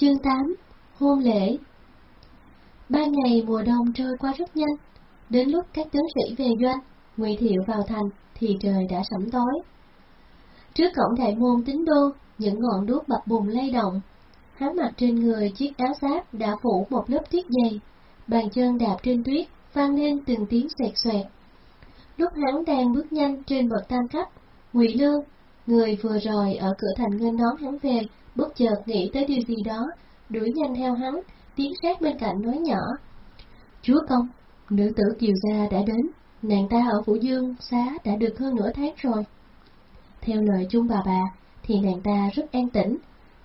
Chương 8 Hôn lễ Ba ngày mùa đông trôi qua rất nhanh, đến lúc các tướng sĩ về doanh, Ngụy Thiệu vào thành thì trời đã sẩm tối. Trước cổng đại môn tín đô, những ngọn đuốc bập bùng lay động. Hắn mặc trên người chiếc áo giáp đã phủ một lớp tuyết dày, bàn chân đạp trên tuyết, vang lên từng tiếng xoẹt xoẹt. Lúc hắn đang bước nhanh trên bậc tam cấp, Ngụy Lương, người vừa rồi ở cửa thành nghênh đón hắn về, bất chợt nghĩ tới điều gì đó, đuổi nhanh theo hắn, tiến sát bên cạnh nói nhỏ. Chúa công, nữ tử Kiều Gia đã đến, nàng ta ở Phủ Dương xá đã được hơn nửa tháng rồi. Theo lời chung bà bà, thì nàng ta rất an tĩnh,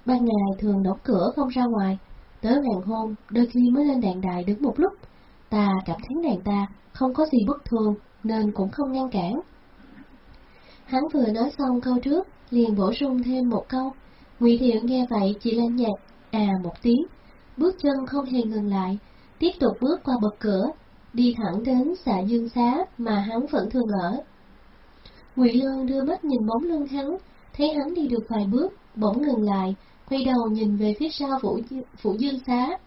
ban ngày thường đóng cửa không ra ngoài, tới hoàng hôn đôi khi mới lên đàn đài đứng một lúc. Ta cảm thấy nàng ta không có gì bất thường nên cũng không ngăn cản. Hắn vừa nói xong câu trước, liền bổ sung thêm một câu. Ngụy Thiệu nghe vậy chỉ lên nhạc, à một tiếng, bước chân không hề ngừng lại, tiếp tục bước qua bậc cửa, đi thẳng đến xạ dương xá mà hắn vẫn thường ở. Ngụy Lương đưa mắt nhìn bóng lưng hắn, thấy hắn đi được vài bước, bỗng ngừng lại, quay đầu nhìn về phía sau phủ, phủ dương xá.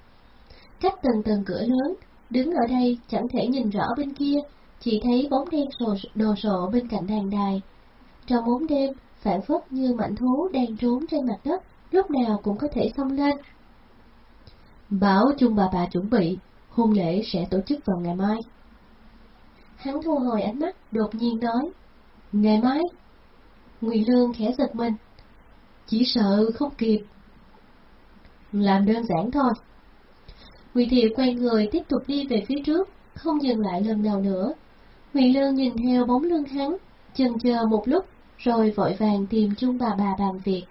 Cách từng tầng cửa lớn, đứng ở đây chẳng thể nhìn rõ bên kia, chỉ thấy bóng đen sồ, đồ sộ bên cạnh đàn đài. Trong bóng đêm, phản phất như mảnh thú đang trốn trên mặt đất, lúc nào cũng có thể xông lên. Bảo chung bà bà chuẩn bị, hôn lễ sẽ tổ chức vào ngày mai. Hắn thu hồi ánh mắt, đột nhiên nói, Ngày mai? Ngụy Lương khẽ giật mình, chỉ sợ không kịp. Làm đơn giản thôi. Ngụy Thiệu quay người tiếp tục đi về phía trước, không dừng lại lần nào nữa. Ngụy Lương nhìn theo bóng lưng hắn, chần chờ một lúc, rồi vội vàng tìm chung bà bà bàn việc.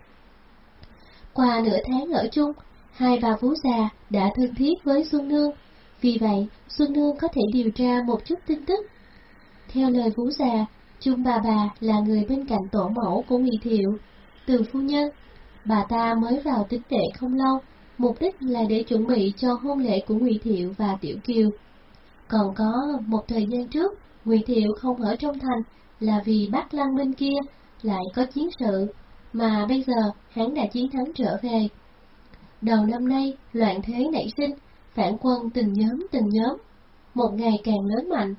Qua nửa tháng ở chung, hai bà vú già đã thân thiết với Xuân Nương, vì vậy Xuân Nương có thể điều tra một chút tin tức. Theo lời vú già, chung bà bà là người bên cạnh tổ mẫu của Ngụy Thiệu, từ phu nhân. Bà ta mới vào tính tệ không lâu, mục đích là để chuẩn bị cho hôn lễ của Ngụy Thiệu và Tiểu Kiều. Còn có một thời gian trước, Ngụy Thiệu không ở trong thành là vì Bắc Lăng bên kia lại có chiến sự, mà bây giờ hắn đã chiến thắng trở về. Đầu năm nay, loạn thế nảy sinh, phản quân từng nhóm từng nhóm, một ngày càng lớn mạnh,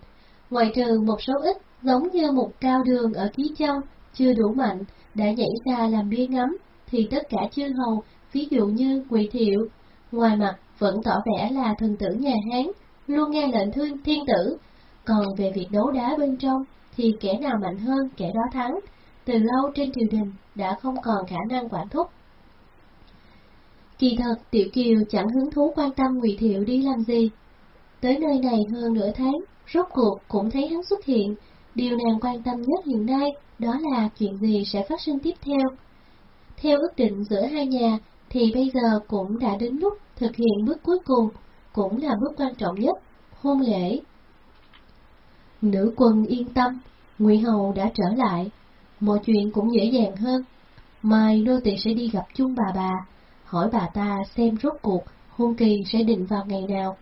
ngoại trừ một số ít giống như một cao đường ở Ký Châu chưa đủ mạnh đã nhảy ra làm bia ngắm, thì tất cả chư hầu, ví dụ như Ngụy Thiệu, ngoài mặt vẫn tỏ vẻ là thần tử nhà Hán, luôn nghe lệnh thương thiên tử, còn về việc đấu đá bên trong thì kẻ nào mạnh hơn kẻ đó thắng, từ lâu trên triều đình đã không còn khả năng quản thúc. Kỳ thật, Tiểu Kiều chẳng hứng thú quan tâm Ngụy Thiệu đi làm gì. Tới nơi này hơn nửa tháng, rốt cuộc cũng thấy hắn xuất hiện, điều nàng quan tâm nhất hiện nay đó là chuyện gì sẽ phát sinh tiếp theo. Theo ước định giữa hai nhà, thì bây giờ cũng đã đến lúc thực hiện bước cuối cùng, cũng là bước quan trọng nhất, hôn lễ. Nữ quân yên tâm, Ngụy Hầu đã trở lại, mọi chuyện cũng dễ dàng hơn. Mai nô tỳ sẽ đi gặp chung bà bà, hỏi bà ta xem rốt cuộc hôn kỳ sẽ định vào ngày nào.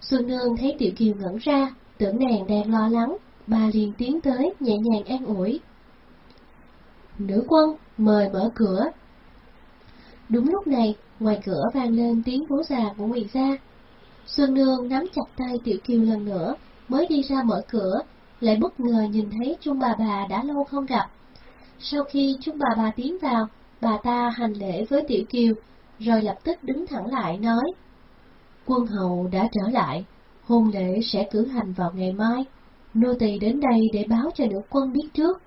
Xuân Nương thấy Tiểu Kiều ngẩn ra, tưởng nàng đang lo lắng, bà liền tiến tới nhẹ nhàng an ủi. Nữ quân, mời mở cửa. Đúng lúc này, ngoài cửa vang lên tiếng bố già của Ngụy gia. Xuân Nương nắm chặt tay Tiểu Kiều lần nữa, mới đi ra mở cửa, lại bất ngờ nhìn thấy chung bà bà đã lâu không gặp. Sau khi chung bà bà tiến vào, bà ta hành lễ với Tiểu Kiều, rồi lập tức đứng thẳng lại nói. Quân hậu đã trở lại, hôn lễ sẽ cử hành vào ngày mai, nô tỳ đến đây để báo cho nữ quân biết trước.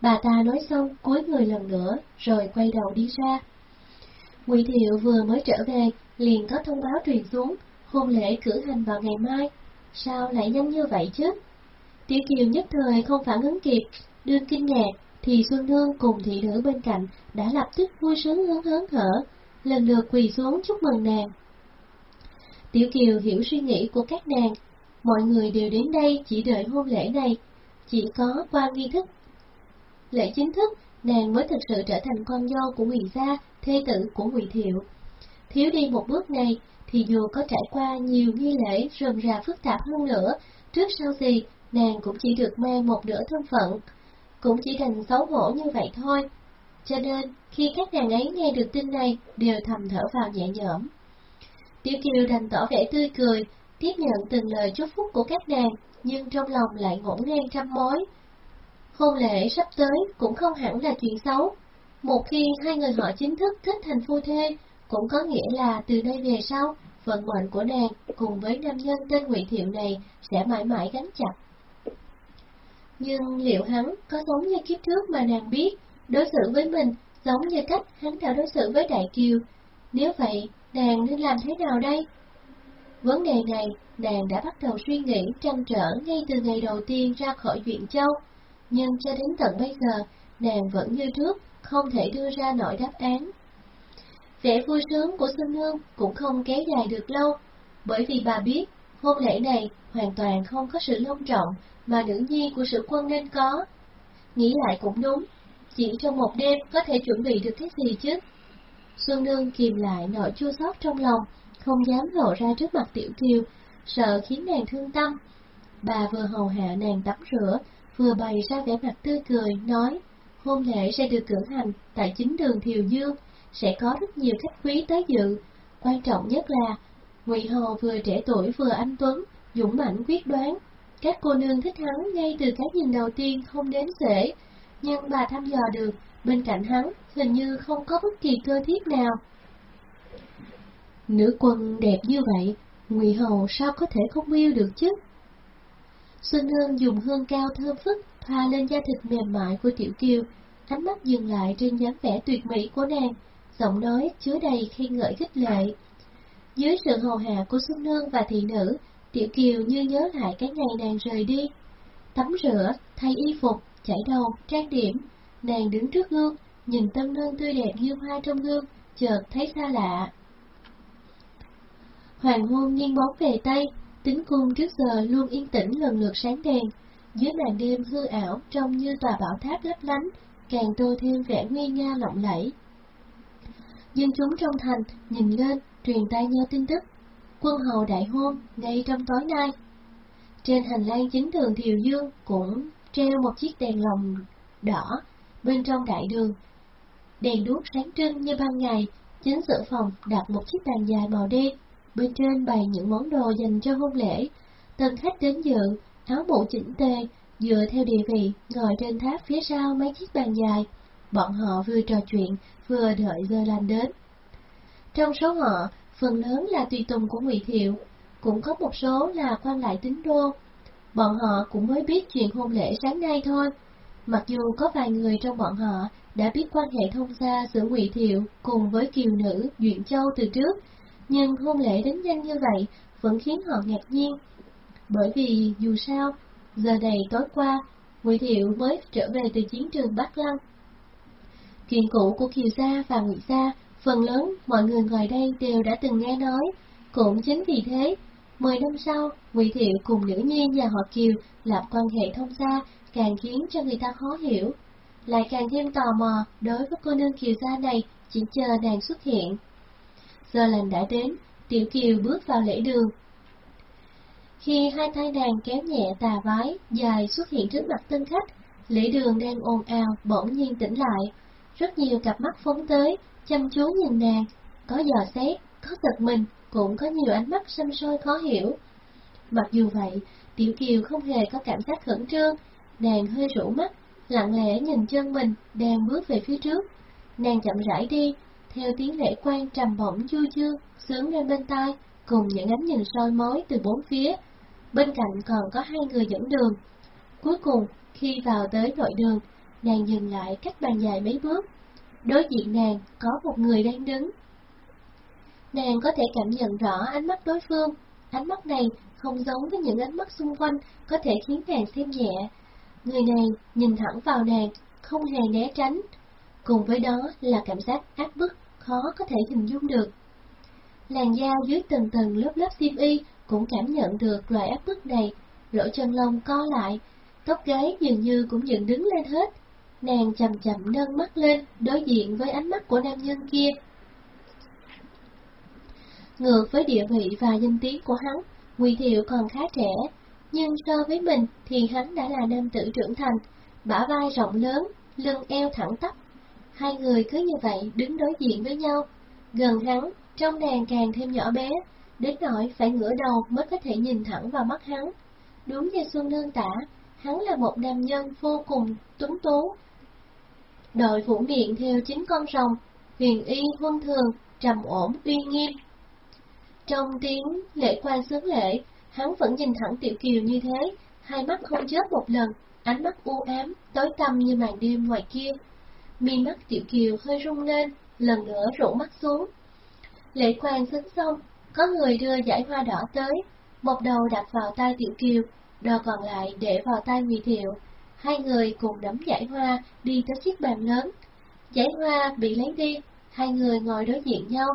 Bà ta nói xong cúi người lần nữa, rồi quay đầu đi ra. Ngụy Thiệu vừa mới trở về, liền có thông báo truyền xuống, hôn lễ cử hành vào ngày mai. Sao lại nhanh như vậy chứ? Tiểu Kiều nhất thời không phản ứng kịp, đương kinh ngạc, thì Xuân Nương cùng thị nữ bên cạnh đã lập tức vui sướng hớn hớn hở, lần lượt quỳ xuống chúc mừng nàng. Tiểu Kiều hiểu suy nghĩ của các nàng, mọi người đều đến đây chỉ đợi hôn lễ này, chỉ có qua nghi thức. Lễ chính thức, nàng mới thực sự trở thành con dâu của Ngụy Gia, thê tử của Ngụy Thiệu. Thiếu đi một bước này, thì dù có trải qua nhiều nghi lễ rườm rà phức tạp hơn nữa, trước sau gì, nàng cũng chỉ được mang một nửa thân phận, cũng chỉ đành xấu hổ như vậy thôi. cho nên khi các nàng ấy nghe được tin này đều thầm thở vào nhẹ nhõm. Tiểu Kiều đành tỏ vẻ tươi cười, tiếp nhận từng lời chúc phúc của các nàng, nhưng trong lòng lại ngổn ngang trăm mối. Hôn lễ sắp tới cũng không hẳn là chuyện xấu. Một khi hai người họ chính thức kết thành phu thê, cũng có nghĩa là từ nay về sau, vận mệnh của nàng cùng với nam nhân tên Ngụy Thiệu này sẽ mãi mãi gắn chặt. Nhưng liệu hắn có giống như kiếp trước mà nàng biết, đối xử với mình giống như cách hắn đã đối xử với Đại Kiều? Nếu vậy, nàng nên làm thế nào đây? Vấn đề này, nàng đã bắt đầu suy nghĩ trăn trở ngay từ ngày đầu tiên ra khỏi Duyện Châu, nhưng cho đến tận bây giờ, nàng vẫn như trước, không thể đưa ra nổi đáp án. Vẻ vui sướng của Xuân hương cũng không kéo dài được lâu, bởi vì bà biết hôn lễ này hoàn toàn không có sự long trọng mà nữ nhi của sự quân nên có. Nghĩ lại cũng đúng, chỉ trong một đêm có thể chuẩn bị được cái gì chứ? Xuân Nương kìm lại nỗi chua xót trong lòng, không dám lộ ra trước mặt Tiểu Kiều, sợ khiến nàng thương tâm. Bà vừa hầu hạ nàng tắm rửa, vừa bày ra vẻ mặt tươi cười, nói, hôn lễ sẽ được cử hành tại chính đường Thiều Dương, sẽ có rất nhiều khách quý tới dự. Quan trọng nhất là, Ngụy Hồ vừa trẻ tuổi vừa anh tuấn, dũng mãnh quyết đoán. Các cô nương thích hắn ngay từ cái nhìn đầu tiên không đến dễ, nhưng bà thăm dò được, bên cạnh hắn hình như không có bất kỳ cơ thiết nào. Nữ quân đẹp như vậy, Ngụy Hầu sao có thể không yêu được chứ? Xuân Hương dùng hương cao thơm phức thoa lên da thịt mềm mại của Tiểu Kiều, ánh mắt dừng lại trên dáng vẻ tuyệt mỹ của nàng, giọng nói chứa đầy khen ngợi khích lệ. Dưới sự hầu hạ của Xuân Nương và thị nữ, Tiểu Kiều như nhớ lại cái ngày nàng rời đi. Tắm rửa, thay y phục, chải đầu, trang điểm, nàng đứng trước gương, nhìn tâm nương tươi đẹp như hoa trong gương, chợt thấy xa lạ. Hoàng hôn nghiêng bóng về Tây, tính cung trước giờ luôn yên tĩnh lần lượt sáng đèn, dưới màn đêm hư ảo trông như tòa bảo tháp lấp lánh, càng tô thêm vẻ nguy nga lộng lẫy. Dân chúng trong thành nhìn lên, truyền tai nhau tin tức. Quân hầu đại hôn ngay trong tối nay. Trên hành lang chính đường Thiều Dương cũng treo một chiếc đèn lồng đỏ bên trong đại đường. Đèn đuốc sáng trưng như ban ngày, chính giữa phòng đặt một chiếc bàn dài màu đen, bên trên bày những món đồ dành cho hôn lễ. Tân khách đến dự, áo mũ chỉnh tề, dựa theo địa vị, ngồi trên tháp phía sau mấy chiếc bàn dài. Bọn họ vừa trò chuyện, vừa đợi giờ lành đến. Trong số họ, phần lớn là tùy tùng của Ngụy Thiệu, cũng có một số là quan lại tín đô. Bọn họ cũng mới biết chuyện hôn lễ sáng nay thôi. Mặc dù có vài người trong bọn họ đã biết quan hệ thông gia giữa Ngụy Thiệu cùng với kiều nữ Duyện Châu từ trước, nhưng hôn lễ đến nhanh như vậy vẫn khiến họ ngạc nhiên. Bởi vì dù sao, giờ này tối qua, Ngụy Thiệu mới trở về từ chiến trường Bắc Lăng. Chuyện cũ của Kiều Gia và Ngụy Gia Phần lớn mọi người ngồi đây đều đã từng nghe nói, cũng chính vì thế, mười năm sau, Ngụy Thiệu cùng nữ nhi nhà họ Kiều lập quan hệ thông gia càng khiến cho người ta khó hiểu, lại càng thêm tò mò đối với cô nương Kiều gia này chỉ chờ nàng xuất hiện. Giờ lành đã đến, Tiểu Kiều bước vào lễ đường. Khi hai thai nàng kéo nhẹ tà vái dài xuất hiện trước mặt tân khách, lễ đường đang ồn ào bỗng nhiên tỉnh lại, rất nhiều cặp mắt phóng tới, chăm chú nhìn nàng, có dò xét, có giật mình, cũng có nhiều ánh mắt xăm soi khó hiểu. Mặc dù vậy, Tiểu Kiều không hề có cảm giác khẩn trương, nàng hơi rũ mắt, lặng lẽ nhìn chân mình đang bước về phía trước. Nàng chậm rãi đi, theo tiếng lễ quan trầm bổng chua chua, sướng lên bên tai, cùng những ánh nhìn soi mói từ bốn phía. Bên cạnh còn có hai người dẫn đường. Cuối cùng, khi vào tới nội đường, nàng dừng lại cách bàn dài mấy bước, Đối diện nàng có một người đang đứng. Nàng có thể cảm nhận rõ ánh mắt đối phương, ánh mắt này không giống với những ánh mắt xung quanh có thể khiến nàng xem nhẹ. Người này nhìn thẳng vào nàng, không hề né tránh, cùng với đó là cảm giác áp bức, khó có thể hình dung được. Làn da dưới tầng tầng lớp lớp xiêm y cũng cảm nhận được loại áp bức này, lỗ chân lông co lại, tóc gáy dường như cũng dựng đứng lên hết, Nàng chậm chậm nâng mắt lên, đối diện với ánh mắt của nam nhân kia. Ngược với địa vị và danh tiếng của hắn, Ngụy Thiệu còn khá trẻ, nhưng so với mình thì hắn đã là nam tử trưởng thành, bả vai rộng lớn, lưng eo thẳng tắp. Hai người cứ như vậy đứng đối diện với nhau, gần hắn, trong nàng càng thêm nhỏ bé, đến nỗi phải ngửa đầu mới có thể nhìn thẳng vào mắt hắn. Đúng như Xuân Nương tả, hắn là một nam nhân vô cùng tuấn tú. Đội vũ miệng theo chính con rồng, huyền y huân thường, trầm ổn uy nghiêm. Trong tiếng lễ quan sướng lễ, hắn vẫn nhìn thẳng Tiểu Kiều như thế, hai mắt không chớp một lần, ánh mắt u ám, tối tăm như màn đêm ngoài kia. Mi mắt Tiểu Kiều hơi rung lên, lần nữa rũ mắt xuống. Lễ quan sướng xong, có người đưa giải hoa đỏ tới, một đầu đặt vào tay Tiểu Kiều, đo còn lại để vào tay Ngụy Thiệu. Hai người cùng đấm giải hoa đi tới chiếc bàn lớn. Giải hoa bị lấy đi, hai người ngồi đối diện nhau,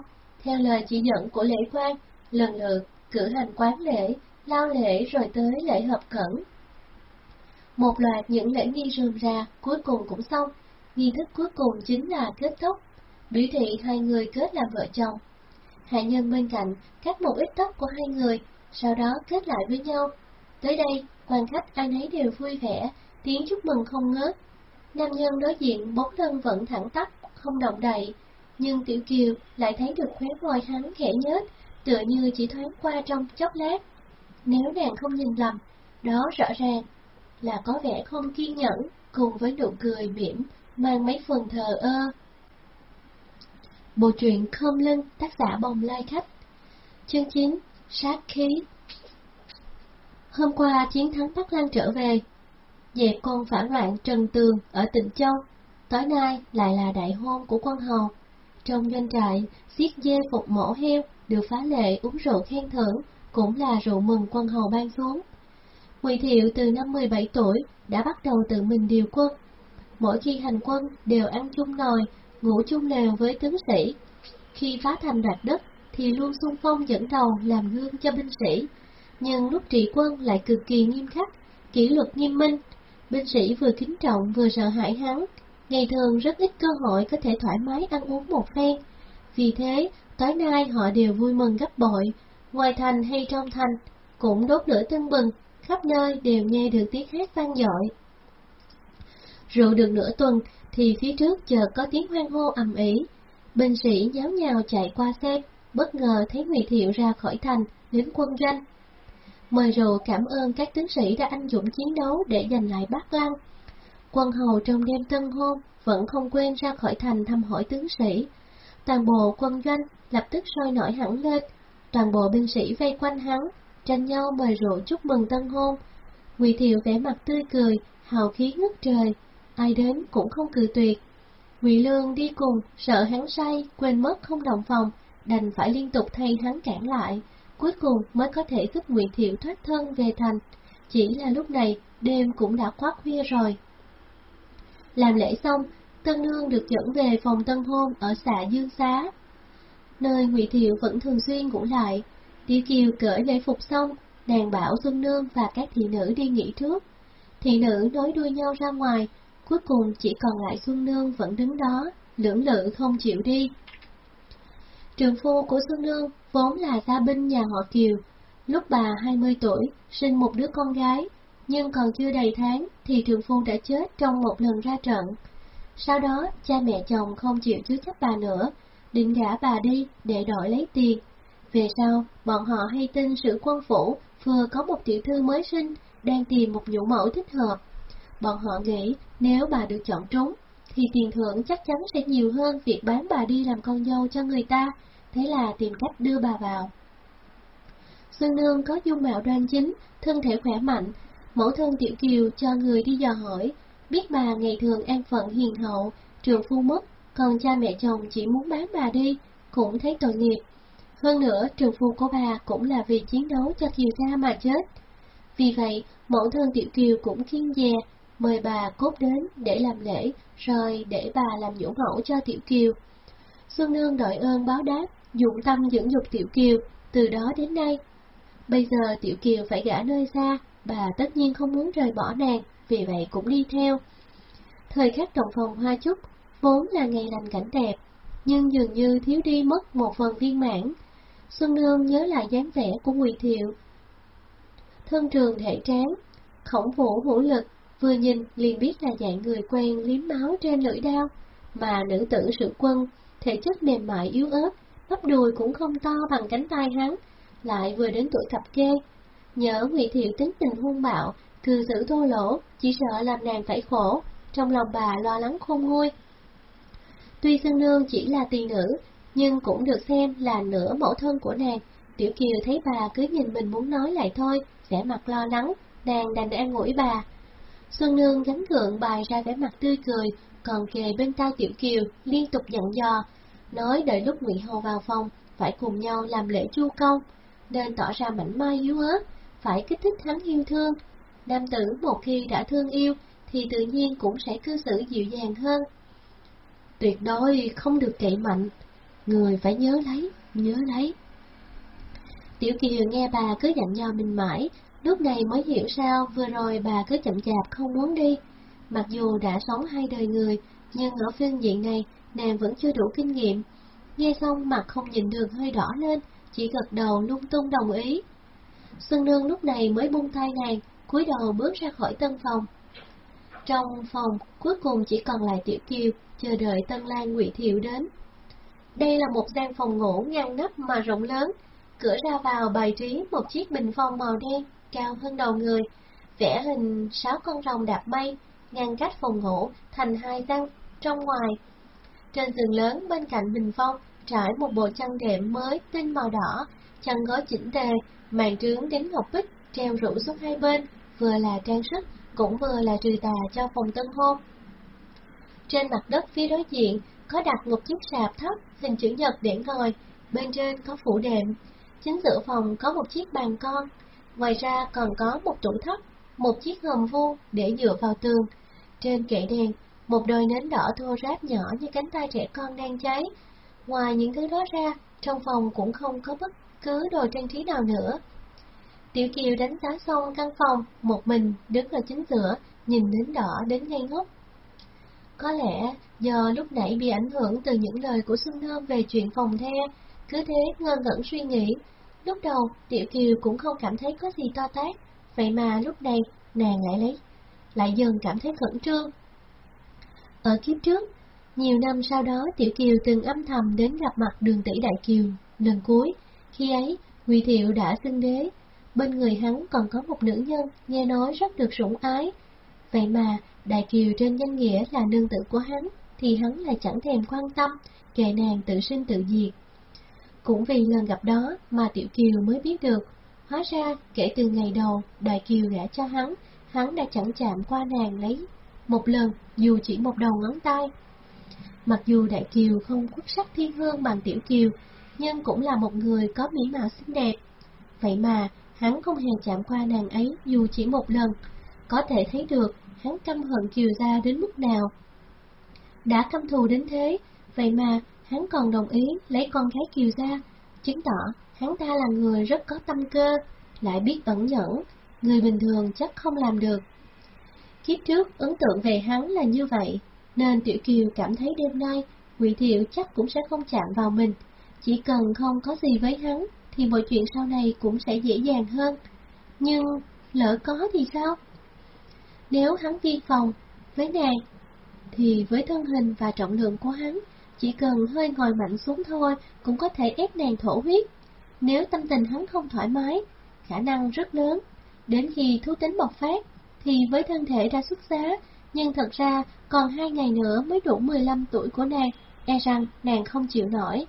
theo lời chỉ dẫn của lễ quan, lần lượt cử hành quán lễ, lao lễ rồi tới lễ hợp cẩn. Một loạt những lễ nghi rườm rà cuối cùng cũng xong, nghi thức cuối cùng chính là kết thúc, biểu thị hai người kết làm vợ chồng. Hạ nhân bên cạnh cắt một ít tóc của hai người, sau đó kết lại với nhau. Tới đây, quan khách ai nấy đều vui vẻ, tiếng chúc mừng không ngớt. Nam nhân đối diện bốn lưng vẫn thẳng tắp, không động đậy, nhưng Tiểu Kiều lại thấy được khóe môi hắn khẽ nhếch, tựa như chỉ thoáng qua trong chốc lát. Nếu nàng không nhìn lầm, đó rõ ràng là có vẻ không kiên nhẫn, cùng với nụ cười mỉm, mang mấy phần thờ ơ. Bộ truyện Khom Lưng, tác giả Bồng Lai Khách Chương 9, Sát Khí Hôm qua chiến thắng Bắc Lan trở về, dẹp con phản loạn Trần Tường ở tỉnh Châu, tối nay lại là đại hôn của quân hầu. Trong doanh trại, giết dê phục mổ heo, được phá lệ uống rượu khen thưởng, cũng là rượu mừng quân hầu ban xuống. Ngụy Thiệu từ năm 17 tuổi đã bắt đầu tự mình điều quân. Mỗi khi hành quân đều ăn chung nồi, ngủ chung lều với tướng sĩ. Khi phá thành đoạt đất thì luôn xung phong dẫn đầu làm gương cho binh sĩ. Nhưng lúc trị quân lại cực kỳ nghiêm khắc, kỷ luật nghiêm minh. Binh sĩ vừa kính trọng vừa sợ hãi hắn, ngày thường rất ít cơ hội có thể thoải mái ăn uống một phen. Vì thế, tối nay họ đều vui mừng gấp bội, ngoài thành hay trong thành, cũng đốt lửa tưng bừng, khắp nơi đều nghe được tiếng hát vang dội. Rượu được nửa tuần thì phía trước chợt có tiếng hoan hô ầm ĩ, binh sĩ nháo nhào chạy qua xem, bất ngờ thấy Ngụy Thiệu ra khỏi thành, đến quân doanh. Mời rượu cảm ơn các tướng sĩ đã anh dũng chiến đấu để giành lại Bắc Lăng. Quân hầu trong đêm tân hôn vẫn không quên ra khỏi thành thăm hỏi tướng sĩ. Toàn bộ quân doanh lập tức sôi nổi hẳn lên, toàn bộ binh sĩ vây quanh hắn, tranh nhau mời rượu chúc mừng tân hôn. Ngụy Thiệu vẻ mặt tươi cười, hào khí ngất trời, ai đến cũng không cự tuyệt. Ngụy Lương đi cùng, sợ hắn say, quên mất không đồng phòng, đành phải liên tục thay hắn cản lại, cuối cùng mới có thể giúp Ngụy Thiệu thoát thân về thành. Chỉ là lúc này, đêm cũng đã quá khuya rồi. Làm lễ xong, Tân Nương được dẫn về phòng tân hôn ở xã Dương Xá. Nơi Ngụy Thiệu vẫn thường xuyên ngủ lại, Tiểu Kiều cởi lễ phục xong, nàng bảo Xuân Nương và các thị nữ đi nghỉ trước. Thị nữ nối đuôi nhau ra ngoài, cuối cùng chỉ còn lại Xuân Nương vẫn đứng đó, lưỡng lự không chịu đi. Trường phu của Xuân Nương vốn là gia binh nhà họ Kiều, lúc bà 20 tuổi, sinh một đứa con gái, nhưng còn chưa đầy tháng thì trường phu đã chết trong một lần ra trận. Sau đó, cha mẹ chồng không chịu chứa chấp bà nữa, định gả bà đi để đổi lấy tiền. Về sau, bọn họ hay tin sự quân phủ vừa có một tiểu thư mới sinh, đang tìm một nhũ mẫu thích hợp. Bọn họ nghĩ nếu bà được chọn trúng, thì tiền thưởng chắc chắn sẽ nhiều hơn việc bán bà đi làm con dâu cho người ta, thế là tìm cách đưa bà vào. Xuân Nương có dung mạo đoan chính, thân thể khỏe mạnh, mẫu thân Tiểu Kiều cho người đi dò hỏi, biết bà ngày thường an phận hiền hậu, trường phu mất, còn cha mẹ chồng chỉ muốn bán bà đi, cũng thấy tội nghiệp. Hơn nữa, trường phu của bà cũng là vì chiến đấu cho Kiều gia mà chết. Vì vậy, mẫu thân Tiểu Kiều cũng kiên dè, mời bà cốt đến để làm lễ, rồi để bà làm nhũ mẫu cho Tiểu Kiều. Xuân Nương đội ơn báo đáp, dụng tâm dưỡng dục Tiểu Kiều, từ đó đến nay. Bây giờ Tiểu Kiều phải gả nơi xa, bà tất nhiên không muốn rời bỏ nàng, vì vậy cũng đi theo. Thời khắc đồng phòng hoa chúc, vốn là ngày lành cảnh đẹp, nhưng dường như thiếu đi mất một phần viên mãn. Xuân Nương nhớ lại dáng vẻ của Ngụy Thiệu. Thân trường thể tráng, khổng vũ hữu lực, vừa nhìn liền biết là dạng người quen liếm máu trên lưỡi đao. mà nữ tử sự quân, thể chất mềm mại yếu ớt, bắp đùi cũng không to bằng cánh tay hắn, lại vừa đến tuổi cặp kê. Nhớ Ngụy Thiệu tính tình hung bạo, cư xử thô lỗ, chỉ sợ làm nàng phải khổ, trong lòng bà lo lắng khôn nguôi. Tuy Sơn Nương chỉ là tiền nữ, nhưng cũng được xem là nửa mẫu thân của nàng. Tiểu Kiều thấy bà cứ nhìn mình muốn nói lại thôi, vẻ mặt lo lắng, nàng đành an ủi bà. Xuân Nương gánh thượng bài ra vẻ mặt tươi cười, còn kề bên tai Tiểu Kiều liên tục dặn dò, nói đợi lúc Ngụy Hầu vào phòng phải cùng nhau làm lễ chu công, nên tỏ ra mảnh mai yếu ớt, phải kích thích hắn yêu thương. Nam tử một khi đã thương yêu thì tự nhiên cũng sẽ cư xử dịu dàng hơn. Tuyệt đối không được cậy mạnh, người phải nhớ lấy, nhớ lấy. Tiểu Kiều nghe bà cứ dặn dò mình mãi, lúc này mới hiểu sao vừa rồi bà cứ chậm chạp không muốn đi. Mặc dù đã sống hai đời người, nhưng ở phương diện này nàng vẫn chưa đủ kinh nghiệm. Nghe xong mặt không nhìn được hơi đỏ lên, chỉ gật đầu lung tung đồng ý. Xuân Nương lúc này mới buông tay nàng, cúi đầu bước ra khỏi tân phòng. Trong phòng, cuối cùng chỉ còn lại Tiểu Kiều, chờ đợi Tân Lan Ngụy Thiệu đến. Đây là một gian phòng ngủ ngăn nắp mà rộng lớn, cửa ra vào bày trí một chiếc bình phong màu đen, cao hơn đầu người, vẽ hình sáu con rồng đạp mây, ngăn cách phòng ngủ thành hai gian trong ngoài. Trên giường lớn bên cạnh bình phong trải một bộ chăn đệm mới tinh màu đỏ, chăn gói chỉnh tề, màn trướng đến ngọc bích treo rủ xuống hai bên, vừa là trang sức, cũng vừa là trừ tà cho phòng tân hôn. Trên mặt đất phía đối diện có đặt một chiếc sạp thấp hình chữ nhật để ngồi, bên trên có phủ đệm. Chính giữa phòng có một chiếc bàn con, ngoài ra còn có một tủ thấp, một chiếc hòm vuông để dựa vào tường. Trên kệ đèn, một đôi nến đỏ thô ráp nhỏ như cánh tay trẻ con đang cháy. Ngoài những thứ đó ra, trong phòng cũng không có bất cứ đồ trang trí nào nữa. Tiểu Kiều đánh giá xong căn phòng, một mình đứng ở chính giữa, nhìn nến đỏ đến ngây ngốc. Có lẽ do lúc nãy bị ảnh hưởng từ những lời của Xuân Nương về chuyện phòng the, cứ thế ngơ ngẩn suy nghĩ. Lúc đầu, Tiểu Kiều cũng không cảm thấy có gì to tát, vậy mà lúc này nàng lại lấy, lại dần cảm thấy khẩn trương. Ở kiếp trước, nhiều năm sau đó Tiểu Kiều từng âm thầm đến gặp mặt đường tỷ Đại Kiều lần cuối, khi ấy Ngụy Thiệu đã xưng đế, bên người hắn còn có một nữ nhân nghe nói rất được sủng ái. Vậy mà Đại Kiều trên danh nghĩa là nương tử của hắn, thì hắn lại chẳng thèm quan tâm, kệ nàng tự sinh tự diệt. Cũng vì lần gặp đó mà Tiểu Kiều mới biết được, hóa ra kể từ ngày đầu Đại Kiều gả cho hắn, hắn đã chẳng chạm qua nàng lấy một lần dù chỉ một đầu ngón tay. Mặc dù Đại Kiều không khuất sắc thiên hương bằng Tiểu Kiều, nhưng cũng là một người có mỹ mạo xinh đẹp. Vậy mà, hắn không hề chạm qua nàng ấy dù chỉ một lần, có thể thấy được hắn căm hận Kiều gia đến mức nào. Đã căm thù đến thế, vậy mà hắn còn đồng ý lấy con gái Kiều ra chứng tỏ hắn ta là người rất có tâm cơ, lại biết ẩn nhẫn, người bình thường chắc không làm được. Kiếp trước ấn tượng về hắn là như vậy, nên Tiểu Kiều cảm thấy đêm nay Ngụy Thiệu chắc cũng sẽ không chạm vào mình, chỉ cần không có gì với hắn thì mọi chuyện sau này cũng sẽ dễ dàng hơn. Nhưng lỡ có thì sao? Nếu hắn vi phòng với nàng, thì với thân hình và trọng lượng của hắn, chỉ cần hơi ngồi mạnh xuống thôi cũng có thể ép nàng thổ huyết. Nếu tâm tình hắn không thoải mái, khả năng rất lớn. Đến khi thú tính bộc phát, thì với thân thể ra xuất giá, nhưng thật ra còn hai ngày nữa mới đủ 15 tuổi của nàng, e rằng nàng không chịu nổi.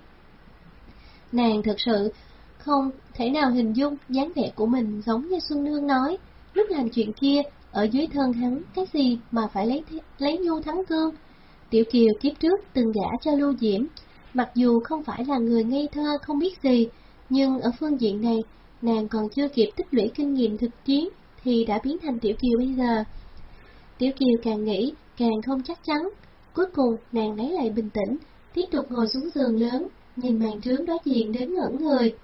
Nàng thực sự không thể nào hình dung dáng vẻ của mình giống như Xuân Nương nói, lúc làm chuyện kia, ở dưới thân hắn cái gì mà phải lấy lấy nhu thắng cương. Tiểu Kiều kiếp trước từng gả cho Lưu Diễm, mặc dù không phải là người ngây thơ không biết gì, nhưng ở phương diện này, nàng còn chưa kịp tích lũy kinh nghiệm thực chiến thì đã biến thành Tiểu Kiều bây giờ. Tiểu Kiều càng nghĩ, càng không chắc chắn. Cuối cùng, nàng lấy lại bình tĩnh, tiếp tục ngồi xuống giường lớn, nhìn màn trướng đối diện đến ngẩn người.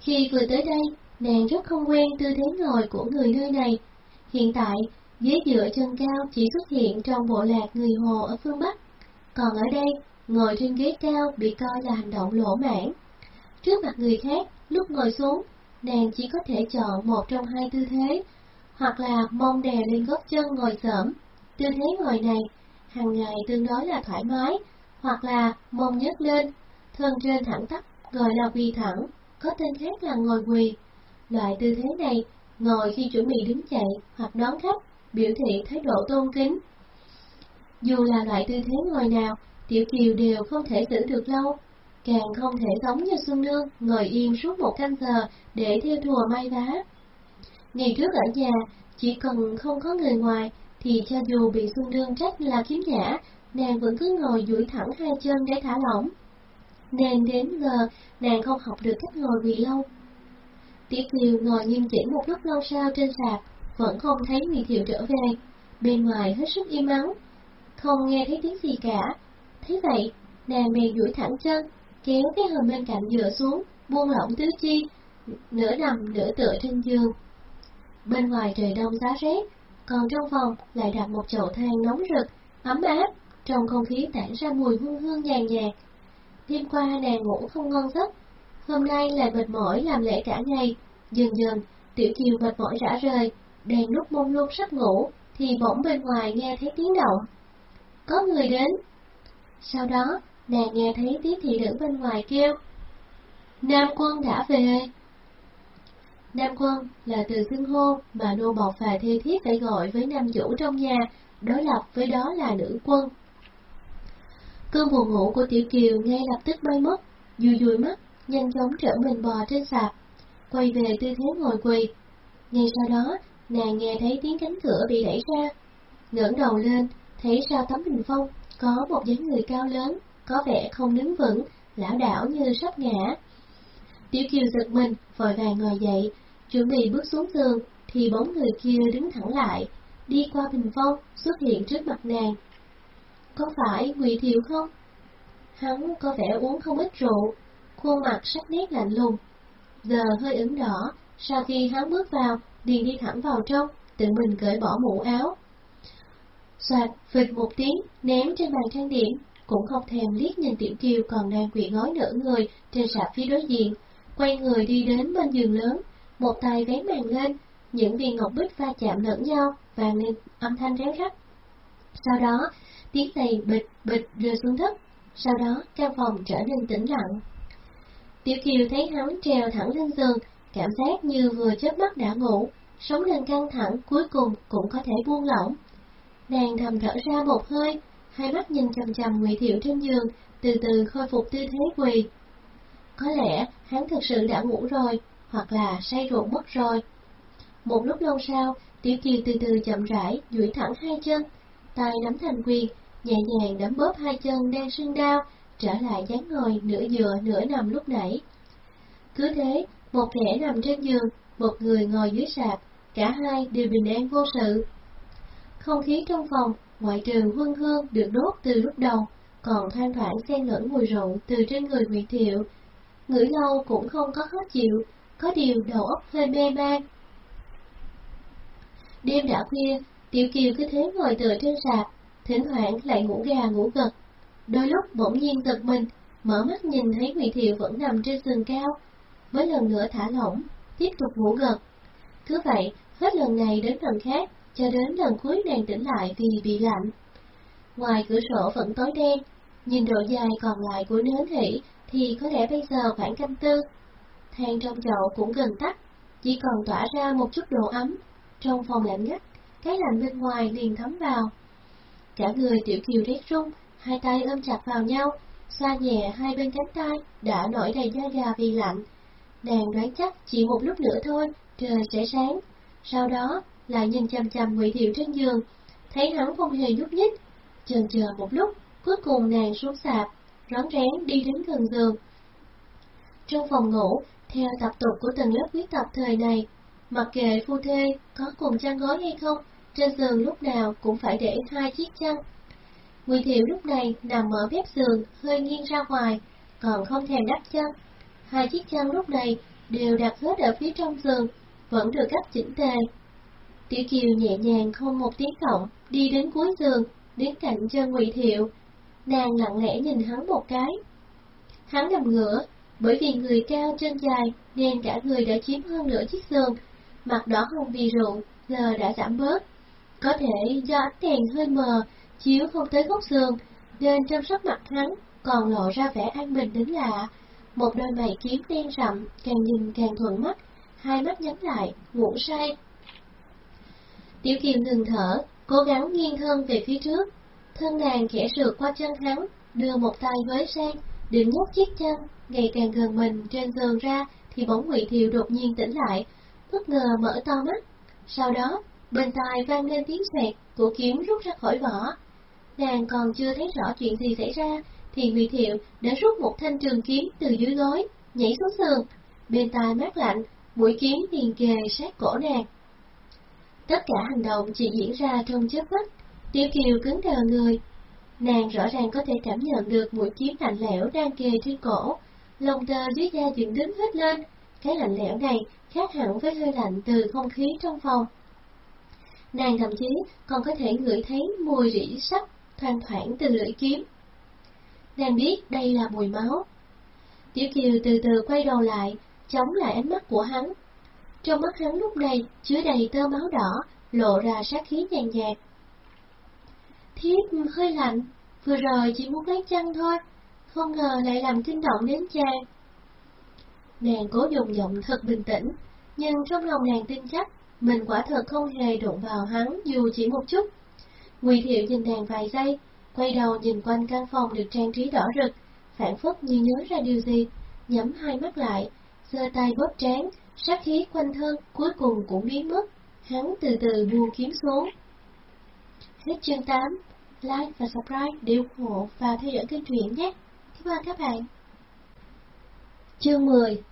Khi vừa tới đây, nàng rất không quen tư thế ngồi của người nơi này. Hiện tại, ghế dựa chân cao chỉ xuất hiện trong bộ lạc người Hồ ở phương Bắc. Còn ở đây, ngồi trên ghế cao bị coi là hành động lỗ mãn. Trước mặt người khác, lúc ngồi xuống, nàng chỉ có thể chọn một trong hai tư thế, hoặc là mông đè lên gót chân ngồi xổm. Tư thế ngồi này, hàng ngày tương đối là thoải mái, hoặc là mông nhấc lên, thân trên thẳng tắp gọi là quỳ thẳng, có tên khác là ngồi quỳ. Loại tư thế này, ngồi khi chuẩn bị đứng dậy hoặc đón khách, biểu thị thái độ tôn kính. Dù là loại tư thế ngồi nào, Tiểu Kiều đều không thể giữ được lâu, càng không thể giống như Xuân Nương ngồi yên suốt một canh giờ để theo thùa may vá. Ngày trước ở nhà, chỉ cần không có người ngoài, thì cho dù bị Xuân Nương trách là kiếm giả, nàng vẫn cứ ngồi duỗi thẳng hai chân để thả lỏng. Nên đến giờ, nàng không học được cách ngồi vì lâu. Tiểu Kiều ngồi nghiêm chỉnh một lúc lâu sau trên sạp, vẫn không thấy Ngụy Thiệu trở về. Bên ngoài hết sức im ắng, không nghe thấy tiếng gì cả. Thế vậy, nàng bèn duỗi thẳng chân, kéo cái hầm bên cạnh dựa xuống, buông lỏng tứ chi, nửa nằm nửa tựa trên giường. Bên ngoài trời đông giá rét, còn trong phòng lại đặt một chậu than nóng rực, ấm áp, trong không khí tản ra mùi hương hương nhàn nhạt. Đêm qua nàng ngủ không ngon giấc, hôm nay lại mệt mỏi làm lễ cả ngày, dần dần tiểu kiều mệt mỏi rã rời, đang lúc mông lung sắp ngủ thì bỗng bên ngoài nghe thấy tiếng động. Có người đến. Sau đó, nàng nghe thấy tiếng thị nữ bên ngoài kêu. Nam quân đã về. Nam quân là từ xưng hô mà nô bọc và thi thiết phải gọi với nam chủ trong nhà, đối lập với đó là nữ quân. Cơn buồn ngủ của Tiểu Kiều ngay lập tức bay mất, dùi dùi mắt, nhanh chóng trở mình bò trên sạp, quay về tư thế ngồi quỳ. Ngay sau đó, nàng nghe thấy tiếng cánh cửa bị đẩy ra. ngẩng đầu lên, thấy sau tấm bình phong có một dáng người cao lớn, có vẻ không đứng vững, lão đảo như sắp ngã. Tiểu Kiều giật mình, vội vàng ngồi dậy, chuẩn bị bước xuống giường, thì bóng người kia đứng thẳng lại, đi qua bình phong, xuất hiện trước mặt nàng. Có phải Ngụy Thiệu không? Hắn có vẻ uống không ít rượu, khuôn mặt sắc nét lạnh lùng. Giờ hơi ửng đỏ, sau khi hắn bước vào, liền đi thẳng vào trong, tự mình cởi bỏ mũ áo. Xoạt, phịch một tiếng, ném trên bàn trang điểm, cũng không thèm liếc nhìn Tiểu Kiều còn đang quỳ gói nửa người trên sạp phía đối diện, quay người đi đến bên giường lớn, một tay vén màn lên, những viên ngọc bích va chạm lẫn nhau, vang lên âm thanh réo rắt. Sau đó, tiếng giày bịch bịch rơi xuống đất, sau đó căn phòng trở nên tĩnh lặng. Tiểu Kiều thấy hắn trèo thẳng lên giường, cảm giác như vừa chớp mắt đã ngủ, sống lên căng thẳng cuối cùng cũng có thể buông lỏng. Nàng thầm thở ra một hơi, hai mắt nhìn chằm chằm Ngụy Thiệu trên giường, từ từ khôi phục tư thế quỳ. Có lẽ hắn thực sự đã ngủ rồi, hoặc là say rượu mất rồi. Một lúc lâu sau, Tiểu Kiều từ từ chậm rãi, duỗi thẳng hai chân, tay nắm thành quyền, nhẹ nhàng đấm bóp hai chân đang sưng đau, trở lại dáng ngồi nửa dựa nửa nằm lúc nãy. Cứ thế, một kẻ nằm trên giường, một người ngồi dưới sạp, cả hai đều bình an vô sự. Không khí trong phòng, ngoại trừ hương hương được đốt từ lúc đầu, còn thoang thoảng xen lẫn mùi rượu từ trên người Nguyễn Thiệu. Ngửi lâu cũng không có khó chịu, có điều đầu óc hơi mê man. Đêm đã khuya, Tiểu Kiều cứ thế ngồi tựa trên sạp, thỉnh thoảng lại ngủ gà ngủ gật. Đôi lúc bỗng nhiên giật mình, mở mắt nhìn thấy Ngụy Thiệu vẫn nằm trên giường cao, với lần nữa thả lỏng, tiếp tục ngủ gật. Cứ vậy, hết lần này đến lần khác, cho đến lần cuối nàng tỉnh lại vì bị lạnh. Ngoài cửa sổ vẫn tối đen, nhìn độ dài còn lại của nến hỉ thì có lẽ bây giờ khoảng canh tư. Than trong chậu cũng gần tắt, chỉ còn tỏa ra một chút độ ấm. Trong phòng lạnh ngắt, cái lạnh bên ngoài liền thấm vào. Cả người tiểu kiều rét run, hai tay ôm chặt vào nhau, xoa nhẹ hai bên cánh tay đã nổi đầy da gà vì lạnh. Nàng đoán chắc chỉ một lúc nữa thôi, trời sẽ sáng. Sau đó, lại nhìn chằm chằm Ngụy Thiệu trên giường, thấy hắn không hề nhúc nhích. Chần chờ một lúc, cuối cùng nàng xuống sạp, rón rén đi đến gần giường. Trong phòng ngủ, theo tập tục của từng lớp quý tập thời này, mặc kệ phu thê có cùng chăn gối hay không, trên giường lúc nào cũng phải để hai chiếc chăn. Ngụy Thiệu lúc này nằm ở mép giường, hơi nghiêng ra ngoài, còn không thèm đắp chăn. Hai chiếc chăn lúc này đều đặt hết ở phía trong giường, vẫn được gấp chỉnh tề. Tiểu Kiều nhẹ nhàng không một tiếng động, đi đến cuối giường, đến cạnh chân Ngụy Thiệu. Nàng lặng lẽ nhìn hắn một cái. Hắn nằm ngửa, bởi vì người cao chân dài nên cả người đã chiếm hơn nửa chiếc giường, mặt đỏ hồng vì rượu giờ đã giảm bớt. Có thể do ánh đèn hơi mờ, chiếu không tới góc giường nên trong sắc mặt hắn còn lộ ra vẻ an bình đến lạ. Một đôi mày kiếm đen rậm, càng nhìn càng thuận mắt, hai mắt nhắm lại, ngủ say. Tiểu Kiều ngừng thở, cố gắng nghiêng thân về phía trước. Thân nàng khẽ sượt qua chân hắn, đưa một tay với sang, định nhấc chiếc chân, ngày càng gần mình trên giường ra, thì bỗng Ngụy Thiệu đột nhiên tỉnh lại, bất ngờ mở to mắt. Sau đó, bên tai vang lên tiếng sẹt, của kiếm rút ra khỏi vỏ. Nàng còn chưa thấy rõ chuyện gì xảy ra, thì Ngụy Thiệu đã rút một thanh trường kiếm từ dưới gối, nhảy xuống giường. Bên tai mát lạnh, mũi kiếm liền kề sát cổ nàng. Tất cả hành động chỉ diễn ra trong chớp mắt, tiêu Kiều cứng đờ người. Nàng rõ ràng có thể cảm nhận được mũi kiếm lạnh lẽo đang kề trên cổ, lòng tơ dưới da dựng đứng hết lên. Cái lạnh lẽo này khác hẳn với hơi lạnh từ không khí trong phòng. Nàng thậm chí còn có thể ngửi thấy mùi rỉ sắt thoang thoảng từ lưỡi kiếm. Nàng biết đây là mùi máu. Tiểu Kiều từ từ quay đầu lại, chống lại ánh mắt của hắn. Trong mắt hắn lúc này chứa đầy tơ máu đỏ, lộ ra sát khí nhàn nhạt. Thiếp hơi lạnh, vừa rồi chỉ muốn lấy chăn thôi, không ngờ lại làm kinh động đến chàng. Nàng cố dùng giọng thật bình tĩnh, nhưng trong lòng nàng tin chắc mình quả thật không hề đụng vào hắn dù chỉ một chút. Ngụy Thiệu nhìn nàng vài giây, quay đầu nhìn quanh căn phòng được trang trí đỏ rực, phản phất như nhớ ra điều gì, nhắm hai mắt lại, giơ tay bóp trán, sát khí quanh thân cuối cùng cũng biến mất, hắn từ từ buông kiếm xuống. Hết chương 8, like và subscribe để ủng hộ và theo dõi kênh truyện nhé. Cảm ơn các bạn. Chương 10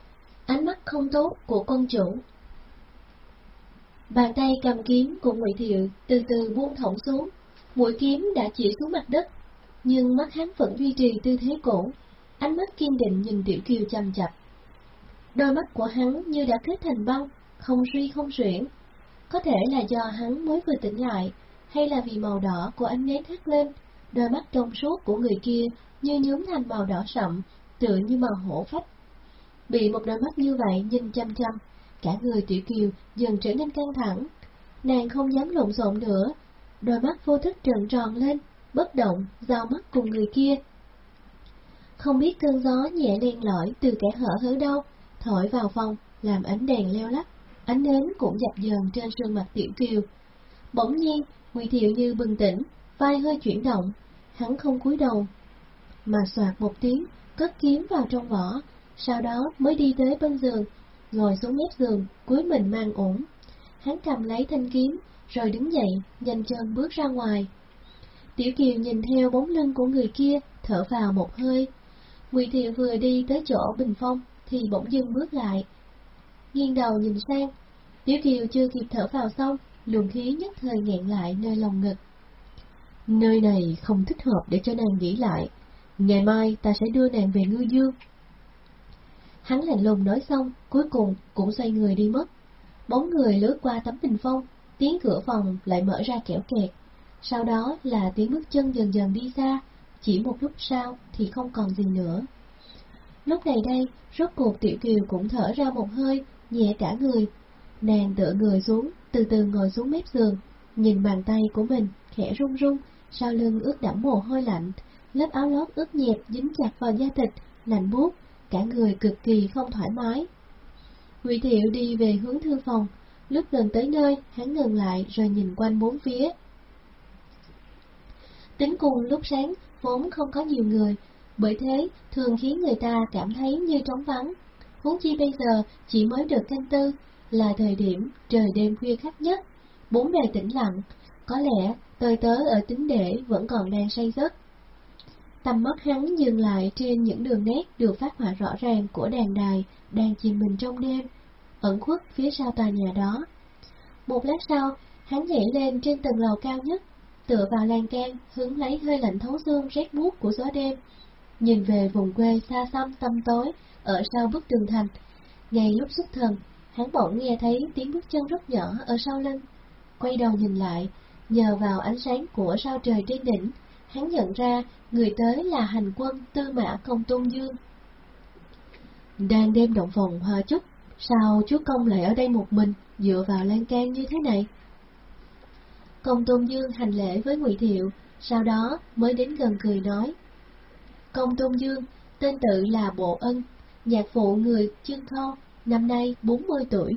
Ánh mắt không tốt của con chủ Bàn tay cầm kiếm của Ngụy Thiệu từ từ buông thõng xuống, mũi kiếm đã chỉ xuống mặt đất, nhưng mắt hắn vẫn duy trì tư thế cổ, ánh mắt kiên định nhìn Tiểu Kiều chăm chập. Đôi mắt của hắn như đã kết thành băng, không suy không chuyển. Có thể là do hắn mới vừa tỉnh lại, hay là vì màu đỏ của ánh nến thắt lên, đôi mắt trong suốt của người kia như nhuốm thành màu đỏ sậm, tựa như màu hổ phách. Bị một đôi mắt như vậy nhìn chăm chăm, cả người tiểu kiều dần trở nên căng thẳng. Nàng không dám lộn xộn nữa, đôi mắt vô thức trợn tròn lên, bất động, giao mắt cùng người kia. Không biết cơn gió nhẹ len lỏi từ kẻ hở hở đâu, thổi vào phòng, làm ánh đèn leo lắc, ánh nến cũng dập dờn trên sương mặt tiểu kiều. Bỗng nhiên, Ngụy Thiệu như bừng tỉnh, vai hơi chuyển động, hắn không cúi đầu, mà soạt một tiếng, cất kiếm vào trong vỏ, sau đó mới đi tới bên giường, ngồi xuống mép giường, cúi mình mang ổn. Hắn cầm lấy thanh kiếm, rồi đứng dậy, nhanh chân bước ra ngoài. Tiểu Kiều nhìn theo bóng lưng của người kia, thở vào một hơi. Ngụy Thiệu vừa đi tới chỗ bình phong, thì bỗng dưng bước lại. Nghiêng đầu nhìn sang, Tiểu Kiều chưa kịp thở vào xong, luồng khí nhất thời nghẹn lại nơi lòng ngực. Nơi này không thích hợp để cho nàng nghỉ lại, ngày mai ta sẽ đưa nàng về ngư dương. Hắn lạnh lùng nói xong, cuối cùng cũng xoay người đi mất. Bóng người lướt qua tấm bình phong, tiếng cửa phòng lại mở ra kẻo kẹt. Sau đó là tiếng bước chân dần dần đi xa, chỉ một lúc sau thì không còn gì nữa. Lúc này đây, rốt cuộc Tiểu Kiều cũng thở ra một hơi, nhẹ cả người. Nàng tựa người xuống, từ từ ngồi xuống mép giường, nhìn bàn tay của mình khẽ run run, sau lưng ướt đẫm mồ hôi lạnh, lớp áo lót ướt nhẹp dính chặt vào da thịt, lạnh buốt, cả người cực kỳ không thoải mái. Ngụy Thiệu đi về hướng thư phòng, lúc gần tới nơi, hắn ngừng lại rồi nhìn quanh bốn phía. Tính cùng lúc sáng, vốn không có nhiều người, bởi thế thường khiến người ta cảm thấy như trống vắng. Huống chi bây giờ chỉ mới được canh tư, là thời điểm trời đêm khuya khắc nhất, bốn bề tĩnh lặng, có lẽ tôi tớ ở tính để vẫn còn đang say giấc. Tầm mắt hắn dừng lại trên những đường nét được phát họa rõ ràng của đàn đài đang chìm mình trong đêm, ẩn khuất phía sau tòa nhà đó. Một lát sau, hắn nhảy lên trên tầng lầu cao nhất, tựa vào lan can, hứng lấy hơi lạnh thấu xương rét buốt của gió đêm, nhìn về vùng quê xa xăm tâm tối ở sau bức tường thành. Ngay lúc xuất thần, hắn bỗng nghe thấy tiếng bước chân rất nhỏ ở sau lưng. Quay đầu nhìn lại, nhờ vào ánh sáng của sao trời trên đỉnh, hắn nhận ra người tới là hành quân tư mã công tôn dương. Đang đêm động phòng hòa chúc, sao chúa công lại ở đây một mình, dựa vào lan can như thế này? Công tôn dương hành lễ với ngụy Thiệu, sau đó mới đến gần cười nói. Công Tôn Dương, tên tự là Bộ Ân, nhạc phụ người Chương Khâu, năm nay 40 tuổi.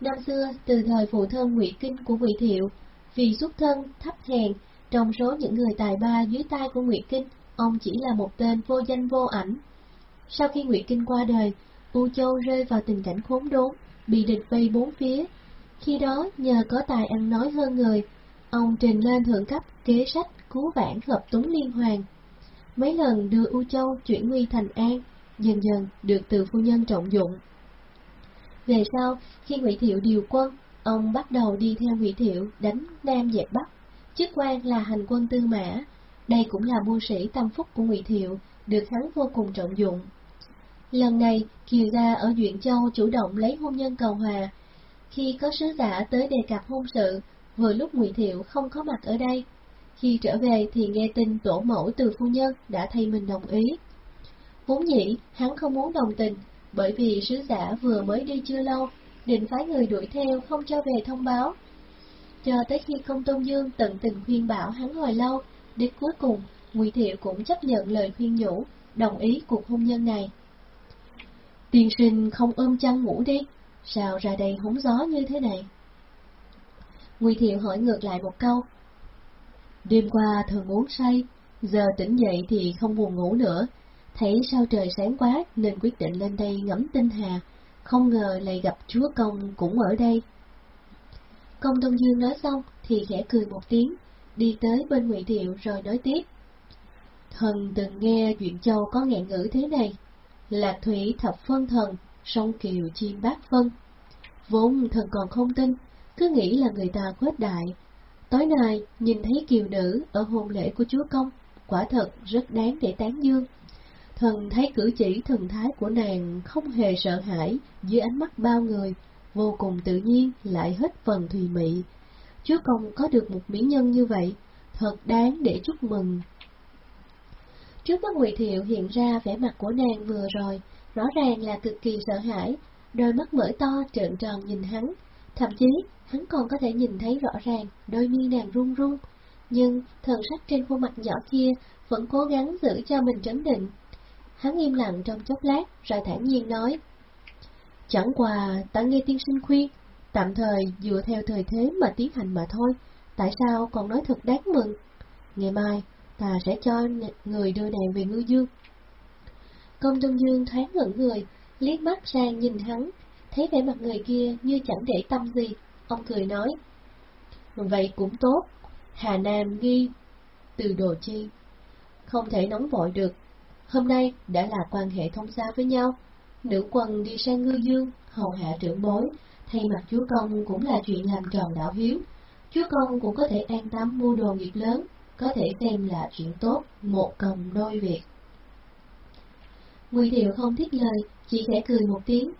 Năm xưa, từ thời phụ thân Ngụy Kinh của Ngụy Thiệu, vì xuất thân thấp hèn, trong số những người tài ba dưới tay của Ngụy Kinh, ông chỉ là một tên vô danh vô ảnh. Sau khi Ngụy Kinh qua đời, U Châu rơi vào tình cảnh khốn đốn, bị địch vây bốn phía. Khi đó, nhờ có tài ăn nói hơn người, ông trình lên thượng cấp kế sách cứu vãn hợp túng liên hoàng. Mấy lần đưa U Châu chuyển nguy thành an, dần dần được từ phu nhân trọng dụng. Về sau, khi Ngụy Thiệu điều quân, ông bắt đầu đi theo Ngụy Thiệu đánh Nam dẹp Bắc. Chức quan là hành quân tư mã, đây cũng là mưu sĩ tâm phúc của Ngụy Thiệu, được hắn vô cùng trọng dụng. Lần này, Kiều gia ở Duyện Châu chủ động lấy hôn nhân cầu hòa. Khi có sứ giả tới đề cập hôn sự, vừa lúc Ngụy Thiệu không có mặt ở đây. Khi trở về thì nghe tin tổ mẫu từ phu nhân đã thay mình đồng ý. Vốn dĩ, hắn không muốn đồng tình, bởi vì sứ giả vừa mới đi chưa lâu, định phái người đuổi theo không cho về thông báo. Cho tới khi công tôn dương tận tình khuyên bảo hắn hồi lâu, đến cuối cùng, Ngụy Thiệu cũng chấp nhận lời khuyên nhủ, đồng ý cuộc hôn nhân này. Tiên sinh không ôm chăn ngủ đi, sao ra đây húng gió như thế này? Ngụy Thiệu hỏi ngược lại một câu. Đêm qua thường muốn say, giờ tỉnh dậy thì không buồn ngủ nữa, thấy sao trời sáng quá nên quyết định lên đây ngắm tinh hà, không ngờ lại gặp chúa công cũng ở đây. Công Đông Dương nói xong thì khẽ cười một tiếng, đi tới bên Ngụy Thiệu rồi nói tiếp. Thần từng nghe chuyện Châu có ngạn ngữ thế này, lạc thủy thập phân thần, sông kiều chim bát phân. Vốn thần còn không tin, cứ nghĩ là người ta khuếch đại. Tối nay, nhìn thấy kiều nữ ở hôn lễ của chúa công, quả thật rất đáng để tán dương. Thần thấy cử chỉ thần thái của nàng không hề sợ hãi dưới ánh mắt bao người, vô cùng tự nhiên lại hết phần thùy mị. Chúa công có được một mỹ nhân như vậy, thật đáng để chúc mừng. Trước mắt Ngụy Thiệu hiện ra vẻ mặt của nàng vừa rồi, rõ ràng là cực kỳ sợ hãi, đôi mắt mở to trợn tròn nhìn hắn, thậm chí hắn còn có thể nhìn thấy rõ ràng đôi mi nàng run run, nhưng thần sắc trên khuôn mặt nhỏ kia vẫn cố gắng giữ cho mình trấn định. Hắn im lặng trong chốc lát rồi thản nhiên nói, Chẳng qua ta nghe tiên sinh khuyên, tạm thời dựa theo thời thế mà tiến hành mà thôi, tại sao còn nói thật đáng mừng? Ngày mai, ta sẽ cho người đưa nàng về ngư dương. Công Tôn Dương thoáng ngẩn người, liếc mắt sang nhìn hắn, thấy vẻ mặt người kia như chẳng để tâm gì, ông cười nói. Vậy cũng tốt, Hà Nam ghi từ đồ chi, không thể nóng vội được. Hôm nay đã là quan hệ thông gia với nhau, nữ quân đi sang ngư dương, hầu hạ trưởng bối, thay mặt chúa công cũng là chuyện làm tròn đạo hiếu. Chúa công cũng có thể an tâm mua đồ nghiệp lớn, có thể xem là chuyện tốt, một công đôi việc. Ngụy Thiệu không thích lời, chỉ khẽ cười một tiếng.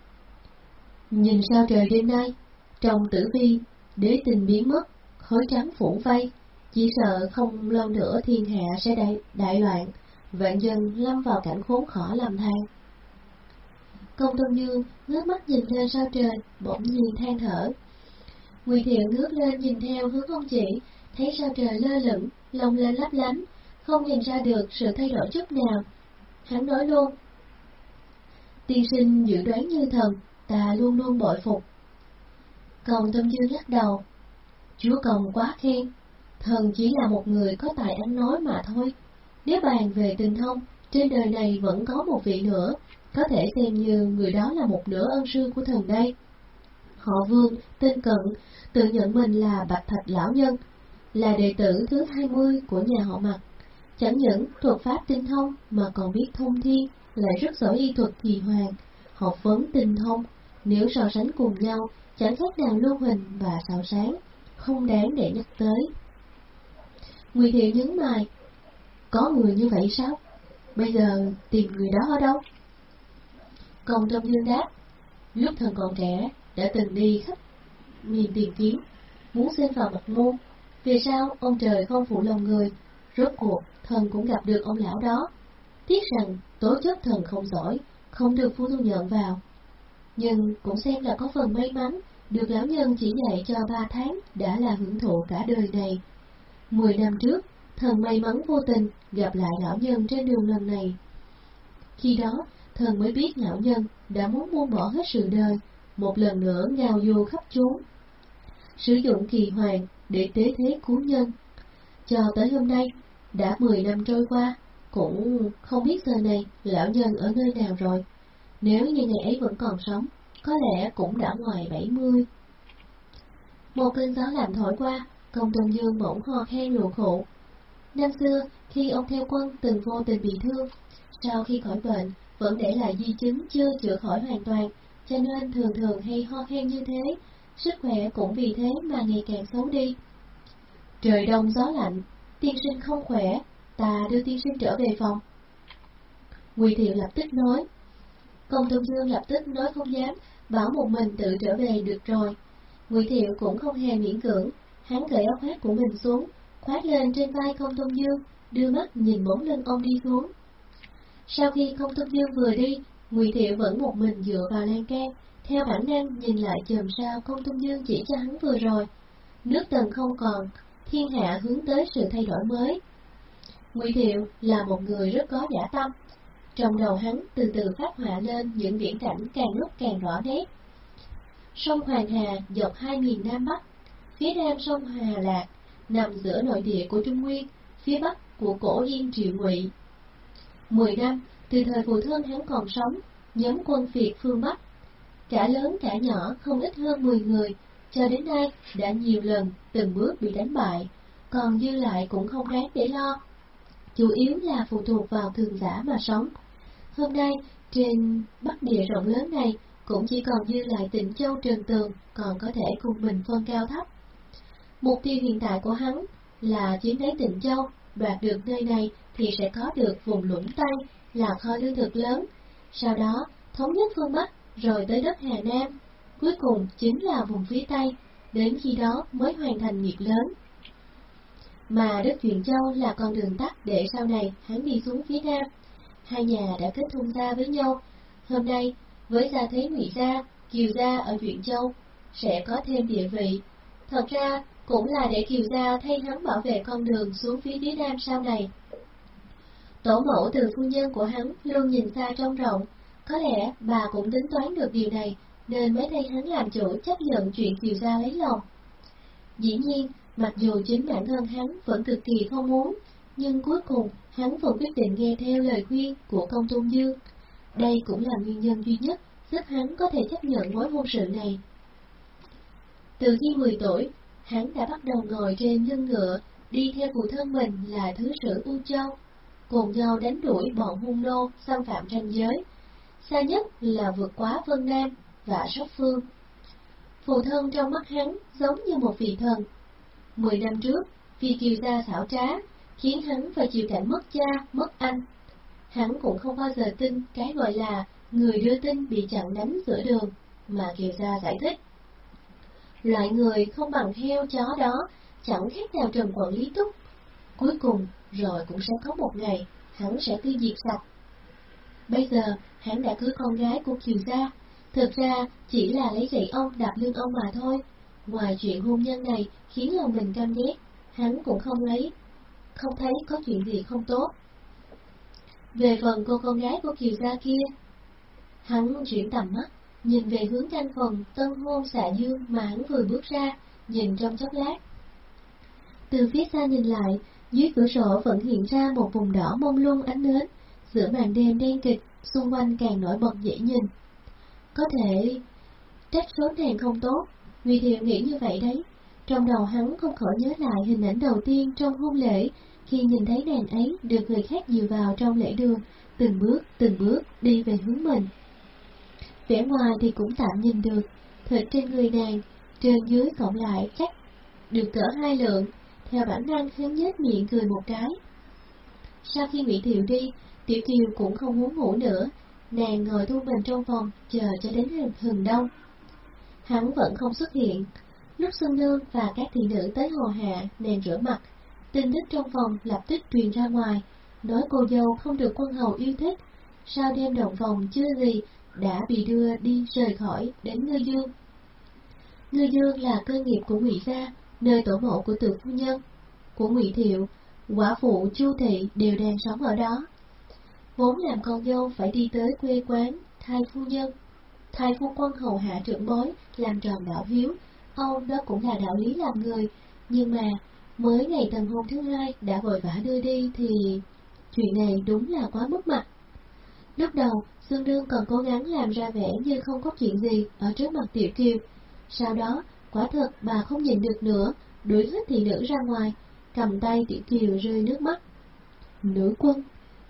Nhìn sao trời đêm nay, trong tử vi, đế tình biến mất, khói trắng phủ vây, chỉ sợ không lâu nữa thiên hạ sẽ đại, đại loạn, vạn dân lâm vào cảnh khốn khó làm than. Công Tôn Dương ngước mắt nhìn lên sao trời, bỗng nhiên than thở. Ngụy Thiệu ngước lên nhìn theo hướng ông chỉ, thấy sao trời lơ lửng, lông lên lấp lánh, không nhìn ra được sự thay đổi chút nào. Hắn nói luôn, tiên sinh dự đoán như thần, ta luôn luôn bội phục. Còn Tâm Dương lắc đầu, Chúa Công quá khen, thần chỉ là một người có tài ăn nói mà thôi. Nếu bàn về tình thông, trên đời này vẫn có một vị nữa, có thể xem như người đó là một nửa ân sư của thần đây. Họ Vương, tên Cận, tự nhận mình là Bạch Thạch Lão Nhân, là đệ tử thứ 20 của nhà họ Mặt. Chẳng những thuật pháp tinh thông mà còn biết thông thiên, lại rất giỏi y thuật kỳ hoàng, học vấn tinh thông, nếu so sánh cùng nhau, chẳng khác nào lưu huỳnh và xào sáng, không đáng để nhắc tới. Ngụy Thiệu nhấn mày, có người như vậy sao? Bây giờ tìm người đó ở đâu? Còn trong Dương đáp, lúc thần còn trẻ, đã từng đi khắp miền tìm kiếm, muốn xem vào mặt môn. Vì sao ông trời không phụ lòng người, rốt cuộc thần cũng gặp được ông lão đó. Tiếc rằng tố chất thần không giỏi, không được phu thu nhận vào. Nhưng cũng xem là có phần may mắn, được lão nhân chỉ dạy cho ba tháng đã là hưởng thụ cả đời này. Mười năm trước, thần may mắn vô tình gặp lại lão nhân trên đường lần này. Khi đó, thần mới biết lão nhân đã muốn buông bỏ hết sự đời, một lần nữa ngào du khắp chốn. Sử dụng kỳ hoàng để tế thế cứu nhân. Cho tới hôm nay, đã 10 năm trôi qua, cũng không biết giờ này lão nhân ở nơi nào rồi. Nếu như ngày ấy vẫn còn sống, có lẽ cũng đã ngoài 70. Một cơn gió lạnh thổi qua, công tôn dương bỗng ho khen lụa khổ. Năm xưa, khi ông theo quân từng vô tình bị thương, sau khi khỏi bệnh, vẫn để lại di chứng chưa chữa khỏi hoàn toàn, cho nên thường thường hay ho khen như thế, sức khỏe cũng vì thế mà ngày càng xấu đi. Trời đông gió lạnh, tiên sinh không khỏe, ta đưa tiên sinh trở về phòng. Ngụy Thiệu lập tức nói. Công Tôn Dương lập tức nói không dám, bảo một mình tự trở về được rồi. Ngụy Thiệu cũng không hề miễn cưỡng, hắn cởi áo khoác của mình xuống, khoác lên trên vai Công Tôn Dương, đưa mắt nhìn bóng lưng ông đi xuống. Sau khi Công Tôn Dương vừa đi, Ngụy Thiệu vẫn một mình dựa vào lan can, theo bản năng nhìn lại chòm sao không Tôn Dương chỉ cho hắn vừa rồi. Nước tầng không còn, thiên hạ hướng tới sự thay đổi mới. Ngụy Thiệu là một người rất có giả tâm. Trong đầu hắn từ từ phát họa lên những viễn cảnh càng lúc càng rõ nét. Sông Hoàng Hà dọc hai miền Nam Bắc, phía nam sông Hà Lạc nằm giữa nội địa của Trung Nguyên, phía bắc của cổ Yên Triệu Ngụy. Mười năm, từ thời phụ thân hắn còn sống, nhóm quân Việt phương Bắc, cả lớn cả nhỏ không ít hơn 10 người, cho đến nay đã nhiều lần từng bước bị đánh bại, còn dư lại cũng không đáng để lo. Chủ yếu là phụ thuộc vào thường giả mà sống. Hôm nay, trên bắc địa rộng lớn này, cũng chỉ còn dư lại tỉnh Châu Trần Tường còn có thể cùng mình phân cao thấp. Mục tiêu hiện tại của hắn là chiếm lấy tỉnh Châu, đoạt được nơi này thì sẽ có được vùng lũng Tây là kho lương thực lớn, sau đó thống nhất phương Bắc rồi tới đất Hà Nam, cuối cùng chính là vùng phía Tây, đến khi đó mới hoàn thành nghiệp lớn. Mà đất Duyện Châu là con đường tắt để sau này hắn đi xuống phía Nam. Hai nhà đã kết thông gia với nhau. Hôm nay, với gia thế ngụy gia, Kiều gia ở Duyện Châu sẽ có thêm địa vị. Thật ra, cũng là để Kiều gia thay hắn bảo vệ con đường xuống phía phía Nam sau này. Tổ mẫu từ phu nhân của hắn luôn nhìn xa trông rộng, có lẽ bà cũng tính toán được điều này, nên mới thay hắn làm chủ chấp nhận chuyện Kiều gia lấy lòng. Dĩ nhiên, mặc dù chính bản thân hắn vẫn cực kỳ không muốn, nhưng cuối cùng hắn vẫn quyết định nghe theo lời khuyên của công tôn dương. Đây cũng là nguyên nhân duy nhất giúp hắn có thể chấp nhận mối hôn sự này. Từ khi 10 tuổi, hắn đã bắt đầu ngồi trên lưng ngựa, đi theo phụ thân mình là thứ sử U Châu, cùng nhau đánh đuổi bọn hung nô xâm phạm ranh giới. Xa nhất là vượt quá Vân Nam và Sóc Phương. Phụ thân trong mắt hắn giống như một vị thần. Mười năm trước, vì kiều gia xảo trá, khiến hắn phải chịu cảnh mất cha, mất anh. Hắn cũng không bao giờ tin cái gọi là người đưa tin bị chặn đánh giữa đường, mà kiều gia giải thích. Loại người không bằng heo chó đó, chẳng khác nào trần quản lý túc. Cuối cùng, rồi cũng sẽ có một ngày, hắn sẽ tiêu diệt sạch. Bây giờ, hắn đã cưới con gái của Kiều Gia, thực ra chỉ là lấy gậy ông đạp lưng ông mà thôi. Ngoài chuyện hôn nhân này khiến lòng mình căm ghét, hắn cũng không lấy, không thấy có chuyện gì không tốt. Về phần cô con gái của Kiều Gia kia, hắn chuyển tầm mắt, nhìn về hướng căn phòng tân hôn xạ dương mà hắn vừa bước ra, nhìn trong chốc lát. Từ phía xa nhìn lại, dưới cửa sổ vẫn hiện ra một vùng đỏ mông lung ánh nến, giữa màn đêm đen kịch, xung quanh càng nổi bật dễ nhìn. Có thể trách số đèn không tốt, Nguy Thiệu nghĩ như vậy đấy. Trong đầu hắn không khỏi nhớ lại hình ảnh đầu tiên trong hôn lễ, khi nhìn thấy đèn ấy được người khác dìu vào trong lễ đường, từng bước, từng bước đi về hướng mình. Vẻ ngoài thì cũng tạm nhìn được, thịt trên người nàng, trên dưới cộng lại chắc được cỡ hai lượng, theo bản năng hắn nhếch miệng cười một cái. Sau khi Mỹ Thiệu đi, Tiểu Kiều cũng không muốn ngủ nữa, nàng ngồi thu mình trong phòng chờ cho đến hừng đông. Hắn vẫn không xuất hiện. Lúc Xuân Nương và các thị nữ tới hồ hạ, nàng rửa mặt, tin tức trong phòng lập tức truyền ra ngoài, nói cô dâu không được quân hầu yêu thích, sao đêm động phòng chưa gì đã bị đưa đi rời khỏi đến Ngư Dương. Ngư Dương là cơ nghiệp của Ngụy gia, nơi tổ mộ của từ phu nhân của Ngụy Thiệu, quả phụ Chu Thị đều đang sống ở đó. Vốn làm con dâu phải đi tới quê quán, thay phu nhân, thay phu quân hầu hạ trưởng bối, làm tròn đạo hiếu, Âu đó cũng là đạo lý làm người, nhưng mà mới ngày tần hôn thứ hai đã vội vã đưa đi thì chuyện này đúng là quá mất mặt. Lúc đầu, Dương Đương còn cố gắng làm ra vẻ như không có chuyện gì ở trước mặt Tiểu Kiều. Sau đó, quả thật bà không nhìn được nữa, đuổi hết thị nữ ra ngoài, cầm tay Tiểu Kiều rơi nước mắt. Nữ quân,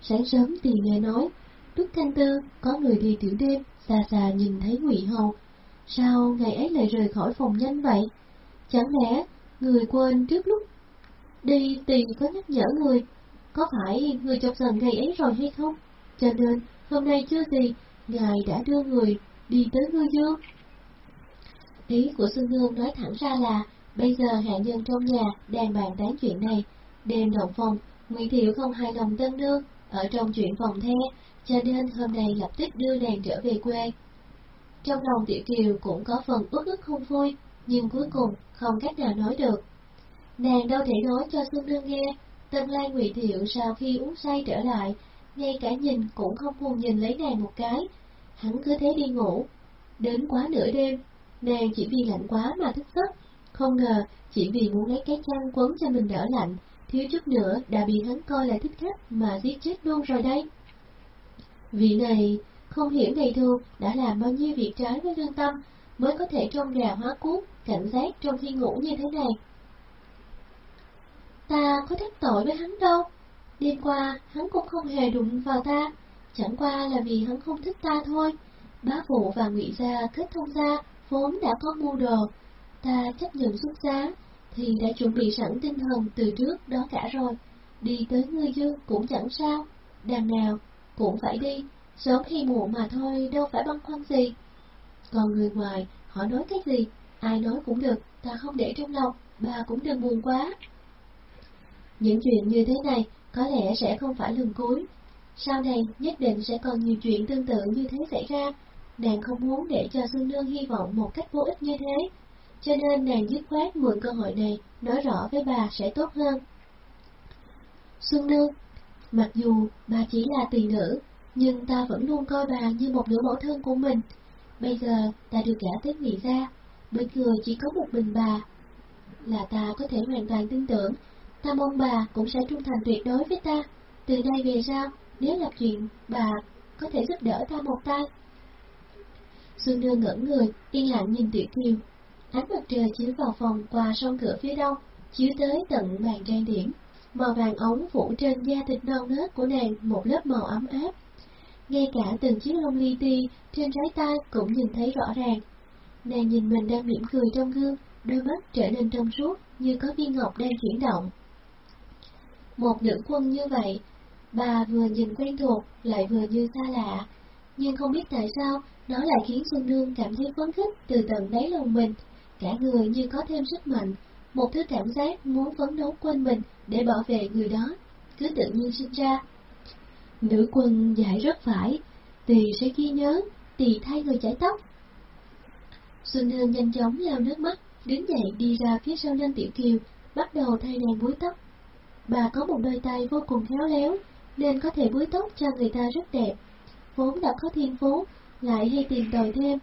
sáng sớm thì nghe nói, Đức canh tư có người đi tiểu đêm, xa xa nhìn thấy Ngụy Hầu. Sao ngày ấy lại rời khỏi phòng nhanh vậy? Chẳng lẽ người quên trước lúc đi tìm có nhắc nhở người, có phải người chọc giận ngày ấy rồi hay không? Cho nên hôm nay chưa gì, ngài đã đưa người đi tới ngư dương. Ý của Xuân Hương nói thẳng ra là, bây giờ hạ nhân trong nhà đang bàn tán chuyện này, đêm động phòng, Ngụy Thiệu không hài lòng tân nương ở trong chuyện phòng the, cho nên hôm nay lập tức đưa nàng trở về quê. Trong lòng Tiểu Kiều cũng có phần uất ức không vui, nhưng cuối cùng không cách nào nói được. Nàng đâu thể nói cho Xuân Nương nghe, Tân Lai Ngụy Thiệu sau khi uống say trở lại, ngay cả nhìn cũng không buồn nhìn lấy nàng một cái, hắn cứ thế đi ngủ. Đến quá nửa đêm, nàng chỉ vì lạnh quá mà thức giấc, không ngờ chỉ vì muốn lấy cái chăn quấn cho mình đỡ lạnh, thiếu chút nữa đã bị hắn coi là thích khách mà giết chết luôn rồi đây. Vị này không hiểu ngày thường đã làm bao nhiêu việc trái với lương tâm mới có thể trông gà hóa cuốc, cảnh giác trong khi ngủ như thế này. Ta có trách tội với hắn đâu, đêm qua hắn cũng không hề đụng vào ta, chẳng qua là vì hắn không thích ta thôi. Bá phụ và ngụy gia kết thông gia vốn đã có mua đồ, ta chấp nhận xuất giá thì đã chuẩn bị sẵn tinh thần từ trước đó cả rồi, đi tới ngươi dương cũng chẳng sao, đằng nào cũng phải đi, sớm hay muộn mà thôi, đâu phải băn khoăn gì. Còn người ngoài, họ nói cái gì, ai nói cũng được, ta không để trong lòng, bà cũng đừng buồn quá. Những chuyện như thế này có lẽ sẽ không phải lần cuối. Sau này nhất định sẽ còn nhiều chuyện tương tự như thế xảy ra. Nàng không muốn để cho Dương Nương hy vọng một cách vô ích như thế, cho nên nàng dứt khoát mượn cơ hội này nói rõ với bà sẽ tốt hơn. Xuân Nương, mặc dù bà chỉ là tỳ nữ, nhưng ta vẫn luôn coi bà như một nửa mẫu thân của mình. Bây giờ ta được gả tới nghị ra, bên người chỉ có một mình bà. Là ta có thể hoàn toàn tin tưởng, ta mong bà cũng sẽ trung thành tuyệt đối với ta. Từ nay về sau, nếu gặp chuyện, bà có thể giúp đỡ ta một tay. Xuân Nương ngẩn người, yên lặng nhìn Tiểu Kiều. Ánh mặt trời chiếu vào phòng qua song cửa phía đông, chiếu tới tận bàn trang điểm. Màu vàng ống phủ trên da thịt non nớt của nàng một lớp màu ấm áp. Ngay cả từng chiếc lông li ti trên trái tay cũng nhìn thấy rõ ràng. Nàng nhìn mình đang mỉm cười trong gương, đôi mắt trở nên trong suốt như có viên ngọc đang chuyển động. Một nữ quân như vậy, bà vừa nhìn quen thuộc lại vừa như xa lạ, nhưng không biết tại sao nó lại khiến Xuân Nương cảm thấy phấn khích từ tận đáy lòng mình, cả người như có thêm sức mạnh, một thứ cảm giác muốn phấn đấu quên mình để bảo vệ người đó, cứ tự nhiên sinh ra. Nữ quân giải rất phải, tỳ sẽ ghi nhớ, tỳ thay người chải tóc. Xuân hương nhanh chóng lau nước mắt, đứng dậy đi ra phía sau lưng Tiểu Kiều, bắt đầu thay nàng búi tóc. Bà có một đôi tay vô cùng khéo léo, nên có thể búi tóc cho người ta rất đẹp. Vốn đã có thiên phú, lại hay tìm tòi thêm.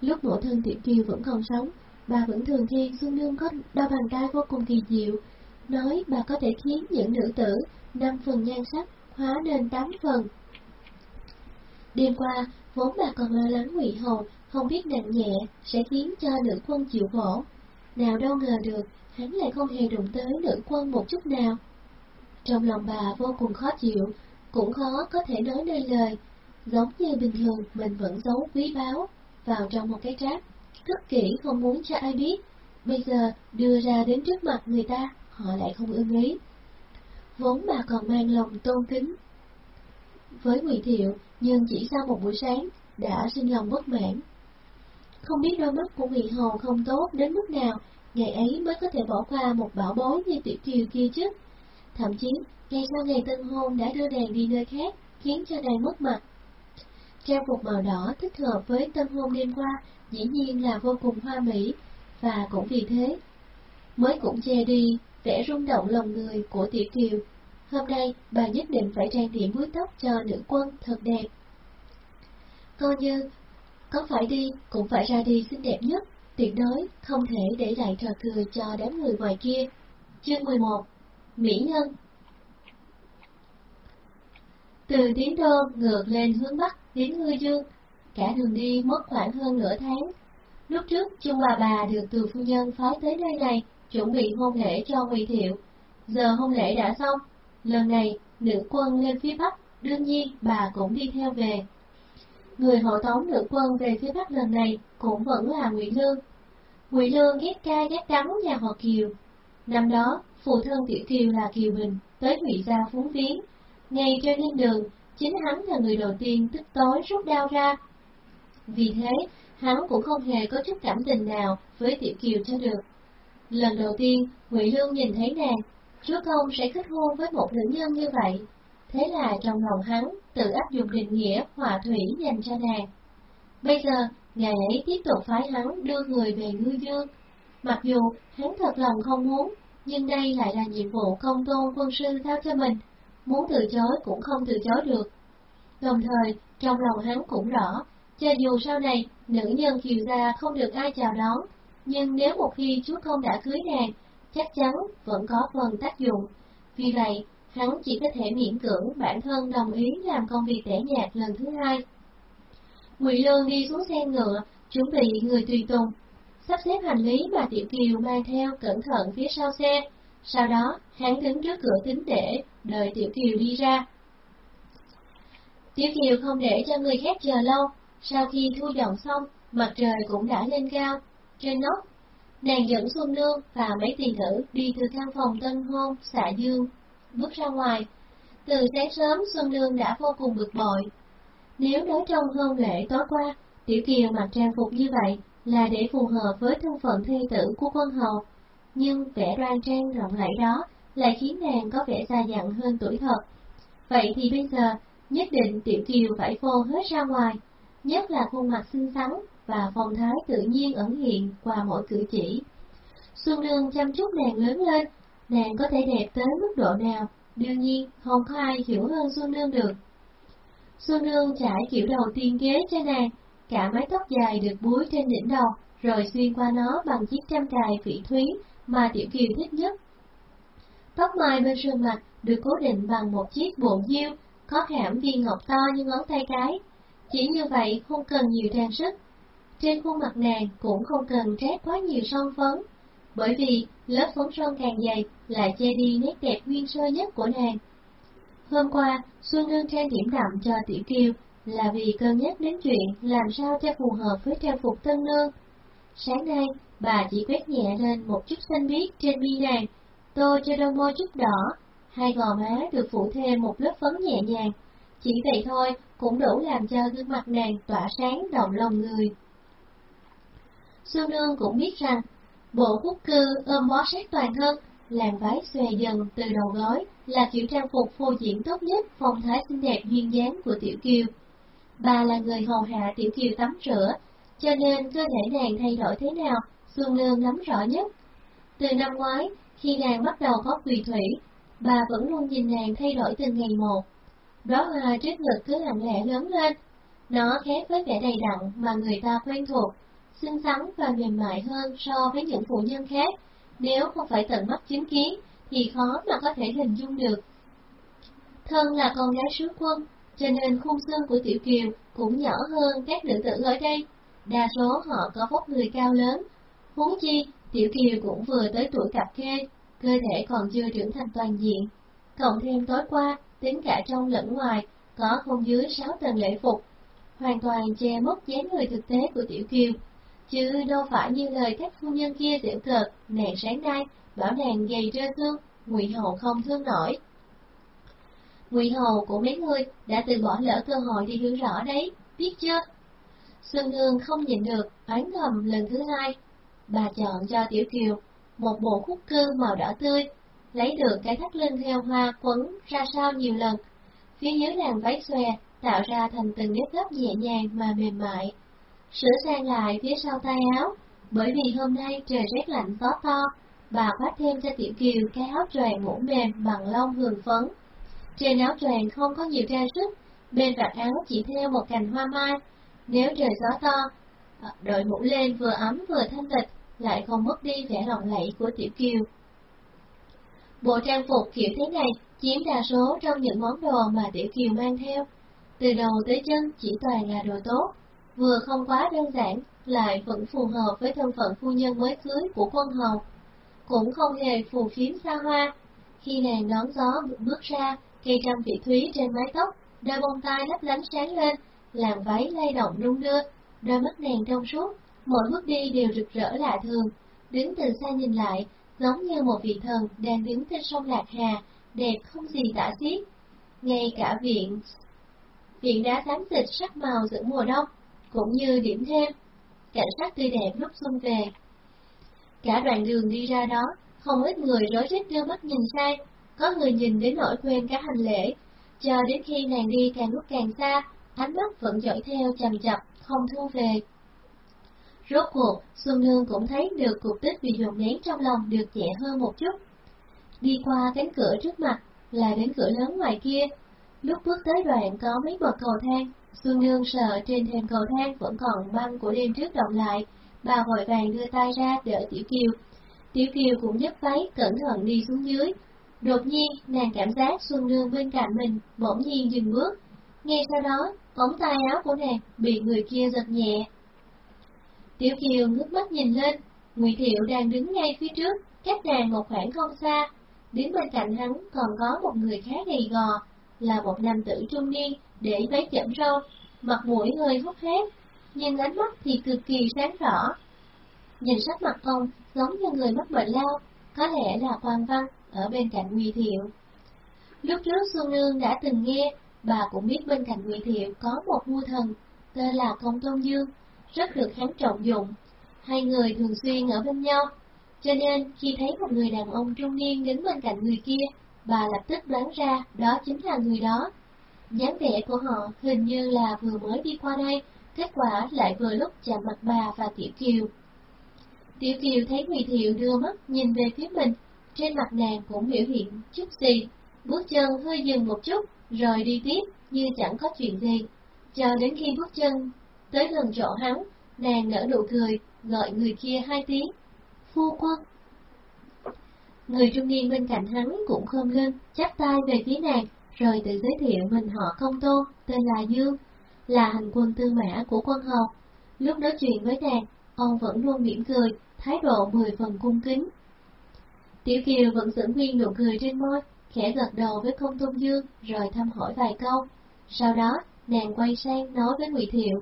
Lúc mộ thân Tiểu Kiều vẫn còn sống, bà vẫn thường thiên Xuân Nương có đôi bàn tay vô cùng kỳ diệu, nói bà có thể khiến những nữ tử năm phần nhan sắc hóa nên tám phần. Đêm qua, vốn bà còn lo lắng Ngụy Hầu không biết nặng nhẹ sẽ khiến cho nữ quân chịu khổ. Nào đâu ngờ được, hắn lại không hề đụng tới nữ quân một chút nào. Trong lòng bà vô cùng khó chịu, cũng khó có thể nói nên lời, giống như bình thường mình vẫn giấu quý báu vào trong một cái tráp, rất kỹ không muốn cho ai biết. Bây giờ đưa ra đến trước mặt người ta, họ lại không ưng ý. Vốn bà còn mang lòng tôn kính. Với Ngụy Thiệu, nhưng chỉ sau một buổi sáng, đã sinh lòng bất mãn. Không biết đôi mắt của Ngụy Hầu không tốt đến mức nào, ngày ấy mới có thể bỏ qua một bảo bối như tiểu kiều kia chứ. Thậm chí, ngay sau ngày tân hôn đã đưa nàng đi nơi khác, khiến cho nàng mất mặt. Trang phục màu đỏ thích hợp với tân hôn đêm qua, dĩ nhiên là vô cùng hoa mỹ, và cũng vì thế, mới cũng che đi vẻ rung động lòng người của Tiểu Kiều. Hôm nay, bà nhất định phải trang điểm búi tóc cho nữ quân thật đẹp. Coi như, có phải đi, cũng phải ra đi xinh đẹp nhất, tuyệt đối không thể để lại trò cười cho đám người ngoài kia. Chương 11 Mỹ Nhân Từ Tiến Đô ngược lên hướng Bắc đến Ngư Dương, cả đường đi mất khoảng hơn nửa tháng. Lúc trước, Trung bà bà được từ phu nhân phái tới nơi này, chuẩn bị hôn lễ cho Ngụy Thiệu. Giờ hôn lễ đã xong, lần này nữ quân lên phía Bắc, đương nhiên bà cũng đi theo về. Người hộ tống nữ quân về phía Bắc lần này cũng vẫn là Ngụy Lương. Ngụy Lương ghét cay ghét đắng nhà họ Kiều. Năm đó, phụ thân Tiểu Kiều là Kiều Bình, tới Ngụy gia phúng viếng. Ngay trên lên đường, chính hắn là người đầu tiên tức tối rút đao ra. Vì thế, hắn cũng không hề có chút cảm tình nào với Tiểu Kiều cho được. Lần đầu tiên, Ngụy Lương nhìn thấy nàng, chúa công sẽ kết hôn với một nữ nhân như vậy. Thế là trong lòng hắn tự áp dụng định nghĩa hòa thủy dành cho nàng. Bây giờ, ngài ấy tiếp tục phái hắn đưa người về ngư dương. Mặc dù hắn thật lòng không muốn, nhưng đây lại là nhiệm vụ công tôn quân sư giao cho mình, muốn từ chối cũng không từ chối được. Đồng thời, trong lòng hắn cũng rõ, cho dù sau này nữ nhân kiều gia không được ai chào đón, nhưng nếu một khi chúa công đã cưới nàng, chắc chắn vẫn có phần tác dụng. Vì vậy, hắn chỉ có thể miễn cưỡng bản thân đồng ý làm công việc tẻ nhạt lần thứ hai. Ngụy Lương đi xuống xe ngựa, chuẩn bị người tùy tùng, sắp xếp hành lý mà Tiểu Kiều mang theo cẩn thận phía sau xe. Sau đó, hắn đứng trước cửa tính để, đợi Tiểu Kiều đi ra. Tiểu Kiều không để cho người khác chờ lâu, sau khi thu dọn xong, mặt trời cũng đã lên cao. Trên nóc, nàng dẫn Xuân Nương và mấy tiền nữ đi từ căn phòng tân hôn, xạ dương, bước ra ngoài. Từ sáng sớm Xuân Nương đã vô cùng bực bội. Nếu nói trong hôn lễ tối qua, Tiểu Kiều mặc trang phục như vậy là để phù hợp với thân phận thê tử của quân hầu, nhưng vẻ đoan trang rộng rãi đó lại khiến nàng có vẻ già dặn hơn tuổi thật. Vậy thì bây giờ, nhất định Tiểu Kiều phải phô hết ra ngoài, nhất là khuôn mặt xinh xắn và phong thái tự nhiên ẩn hiện qua mỗi cử chỉ. Xuân Nương chăm chút nàng lớn lên, nàng có thể đẹp tới mức độ nào, đương nhiên không có ai hiểu hơn Xuân Nương được. Xuân Nương trải kiểu đầu tiên ghế cho nàng, cả mái tóc dài được búi trên đỉnh đầu, rồi xuyên qua nó bằng chiếc trăm cài phỉ thúy mà Tiểu Kiều thích nhất. Tóc mai bên sườn mặt được cố định bằng một chiếc bộ diêu, có hãm viên ngọc to như ngón tay cái. Chỉ như vậy không cần nhiều trang sức. Trên khuôn mặt nàng cũng không cần trét quá nhiều son phấn, bởi vì lớp phấn son càng dày lại che đi nét đẹp nguyên sơ nhất của nàng. Hôm qua, Xuân hương trang điểm đậm cho Tiểu Kiều là vì cân nhắc đến chuyện làm sao cho phù hợp với trang phục tân nương. Sáng nay, bà chỉ quét nhẹ lên một chút xanh biếc trên mi nàng, tô cho đôi môi chút đỏ, hai gò má được phủ thêm một lớp phấn nhẹ nhàng. Chỉ vậy thôi cũng đủ làm cho gương mặt nàng tỏa sáng động lòng người. Xuân Nương cũng biết rằng, bộ quốc cư ôm bó sát toàn thân, làn váy xòe dần từ đầu gối là kiểu trang phục phô diễn tốt nhất phong thái xinh đẹp duyên dáng của Tiểu Kiều. Bà là người hầu hạ Tiểu Kiều tắm rửa, cho nên cơ thể nàng thay đổi thế nào, Xuân Nương nắm rõ nhất. Từ năm ngoái, khi nàng bắt đầu có quỳ thủy, bà vẫn luôn nhìn nàng thay đổi từng ngày một. Đó là trước ngực cứ lặng lẽ lớn lên, nó khác với vẻ đầy đặn mà người ta quen thuộc, xinh xắn và mềm mại hơn so với những phụ nhân khác. Nếu không phải tận mắt chứng kiến, thì khó mà có thể hình dung được. Thân là con gái sứ quân, cho nên khung xương của Tiểu Kiều cũng nhỏ hơn các nữ tử ở đây. Đa số họ có vóc người cao lớn. Huống chi, Tiểu Kiều cũng vừa tới tuổi cặp kê, cơ thể còn chưa trưởng thành toàn diện. Cộng thêm tối qua, tính cả trong lẫn ngoài, có không dưới sáu tầng lễ phục, hoàn toàn che mất dáng người thực tế của Tiểu Kiều. Chứ đâu phải như lời các phu nhân kia tiểu cợt, nàng sáng nay, bảo nàng gầy trơ xương, Ngụy Hầu không thương nổi. Ngụy Hầu của mấy người đã từ bỏ lỡ cơ hội đi hiểu rõ đấy, biết chưa? Xuân Hương không nhìn được, oán thầm lần thứ hai. Bà chọn cho Tiểu Kiều một bộ khúc cư màu đỏ tươi, lấy được cái thắt lưng theo hoa quấn ra sau nhiều lần. Phía dưới làn váy xòe tạo ra thành từng nếp gấp nhẹ nhàng mà mềm mại. Sửa sang lại phía sau tay áo, bởi vì hôm nay trời rét lạnh gió to, bà khoác thêm cho Tiểu Kiều cái áo choàng mũ mềm bằng lông hường phấn. Trên áo choàng không có nhiều trang sức, bên vạt áo chỉ theo một cành hoa mai. Nếu trời gió to, à, đội mũ lên vừa ấm vừa thanh lịch, lại không mất đi vẻ lộng lẫy của Tiểu Kiều. Bộ trang phục kiểu thế này chiếm đa số trong những món đồ mà Tiểu Kiều mang theo. Từ đầu tới chân chỉ toàn là đồ tốt, vừa không quá đơn giản, lại vẫn phù hợp với thân phận phu nhân mới cưới của quân hầu. Cũng không hề phù phiếm xa hoa. Khi nàng đón gió bước ra, cây trăm vị thúy trên mái tóc, đôi bông tai lấp lánh sáng lên, làn váy lay động đung đưa, đôi mắt nàng trong suốt, mỗi bước đi đều rực rỡ lạ thường. Đứng từ xa nhìn lại, giống như một vị thần đang đứng trên sông Lạc Hà, đẹp không gì tả xiết. Ngay cả viện viện đá xám xịt sắc màu giữa mùa đông, cũng như điểm thêm cảnh sắc tươi đẹp lúc xuân về. Cả đoạn đường đi ra đó, không ít người rối rít đưa mắt nhìn sai, có người nhìn đến nỗi quên cả hành lễ, cho đến khi nàng đi càng lúc càng xa, ánh mắt vẫn dõi theo chầm chập, không thu về. Rốt cuộc, Xuân Nương cũng thấy được cục tích bị dồn nén trong lòng được nhẹ hơn một chút. Đi qua cánh cửa trước mặt, là đến cửa lớn ngoài kia. Lúc bước tới đoạn có mấy bậc cầu thang, Xuân Nương sợ trên thềm cầu thang vẫn còn băng của đêm trước động lại, bà vội vàng đưa tay ra đỡ Tiểu Kiều. Tiểu Kiều cũng nhấc váy cẩn thận đi xuống dưới. Đột nhiên, nàng cảm giác Xuân Nương bên cạnh mình bỗng nhiên dừng bước. Ngay sau đó, ống tay áo của nàng bị người kia giật nhẹ. Tiểu Kiều ngước mắt nhìn lên, Ngụy Thiệu đang đứng ngay phía trước, cách nàng một khoảng không xa. Đứng bên cạnh hắn còn có một người khá gầy gò, là một nam tử trung niên để váy chậm râu, mặt mũi hơi hốc hác, nhưng ánh mắt thì cực kỳ sáng rõ. Nhìn sắc mặt ông giống như người mắc bệnh lao, có lẽ là quan văn ở bên cạnh Ngụy Thiệu. Lúc trước Xuân Nương đã từng nghe, bà cũng biết bên cạnh Ngụy Thiệu có một vua thần, tên là Công Tôn Dương, rất được hắn trọng dụng. Hai người thường xuyên ở bên nhau, cho nên khi thấy một người đàn ông trung niên đứng bên cạnh người kia, bà lập tức đoán ra đó chính là người đó. dáng vẻ của họ hình như là vừa mới đi qua đây, kết quả lại vừa lúc chạm mặt bà và Tiểu Kiều. Tiểu Kiều thấy Ngụy Thiệu đưa mắt nhìn về phía mình, trên mặt nàng cũng biểu hiện chút gì, bước chân hơi dừng một chút, rồi đi tiếp như chẳng có chuyện gì. Chờ đến khi bước chân tới gần chỗ hắn, nàng nở nụ cười, gọi người kia hai tiếng, phu quân. Người trung niên bên cạnh hắn cũng không lưng, chắp tay về phía nàng, rồi tự giới thiệu mình họ công tôn, tên là Dương, là hành quân tư mã của quân hầu. Lúc nói chuyện với nàng, ông vẫn luôn mỉm cười, thái độ mười phần cung kính. Tiểu Kiều vẫn giữ nguyên nụ cười trên môi, khẽ gật đầu với công tôn Dương, rồi thăm hỏi vài câu. Sau đó, nàng quay sang nói với Ngụy Thiệu.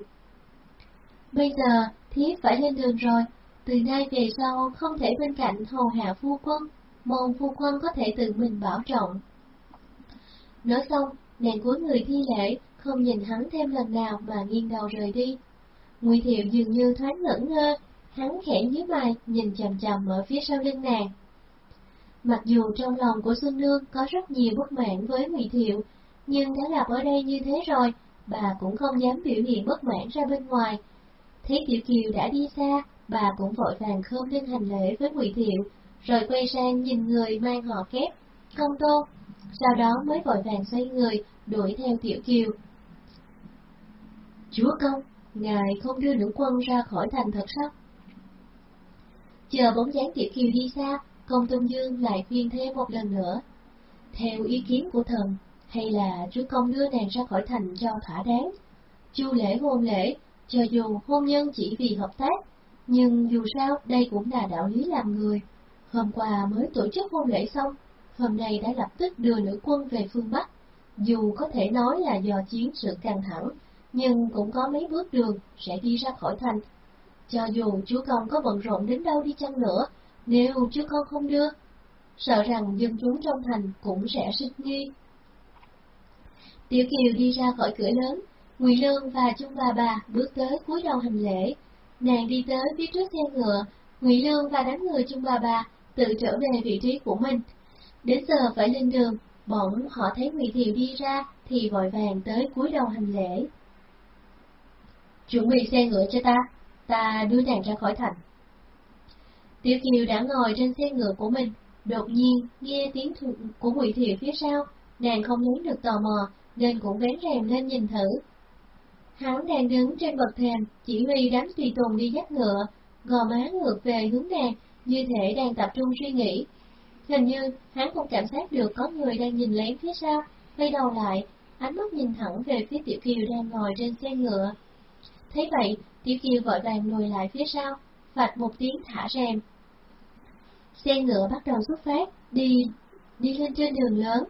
Bây giờ, thiếp phải lên đường rồi, từ nay về sau không thể bên cạnh hầu hạ phu quân, mong phu quân có thể tự mình bảo trọng. Nói xong, nàng cúi người thi lễ, không nhìn hắn thêm lần nào mà nghiêng đầu rời đi. Ngụy Thiệu dường như thoáng ngẩn ngơ, hắn khẽ nhíu mày nhìn chầm chầm ở phía sau lưng nàng. Mặc dù trong lòng của Xuân Nương có rất nhiều bất mãn với Ngụy Thiệu, nhưng đã gặp ở đây như thế rồi, bà cũng không dám biểu hiện bất mãn ra bên ngoài. Thấy Tiểu Kiều đã đi xa, bà cũng vội vàng khom lên hành lễ với Ngụy Thiệu, rồi quay sang nhìn người mang họ kép, công tôn, sau đó mới vội vàng xoay người, đuổi theo Tiểu Kiều. Chúa công, ngài không đưa nữ quân ra khỏi thành thật sao? Chờ bóng dáng Tiểu Kiều đi xa, công tôn dương lại khuyên thêm một lần nữa. Theo ý kiến của thần, hay là chúa công đưa nàng ra khỏi thành cho thỏa đáng? Chu lễ hôn lễ, cho dù hôn nhân chỉ vì hợp tác, nhưng dù sao đây cũng là đạo lý làm người. Hôm qua mới tổ chức hôn lễ xong, hôm nay đã lập tức đưa nữ quân về phương Bắc. Dù có thể nói là do chiến sự căng thẳng, nhưng cũng có mấy bước đường sẽ đi ra khỏi thành. Cho dù chúa công có bận rộn đến đâu đi chăng nữa, nếu chú con không đưa, sợ rằng dân chúng trong thành cũng sẽ sinh nghi. Tiểu Kiều đi ra khỏi cửa lớn, Ngụy Lương và Trung Bà Bà bước tới cúi đầu hành lễ. Nàng đi tới phía trước xe ngựa, Ngụy Lương và đám người Trung Bà Bà tự trở về vị trí của mình. Đến giờ phải lên đường, bỗng họ thấy Ngụy Thiệu đi ra thì vội vàng tới cúi đầu hành lễ. Chuẩn bị xe ngựa cho ta, ta đưa nàng ra khỏi thành. Tiểu Kiều đã ngồi trên xe ngựa của mình, đột nhiên nghe tiếng của Ngụy Thiệu phía sau, nàng không muốn được tò mò, nên cũng vén rèm lên nhìn thử. Hắn đang đứng trên bậc thềm, chỉ huy đám tùy tùng đi dắt ngựa, gò má ngược về hướng nàng, như thể đang tập trung suy nghĩ. Hình như hắn cũng cảm giác được có người đang nhìn lén phía sau, quay đầu lại, ánh mắt nhìn thẳng về phía Tiểu Kiều đang ngồi trên xe ngựa. Thấy vậy, Tiểu Kiều vội vàng lùi lại phía sau, vạch một tiếng thả rèm. Xe ngựa bắt đầu xuất phát, đi đi lên trên đường lớn.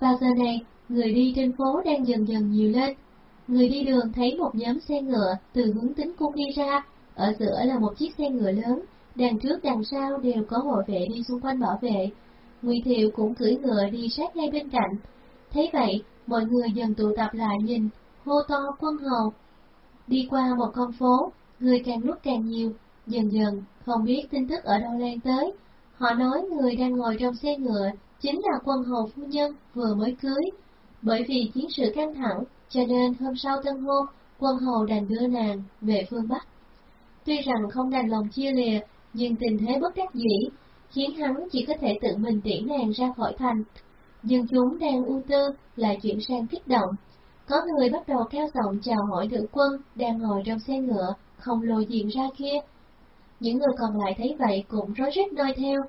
Vào giờ này, người đi trên phố đang dần dần nhiều lên. Người đi đường thấy một nhóm xe ngựa từ hướng tính cung đi ra, ở giữa là một chiếc xe ngựa lớn, đằng trước đằng sau đều có hộ vệ đi xung quanh bảo vệ. Ngụy Thiệu cũng cưỡi ngựa đi sát ngay bên cạnh. Thấy vậy, mọi người dần tụ tập lại nhìn, hô to quân hầu. Đi qua một con phố, người càng lúc càng nhiều, dần dần không biết tin tức ở đâu lan tới. Họ nói người đang ngồi trong xe ngựa chính là quân hầu phu nhân vừa mới cưới. Bởi vì chiến sự căng thẳng, cho nên hôm sau tân hôn, quân hầu đành đưa nàng về phương Bắc. Tuy rằng không đành lòng chia lìa, nhưng tình thế bất đắc dĩ, khiến hắn chỉ có thể tự mình tiễn nàng ra khỏi thành. Nhưng chúng đang ưu tư, lại chuyển sang kích động. Có người bắt đầu cao giọng chào hỏi nữ quân đang ngồi trong xe ngựa, không lồi diện ra kia. Những người còn lại thấy vậy cũng rối rít noi theo.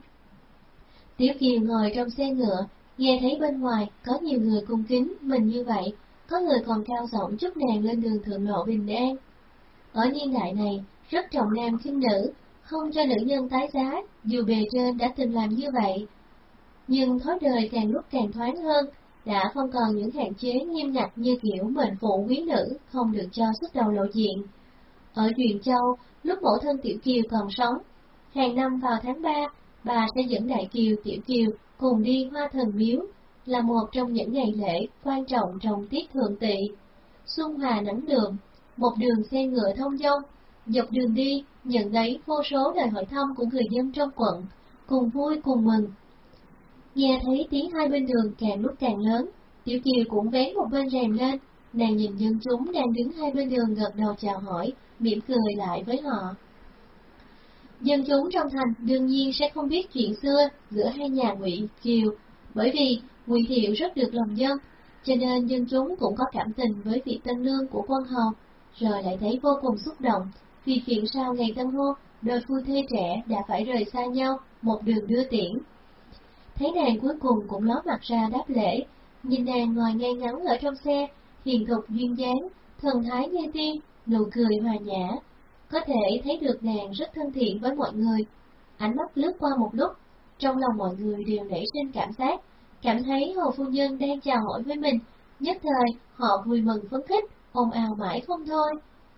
Tiểu Kiều ngồi trong xe ngựa, nghe thấy bên ngoài có nhiều người cung kính mình như vậy, có người còn cao giọng chúc nàng lên đường thượng lộ bình an. Ở niên đại này, rất trọng nam khinh nữ, không cho nữ nhân tái giá, dù bề trên đã từng làm như vậy. Nhưng thói đời càng lúc càng thoáng hơn, đã không còn những hạn chế nghiêm ngặt như kiểu mệnh phụ quý nữ không được cho xuất đầu lộ diện. Ở Duyện Châu, lúc mẫu thân Tiểu Kiều còn sống, hàng năm vào tháng 3, bà sẽ dẫn Đại Kiều Tiểu Kiều cùng đi Hoa Thần Miếu, là một trong những ngày lễ quan trọng trong tiết thượng tỵ. Xuân hòa nắng đường, một đường xe ngựa thông dong, dọc đường đi, nhận lấy vô số lời hỏi thăm của người dân trong quận, cùng vui cùng mừng. Nghe thấy tiếng hai bên đường càng lúc càng lớn, Tiểu Kiều cũng vén một bên rèm lên, nàng nhìn dân chúng đang đứng hai bên đường gật đầu chào hỏi, mỉm cười lại với họ. Dân chúng trong thành đương nhiên sẽ không biết chuyện xưa giữa hai nhà Ngụy Kiều, bởi vì Ngụy Thiệu rất được lòng dân, cho nên dân chúng cũng có cảm tình với vị tân lương của quân hầu, rồi lại thấy vô cùng xúc động, vì chuyện sau ngày tân hôn, đôi phu thê trẻ đã phải rời xa nhau, một đường đưa tiễn. Thấy nàng cuối cùng cũng ló mặt ra đáp lễ, nhìn nàng ngồi ngay ngắn ở trong xe, hiền thục duyên dáng, thần thái như tiên, nụ cười hòa nhã. Có thể thấy được nàng rất thân thiện với mọi người. Ánh mắt lướt qua một lúc, trong lòng mọi người đều nảy sinh cảm giác, cảm thấy hồ phu nhân đang chào hỏi với mình, nhất thời họ vui mừng phấn khích, ồn ào mãi không thôi.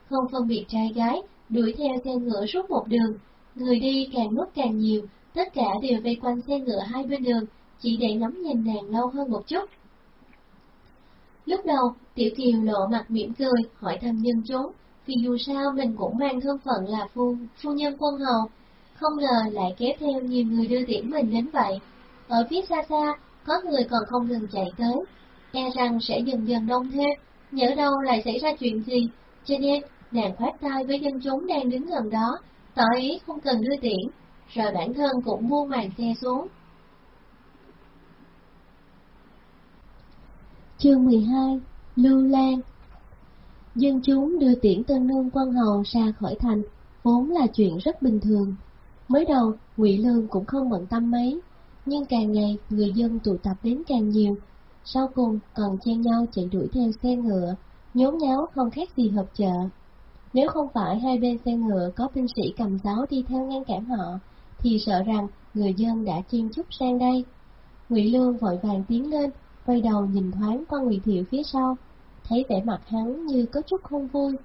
Không phân biệt trai gái, đuổi theo xe ngựa suốt một đường, người đi càng lúc càng nhiều, tất cả đều vây quanh xe ngựa hai bên đường, chỉ để ngắm nhìn nàng lâu hơn một chút. Lúc đầu, Tiểu Kiều lộ mặt mỉm cười, hỏi thăm nhân chúng, vì dù sao mình cũng mang thân phận là phu, phu nhân quân hầu, không ngờ lại kéo theo nhiều người đưa tiễn mình đến vậy. Ở phía xa xa, có người còn không ngừng chạy tới, e rằng sẽ dần dần đông thêm, nhớ đâu lại xảy ra chuyện gì, cho nên nàng khoát tay với dân chúng đang đứng gần đó, tỏ ý không cần đưa tiễn, rồi bản thân cũng buông màn xe xuống. Chương 12 Lưu Lan Dân chúng đưa tiễn tân nương quân hầu ra khỏi thành, vốn là chuyện rất bình thường. Mới đầu, Ngụy Lương cũng không bận tâm mấy, nhưng càng ngày người dân tụ tập đến càng nhiều, sau cùng còn chen nhau chạy đuổi theo xe ngựa, nhốn nháo không khác gì hợp chợ. Nếu không phải hai bên xe ngựa có binh sĩ cầm giáo đi theo ngăn cản họ, thì sợ rằng người dân đã chen chúc sang đây. Ngụy Lương vội vàng tiến lên, quay đầu nhìn thoáng qua Ngụy Thiệu phía sau, thấy vẻ mặt hắn như có chút không vui.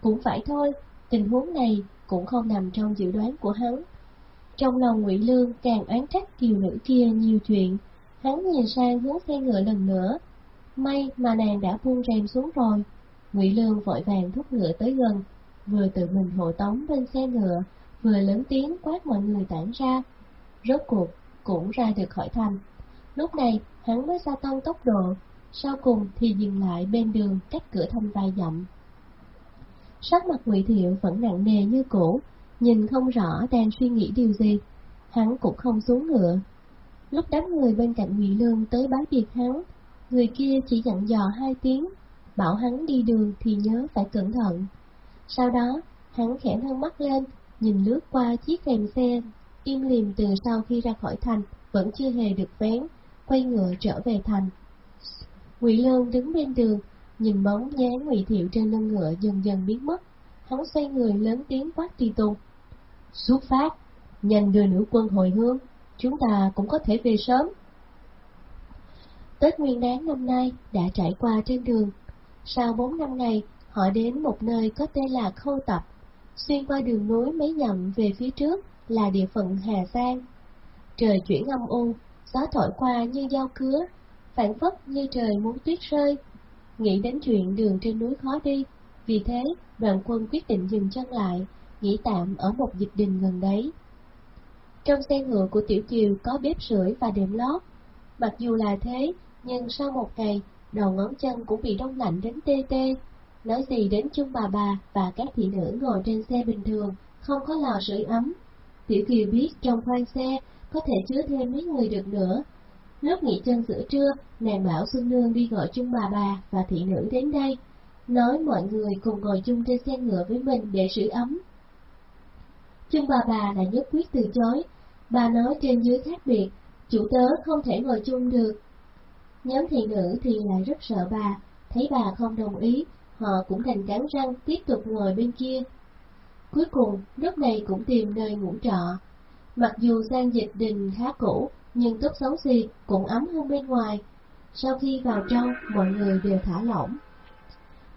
Cũng phải thôi, tình huống này cũng không nằm trong dự đoán của hắn. Trong lòng Ngụy Lương càng oán trách kiều nữ kia nhiều chuyện, hắn nhìn sang hướng xe ngựa lần nữa. May mà nàng đã buông rèm xuống rồi. Ngụy Lương vội vàng thúc ngựa tới gần, vừa tự mình hộ tống bên xe ngựa, vừa lớn tiếng quát mọi người tản ra. Rốt cuộc cũng ra được khỏi thành. Lúc này hắn mới gia tăng tốc độ, sau cùng thì dừng lại bên đường cách cửa thành vài dặm. Sắc mặt Ngụy Thiệu vẫn nặng nề như cũ, nhìn không rõ đang suy nghĩ điều gì, hắn cũng không xuống ngựa. Lúc đám người bên cạnh Ngụy Lương tới bái biệt hắn, người kia chỉ dặn dò hai tiếng, bảo hắn đi đường thì nhớ phải cẩn thận. Sau đó, hắn khẽ nâng mắt lên, nhìn lướt qua chiếc rèm xe, im lìm từ sau khi ra khỏi thành, vẫn chưa hề được vén, quay ngựa trở về thành. Ngụy Lương đứng bên đường, nhìn bóng dáng Ngụy Thiệu trên lưng ngựa dần dần biến mất, hắn xoay người lớn tiếng quát Tùy Tùng. Xuất phát, nhanh đưa nữ quân hồi hương, chúng ta cũng có thể về sớm. Tết Nguyên Đán năm nay đã trải qua trên đường. Sau bốn năm ngày, họ đến một nơi có tên là Khâu Tập. Xuyên qua đường núi mấy dặm về phía trước là địa phận Hà Giang. Trời chuyển âm u, gió thổi qua như dao cứa, phản phất như trời muốn tuyết rơi. Nghĩ đến chuyện đường trên núi khó đi, vì thế đoàn quân quyết định dừng chân lại, nghỉ tạm ở một dịch đình gần đấy. Trong xe ngựa của Tiểu Kiều có bếp sưởi và đệm lót. Mặc dù là thế, nhưng sau một ngày, đầu ngón chân cũng bị đông lạnh đến tê tê. Nói gì đến chung bà bà và các thị nữ ngồi trên xe bình thường, không có lò sưởi ấm. Tiểu Kiều biết trong khoang xe có thể chứa thêm mấy người được nữa. Lúc nghỉ chân giữa trưa, nàng bảo Xuân Nương đi gọi chung bà bà và thị nữ đến đây, nói mọi người cùng ngồi chung trên xe ngựa với mình để sưởi ấm. Chung bà bà lại nhất quyết từ chối, bà nói trên dưới khác biệt, chủ tớ không thể ngồi chung được. Nhóm thị nữ thì lại rất sợ bà, thấy bà không đồng ý, họ cũng đành cắn răng tiếp tục ngồi bên kia. Cuối cùng, lúc này cũng tìm nơi ngủ trọ. Mặc dù gian dịch đình khá cũ, nhưng tốt xấu gì cũng ấm hơn bên ngoài. Sau khi vào trong, mọi người đều thả lỏng.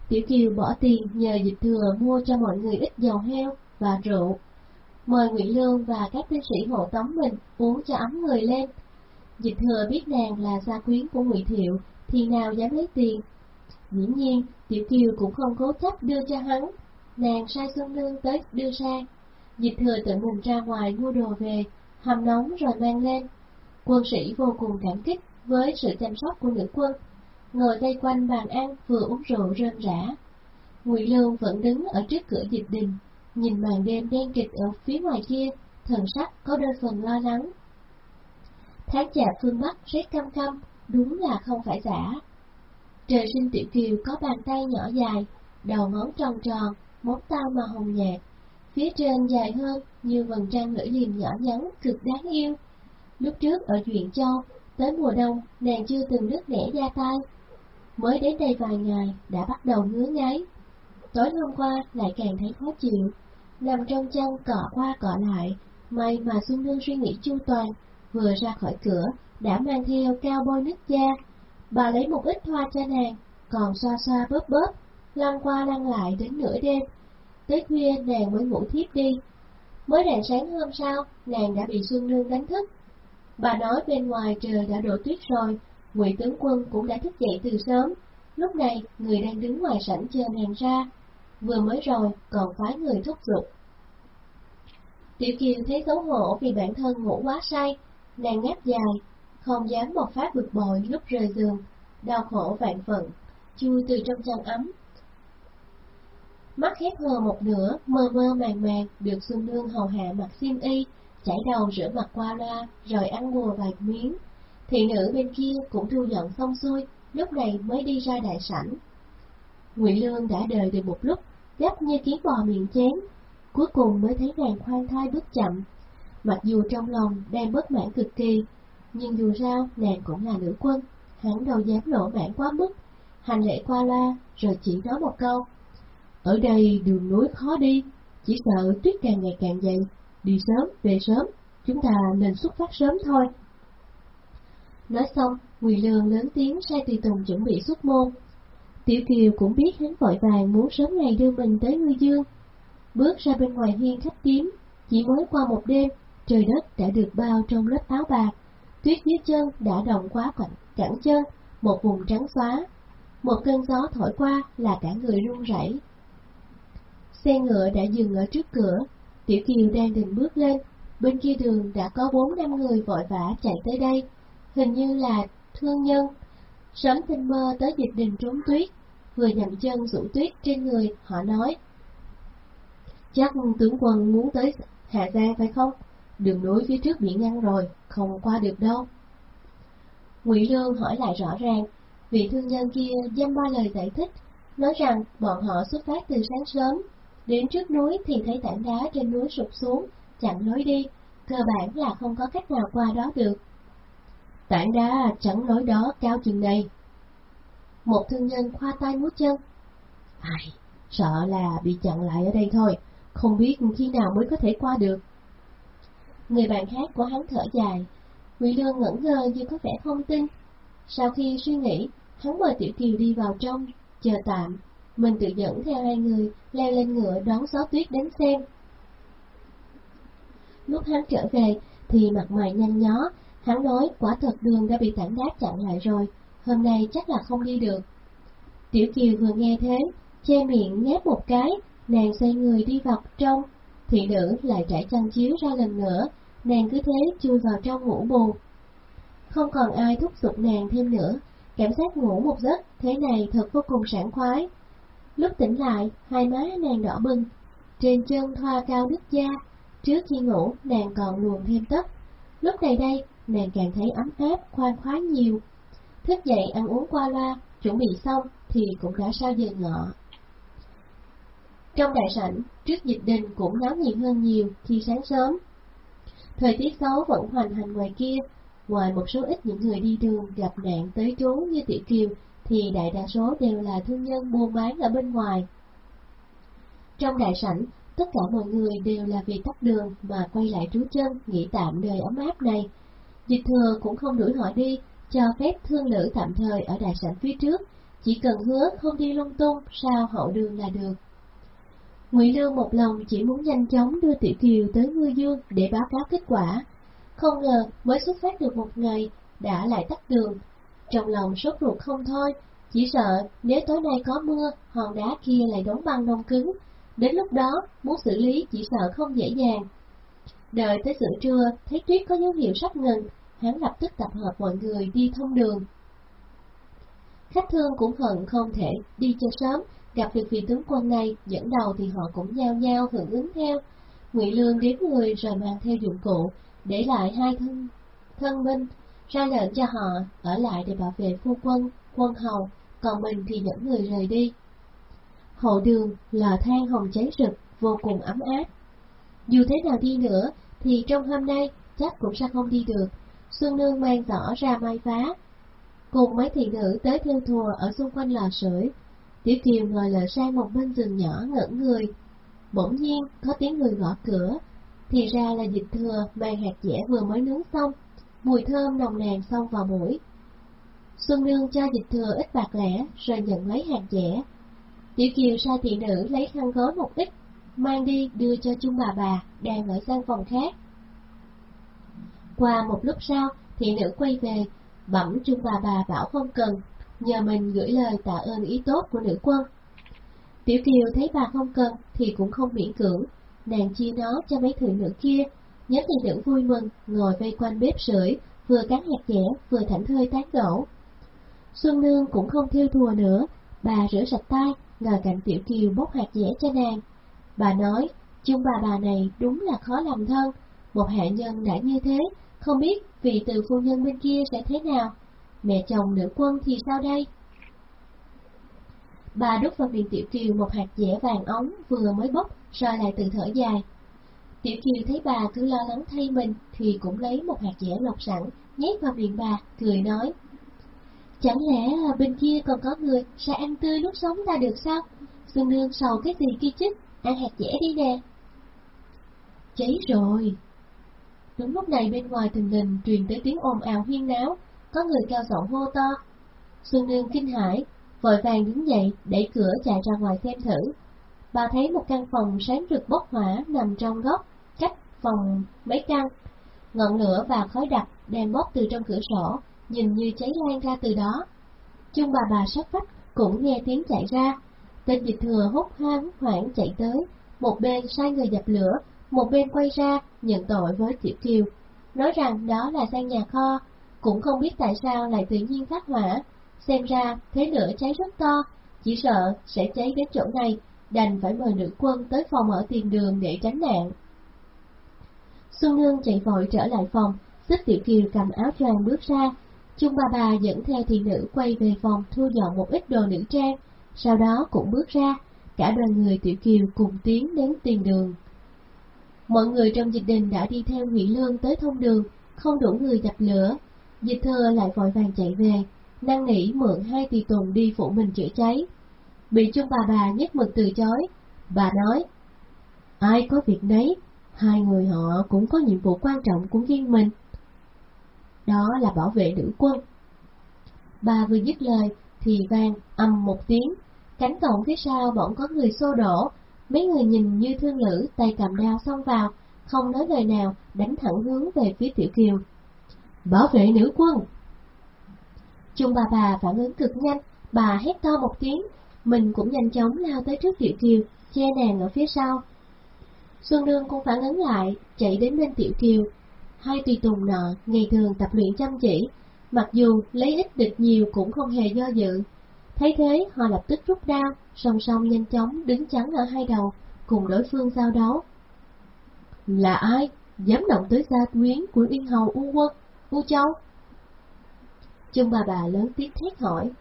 Tiểu Kiều bỏ tiền nhờ dịch thừa mua cho mọi người ít dầu heo và rượu. Mời Ngụy Lương và các binh sĩ hộ tống mình uống cho ấm người lên. Dịch thừa biết nàng là gia quyến của Ngụy Thiệu, thì nào dám lấy tiền. Dĩ nhiên, Tiểu Kiều cũng không cố chấp đưa cho hắn, nàng sai Xuân Lương tới đưa sang. Dịch thừa tự mình ra ngoài mua đồ về, hầm nóng rồi mang lên. Quân sĩ vô cùng cảm kích với sự chăm sóc của nữ quân, ngồi tay quanh bàn ăn vừa uống rượu rơm rã. Ngụy Lương vẫn đứng ở trước cửa dịch đình, nhìn màn đêm đen kịch ở phía ngoài kia, thần sắc có đôi phần lo lắng. Tháng chạp phương Bắc rét căm căm, đúng là không phải giả. Trời sinh tiểu kiều có bàn tay nhỏ dài, đầu ngón tròn tròn, móng tay màu hồng nhạt, phía trên dài hơn như vầng trăng lưỡi liềm nhỏ nhắn cực đáng yêu. Lúc trước ở Duyện Châu, tới mùa đông nàng chưa từng đứt nẻ da tay. Mới đến đây vài ngày đã bắt đầu ngứa ngáy. Tối hôm qua lại càng thấy khó chịu, nằm trong chăn cọ qua cọ lại, may mà Xuân hương suy nghĩ chu toàn, vừa ra khỏi cửa đã mang theo cao bôi nước da. Bà lấy một ít hoa cho nàng, còn xoa xoa bóp bóp, lăn qua lăn lại đến nửa đêm. Tới khuya nàng mới ngủ thiếp đi. Mới rạng sáng hôm sau, nàng đã bị Xuân Nương đánh thức. Bà nói bên ngoài trời đã đổ tuyết rồi, Ngụy tướng quân cũng đã thức dậy từ sớm. Lúc này, người đang đứng ngoài sảnh chờ nàng ra. Vừa mới rồi, còn phái người thúc giục. Tiểu Kiều thấy xấu hổ vì bản thân ngủ quá say, nàng ngáp dài, không dám một phát bực bội lúc rời giường, đau khổ vạn phận, chui từ trong chăn ấm. Mắt khép hờ một nửa, mơ mơ màng màng, được Xuân Nương hầu hạ mặc xiêm y, chảy đầu rửa mặt qua loa, rồi ăn bùa vài miếng. Thị nữ bên kia cũng thu dọn xong xuôi, lúc này mới đi ra đại sảnh. Ngụy Lương đã đợi được một lúc, gấp như kiến bò miệng chén, cuối cùng mới thấy nàng khoan thai bước chậm. Mặc dù trong lòng đang bất mãn cực kỳ, nhưng dù sao nàng cũng là nữ quân, hắn đâu dám lỗ mãn quá mức. Hành lễ qua loa, rồi chỉ nói một câu. Ở đây đường núi khó đi, chỉ sợ tuyết càng ngày càng dày, đi sớm, về sớm, chúng ta nên xuất phát sớm thôi. Nói xong, Quỳ Lương lớn tiếng sai tùy tùng chuẩn bị xuất môn. Tiểu Kiều cũng biết hắn vội vàng muốn sớm ngày đưa mình tới ngư dương. Bước ra bên ngoài hiên khách kiếm, chỉ mới qua một đêm, trời đất đã được bao trong lớp áo bạc, tuyết dưới chân đã đồng quá cẳng, cẳng chân, một vùng trắng xóa. Một cơn gió thổi qua là cả người run rẩy. Xe ngựa đã dừng ở trước cửa, Tiểu Kiều đang định bước lên, bên kia đường đã có bốn năm người vội vã chạy tới đây, hình như là thương nhân. Sớm tinh mơ tới dịch đình trốn tuyết, vừa nhậm chân rủ tuyết trên người, họ nói. Chắc tướng quân muốn tới Hà Giang phải không? Đường núi phía trước bị ngăn rồi, không qua được đâu. Ngụy Lương hỏi lại rõ ràng, vị thương nhân kia dăm ba lời giải thích, nói rằng bọn họ xuất phát từ sáng sớm, đến trước núi thì thấy tảng đá trên núi sụp xuống, chặn lối đi, cơ bản là không có cách nào qua đó được. Tảng đá chẳng nói đó cao chừng này. Một thương nhân khoa tay múa chân. Ai, sợ là bị chặn lại ở đây thôi, không biết khi nào mới có thể qua được. Người bạn khác của hắn thở dài, Ngụy Lương ngẩn ngơ như có vẻ không tin. Sau khi suy nghĩ, hắn mời Tiểu Kiều đi vào trong, chờ tạm. Mình tự dẫn theo hai người, leo lên ngựa đón gió tuyết đến xem. Lúc hắn trở về, thì mặt mày nhanh nhó, hắn nói quả thật đường đã bị tảng đá chặn lại rồi, hôm nay chắc là không đi được. Tiểu Kiều vừa nghe thế, che miệng nhét một cái, nàng xoay người đi vào trong. Thị nữ lại trải chăn chiếu ra lần nữa, nàng cứ thế chui vào trong ngủ bù. Không còn ai thúc giục nàng thêm nữa, cảm giác ngủ một giấc thế này thật vô cùng sảng khoái. Lúc tỉnh lại, hai má nàng đỏ bừng, trên chân thoa cao nước da, trước khi ngủ nàng còn luồn thêm tóc. Lúc này đây, nàng càng thấy ấm áp, khoan khoái nhiều. Thức dậy ăn uống qua loa, chuẩn bị xong thì cũng đã sao giờ ngọ. Trong đại sảnh, trước dịch đình cũng náo nhiệt hơn nhiều khi sáng sớm. Thời tiết xấu vẫn hoành hành ngoài kia, ngoài một số ít những người đi đường gặp nạn tới trốn như Tiểu Kiều, thì đại đa số đều là thương nhân buôn bán ở bên ngoài. Trong đại sảnh, tất cả mọi người đều là vì tắt đường mà quay lại trú chân nghỉ tạm đời ấm áp này. Dịch thừa cũng không đuổi họ đi, cho phép thương lữ tạm thời ở đại sảnh phía trước, chỉ cần hứa không đi lung tung sao hậu đường là được. Ngụy Lương một lòng chỉ muốn nhanh chóng đưa Tiểu Kiều tới Ngư Dương để báo cáo kết quả. Không ngờ mới xuất phát được một ngày, đã lại tắt đường. Trong lòng sốt ruột không thôi, chỉ sợ nếu tối nay có mưa, hòn đá kia lại đóng băng đông cứng. Đến lúc đó, muốn xử lý chỉ sợ không dễ dàng. Đợi tới giữa trưa, thấy tuyết có dấu hiệu sắp ngừng, hắn lập tức tập hợp mọi người đi thông đường. Khách thương cũng hận không thể đi cho sớm, gặp được vị tướng quân này dẫn đầu thì họ cũng nhao nhao hưởng ứng theo. Ngụy Lương đếm người rồi mang theo dụng cụ, để lại hai thân thân binh, ra lệnh cho họ ở lại để bảo vệ phu quân, quân hầu, còn mình thì dẫn người rời đi. Hậu đường là than hồng cháy rực, vô cùng ấm áp. Dù thế nào đi nữa, thì trong hôm nay chắc cũng sẽ không đi được. Xuân Nương mang giỏ ra mai phá, cùng mấy thị nữ tới theo thùa ở xung quanh lò sưởi, Tiểu Kiều ngồi lờ sang một bên giường nhỏ ngẩn người. Bỗng nhiên có tiếng người gõ cửa, thì ra là dịch thừa mang hạt dẻ vừa mới nướng xong, mùi thơm nồng nàn xông vào mũi. Xuân Nương cho dịch thừa ít bạc lẻ rồi nhận lấy hạt dẻ. Tiểu Kiều sai thị nữ lấy khăn gói một ít, mang đi đưa cho chung bà bà đang ở sang phòng khác. Qua một lúc sau, thị nữ quay về, bẩm chung bà bà bảo không cần, nhờ mình gửi lời tạ ơn ý tốt của nữ quân. Tiểu Kiều thấy bà không cần thì cũng không miễn cưỡng, nàng chia nó cho mấy thị nữ kia, nhóm thị nữ vui mừng ngồi vây quanh bếp sưởi, vừa cắn hạt dẻ vừa thảnh thơi tán gỗ. Xuân Nương cũng không thiêu thùa nữa, bà rửa sạch tay, ngồi cạnh Tiểu Kiều bốc hạt dẻ cho nàng. Bà nói, chung bà bà này đúng là khó làm thân, một hạ nhân đã như thế, không biết vị từ phu nhân bên kia sẽ thế nào mẹ chồng nữ quân thì sao đây? Bà đút vào miệng Tiểu Kiều một hạt dẻ vàng ống vừa mới bốc, rồi lại tự thở dài. Tiểu Kiều thấy bà cứ lo lắng thay mình thì cũng lấy một hạt dẻ lọc sẵn, nhét vào miệng bà, cười nói. Chẳng lẽ bên kia còn có người sẽ ăn tươi lúc sống ta được sao? Xuân Nương sầu cái gì kia chứ, ăn hạt dẻ đi nè. Cháy rồi. Đúng lúc này bên ngoài thình lình truyền tới tiếng ồn ào huyên náo, có người cao giọng hô to. Xuân Nương kinh hãi, vội vàng đứng dậy, đẩy cửa chạy ra ngoài xem thử. Bà thấy một căn phòng sáng rực bốc hỏa nằm trong góc, cách phòng mấy căn. Ngọn lửa và khói đặc đang bốc từ trong cửa sổ, nhìn như cháy lan ra từ đó. Chung bà bà sát vách cũng nghe tiếng chạy ra. Tên dịch thừa hốt hoang hoảng chạy tới, một bên sai người dập lửa, một bên quay ra nhận tội với Tiểu Kiều, nói rằng đó là sang nhà kho, cũng không biết tại sao lại tự nhiên phát hỏa, xem ra thế lửa cháy rất to, chỉ sợ sẽ cháy đến chỗ này, đành phải mời nữ quân tới phòng ở tiền đường để tránh nạn. Xuân Nương chạy vội trở lại phòng, giúp Tiểu Kiều cầm áo choàng bước ra. Chung ba bà dẫn theo thị nữ quay về phòng thu dọn một ít đồ nữ trang, sau đó cũng bước ra, cả đoàn người Tiểu Kiều cùng tiến đến tiền đường. Mọi người trong dịch đình đã đi theo Nguyễn Lương tới thông đường, không đủ người dập lửa. Dịch thơ lại vội vàng chạy về, năng nỉ mượn hai tùy tùng đi phụ mình chữa cháy. Bị chung bà bà nhất mực từ chối, bà nói, ai có việc nấy, hai người họ cũng có nhiệm vụ quan trọng của riêng mình. Đó là bảo vệ nữ quân. Bà vừa dứt lời thì vang âm một tiếng, cánh cổng phía sau bỗng có người xô đổ, mấy người nhìn như thương lữ tay cầm đao xông vào, không nói lời nào, đánh thẳng hướng về phía Tiểu Kiều. Bảo vệ nữ quân! Chung bà bà phản ứng cực nhanh, bà hét to một tiếng, mình cũng nhanh chóng lao tới trước Tiểu Kiều, che nàng ở phía sau. Xuân Nương cũng phản ứng lại, chạy đến bên Tiểu Kiều. Hai tùy tùng nọ ngày thường tập luyện chăm chỉ, mặc dù lấy ít địch nhiều cũng không hề do dự. Thấy thế, họ lập tức rút đao, song song nhanh chóng đứng chắn ở hai đầu, cùng đối phương giao đấu. Là ai? Dám động tới gia quyến của Yên Hầu U Quân, U Châu? trương bà bà lớn tiếng thét hỏi.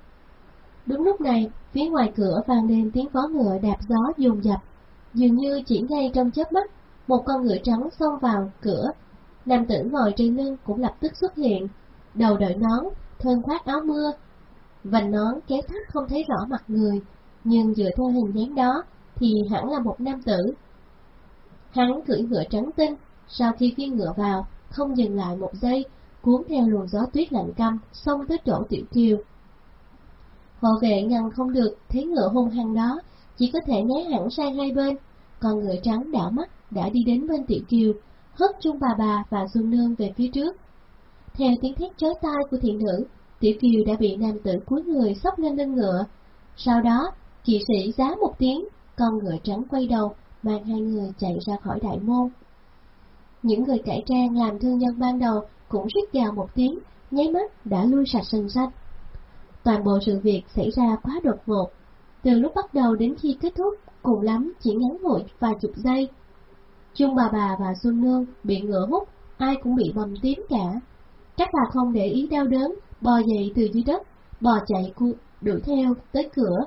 Đúng lúc này, phía ngoài cửa vang lên tiếng vó ngựa đạp gió dồn dập. Dường như chỉ ngay trong chớp mắt, một con ngựa trắng xông vào cửa. Nam tử ngồi trên lưng cũng lập tức xuất hiện, đầu đội nón, thân khoác áo mưa. Vành nón kéo thắt không thấy rõ mặt người, nhưng dựa theo hình dáng đó thì hẳn là một nam tử. Hắn cưỡi ngựa trắng tinh, sau khi phi ngựa vào, không dừng lại một giây, cuốn theo luồng gió tuyết lạnh căm, xông tới chỗ tiểu kiều. Hộ vệ ngăn không được, thấy ngựa hung hăng đó, chỉ có thể né hẳn sang hai bên, còn ngựa trắng đảo mắt đã đi đến bên tiểu kiều, hất chung bà bà và xuân nương về phía trước. Theo tiếng thét chói tai của thị nữ, tiểu kiều đã bị nam tử cuối người sóc lên lưng ngựa. Sau đó, chị sĩ giá một tiếng, con ngựa trắng quay đầu, mang hai người chạy ra khỏi đại môn. Những người cải trang làm thương nhân ban đầu cũng rít gào một tiếng, nháy mắt đã lui sạch sân xanh. Toàn bộ sự việc xảy ra quá đột ngột, từ lúc bắt đầu đến khi kết thúc, cùng lắm chỉ ngắn ngủi vài chục giây. Chung bà bà và Xuân Nương bị ngựa hút, ai cũng bị bầm tím cả. Chắc là không để ý đau đớn, bò dậy từ dưới đất, bò chạy cu đuổi theo tới cửa,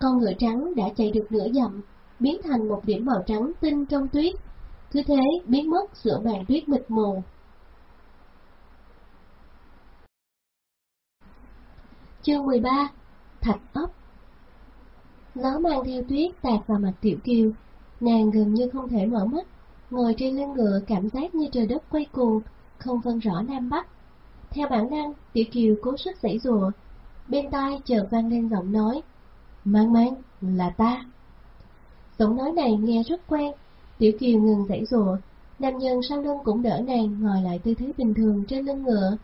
con ngựa trắng đã chạy được nửa dặm, biến thành một điểm màu trắng tinh trong tuyết, cứ thế biến mất giữa màn tuyết mịt mù. Chương 13 Thạch ốc Nó mang theo tuyết tạt vào mặt Tiểu Kiều, nàng gần như không thể mở mắt, ngồi trên lưng ngựa cảm giác như trời đất quay cuồng, không phân rõ Nam Bắc. Theo bản năng, Tiểu Kiều cố sức giãy rùa, bên tai chợt vang lên giọng nói, mang mang, là ta. Giọng nói này nghe rất quen, Tiểu Kiều ngừng giãy rùa, nam nhân sau lưng cũng đỡ nàng ngồi lại tư thế bình thường trên lưng ngựa.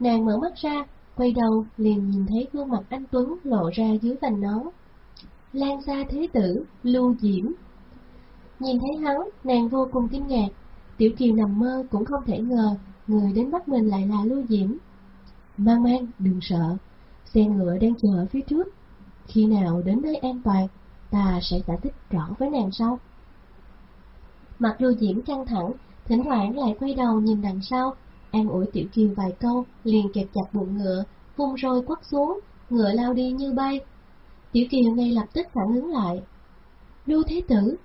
Nàng mở mắt ra, quay đầu liền nhìn thấy gương mặt anh Tuấn lộ ra dưới vành nón. Lan xa thế tử, lưu diễm. Nhìn thấy hắn, nàng vô cùng kinh ngạc, Tiểu Kiều nằm mơ cũng không thể ngờ người đến bắt mình lại là lưu diễm. Mang mang, đừng sợ, xe ngựa đang chờ ở phía trước. Khi nào đến nơi an toàn, ta sẽ giải thích rõ với nàng sau. Mặt lưu diễm căng thẳng, thỉnh thoảng lại quay đầu nhìn đằng sau, an ủi Tiểu Kiều vài câu, liền kẹp chặt bụng ngựa, vung roi quất xuống, ngựa lao đi như bay. Tiểu Kiều ngay lập tức phản ứng lại. Lưu Thế Tử,